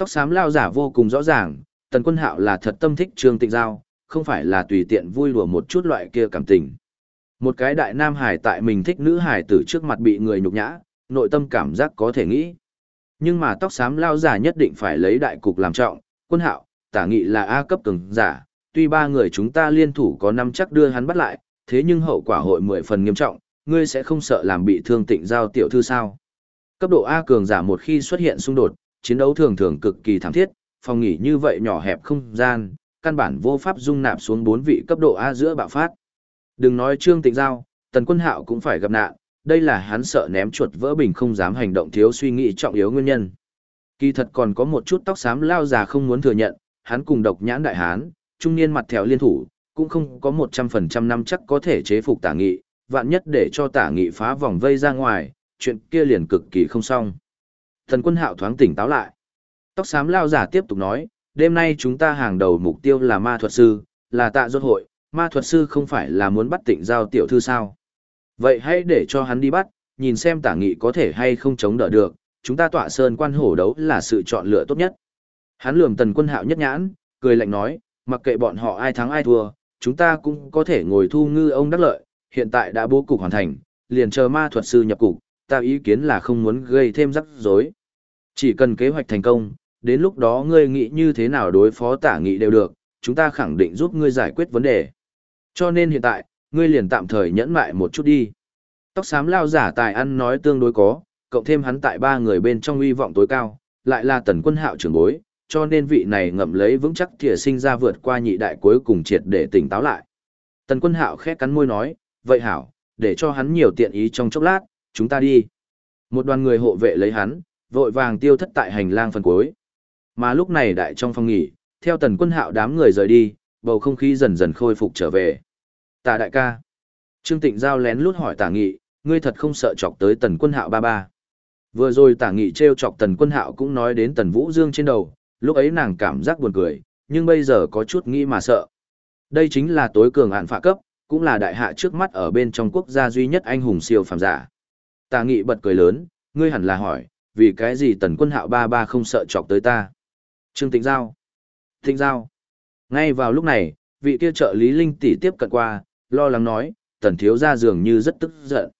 Tóc xám lao giả vô cùng rõ ràng, tần quân hạo là thật tâm thích trương tịnh giao, không phải là tùy tiện vui đùa một chút loại kia cảm tình. Một cái đại nam hải tại mình thích nữ hải tử trước mặt bị người nhục nhã, nội tâm cảm giác có thể nghĩ. Nhưng mà tóc xám lao giả nhất định phải lấy đại cục làm trọng, quân hạo, tả nghị là A cấp cường giả, tuy ba người chúng ta liên thủ có năm chắc đưa hắn bắt lại, thế nhưng hậu quả hội mười phần nghiêm trọng, ngươi sẽ không sợ làm bị thương tịnh giao tiểu thư sao. Cấp độ A cường giả một khi xuất hiện xung đột, chiến đấu thường thường cực kỳ thảm thiết, phòng nghỉ như vậy nhỏ hẹp không gian, căn bản vô pháp dung nạp xuống bốn vị cấp độ A giữa bạo phát. Đừng nói Trương Tịnh Giao, Tần Quân Hạo cũng phải gặp nạn, đây là hắn sợ ném chuột vỡ bình không dám hành động thiếu suy nghĩ trọng yếu nguyên nhân. Kỳ thật còn có một chút tóc xám lao già không muốn thừa nhận, hắn cùng độc nhãn đại hán, trung niên mặt thèo liên thủ, cũng không có 100% năm chắc có thể chế phục tả nghị, vạn nhất để cho tả nghị phá vòng vây ra ngoài, chuyện kia liền cực kỳ không xong. Thần quân hạo thoáng tỉnh táo lại. Tóc xám lao giả tiếp tục nói, đêm nay chúng ta hàng đầu mục tiêu là ma thuật sư, là tạ rốt hội, ma thuật sư không phải là muốn bắt tịnh giao tiểu thư sao. Vậy hãy để cho hắn đi bắt, nhìn xem tả nghị có thể hay không chống đỡ được, chúng ta tọa sơn quan hổ đấu là sự chọn lựa tốt nhất. Hắn lườm tần quân hạo nhất nhãn, cười lạnh nói, mặc kệ bọn họ ai thắng ai thua, chúng ta cũng có thể ngồi thu ngư ông đắc lợi, hiện tại đã bố cục hoàn thành, liền chờ ma thuật sư nhập cục, ta ý kiến là không muốn gây thêm rắc rối. Chỉ cần kế hoạch thành công, đến lúc đó ngươi nghĩ như thế nào đối phó tả nghị đều được, chúng ta khẳng định giúp ngươi giải quyết vấn đề. Cho nên hiện tại, ngươi liền tạm thời nhẫn mại một chút đi. Tóc xám lao giả tài ăn nói tương đối có, cộng thêm hắn tại ba người bên trong uy vọng tối cao, lại là tần quân hạo trưởng bối, cho nên vị này ngậm lấy vững chắc thìa sinh ra vượt qua nhị đại cuối cùng triệt để tỉnh táo lại. Tần quân hạo khẽ cắn môi nói, vậy hảo, để cho hắn nhiều tiện ý trong chốc lát, chúng ta đi. Một đoàn người hộ vệ lấy hắn, vội vàng tiêu thất tại hành lang phần cuối. Mà lúc này đại trong phòng nghỉ, theo tần quân hạo đám người rời đi, bầu không khí dần dần khôi phục trở về. Tạ đại ca. Trương Tịnh Giao lén lút hỏi tả nghị, ngươi thật không sợ chọc tới tần quân hạo ba ba. Vừa rồi tả nghị treo chọc tần quân hạo cũng nói đến tần vũ dương trên đầu, lúc ấy nàng cảm giác buồn cười, nhưng bây giờ có chút nghĩ mà sợ. Đây chính là tối cường hạn phạ cấp, cũng là đại hạ trước mắt ở bên trong quốc gia duy nhất anh hùng siêu phàm giả. Tà nghị bật cười lớn, ngươi hẳn là hỏi, vì cái gì tần quân hạo ba ba không sợ chọc tới ta. Trương Tịnh Giao. Tịnh Giao. Ngay vào lúc này, vị kia trợ lý linh tỷ tiếp cận qua, lo lắng nói, tần thiếu ra dường như rất tức giận.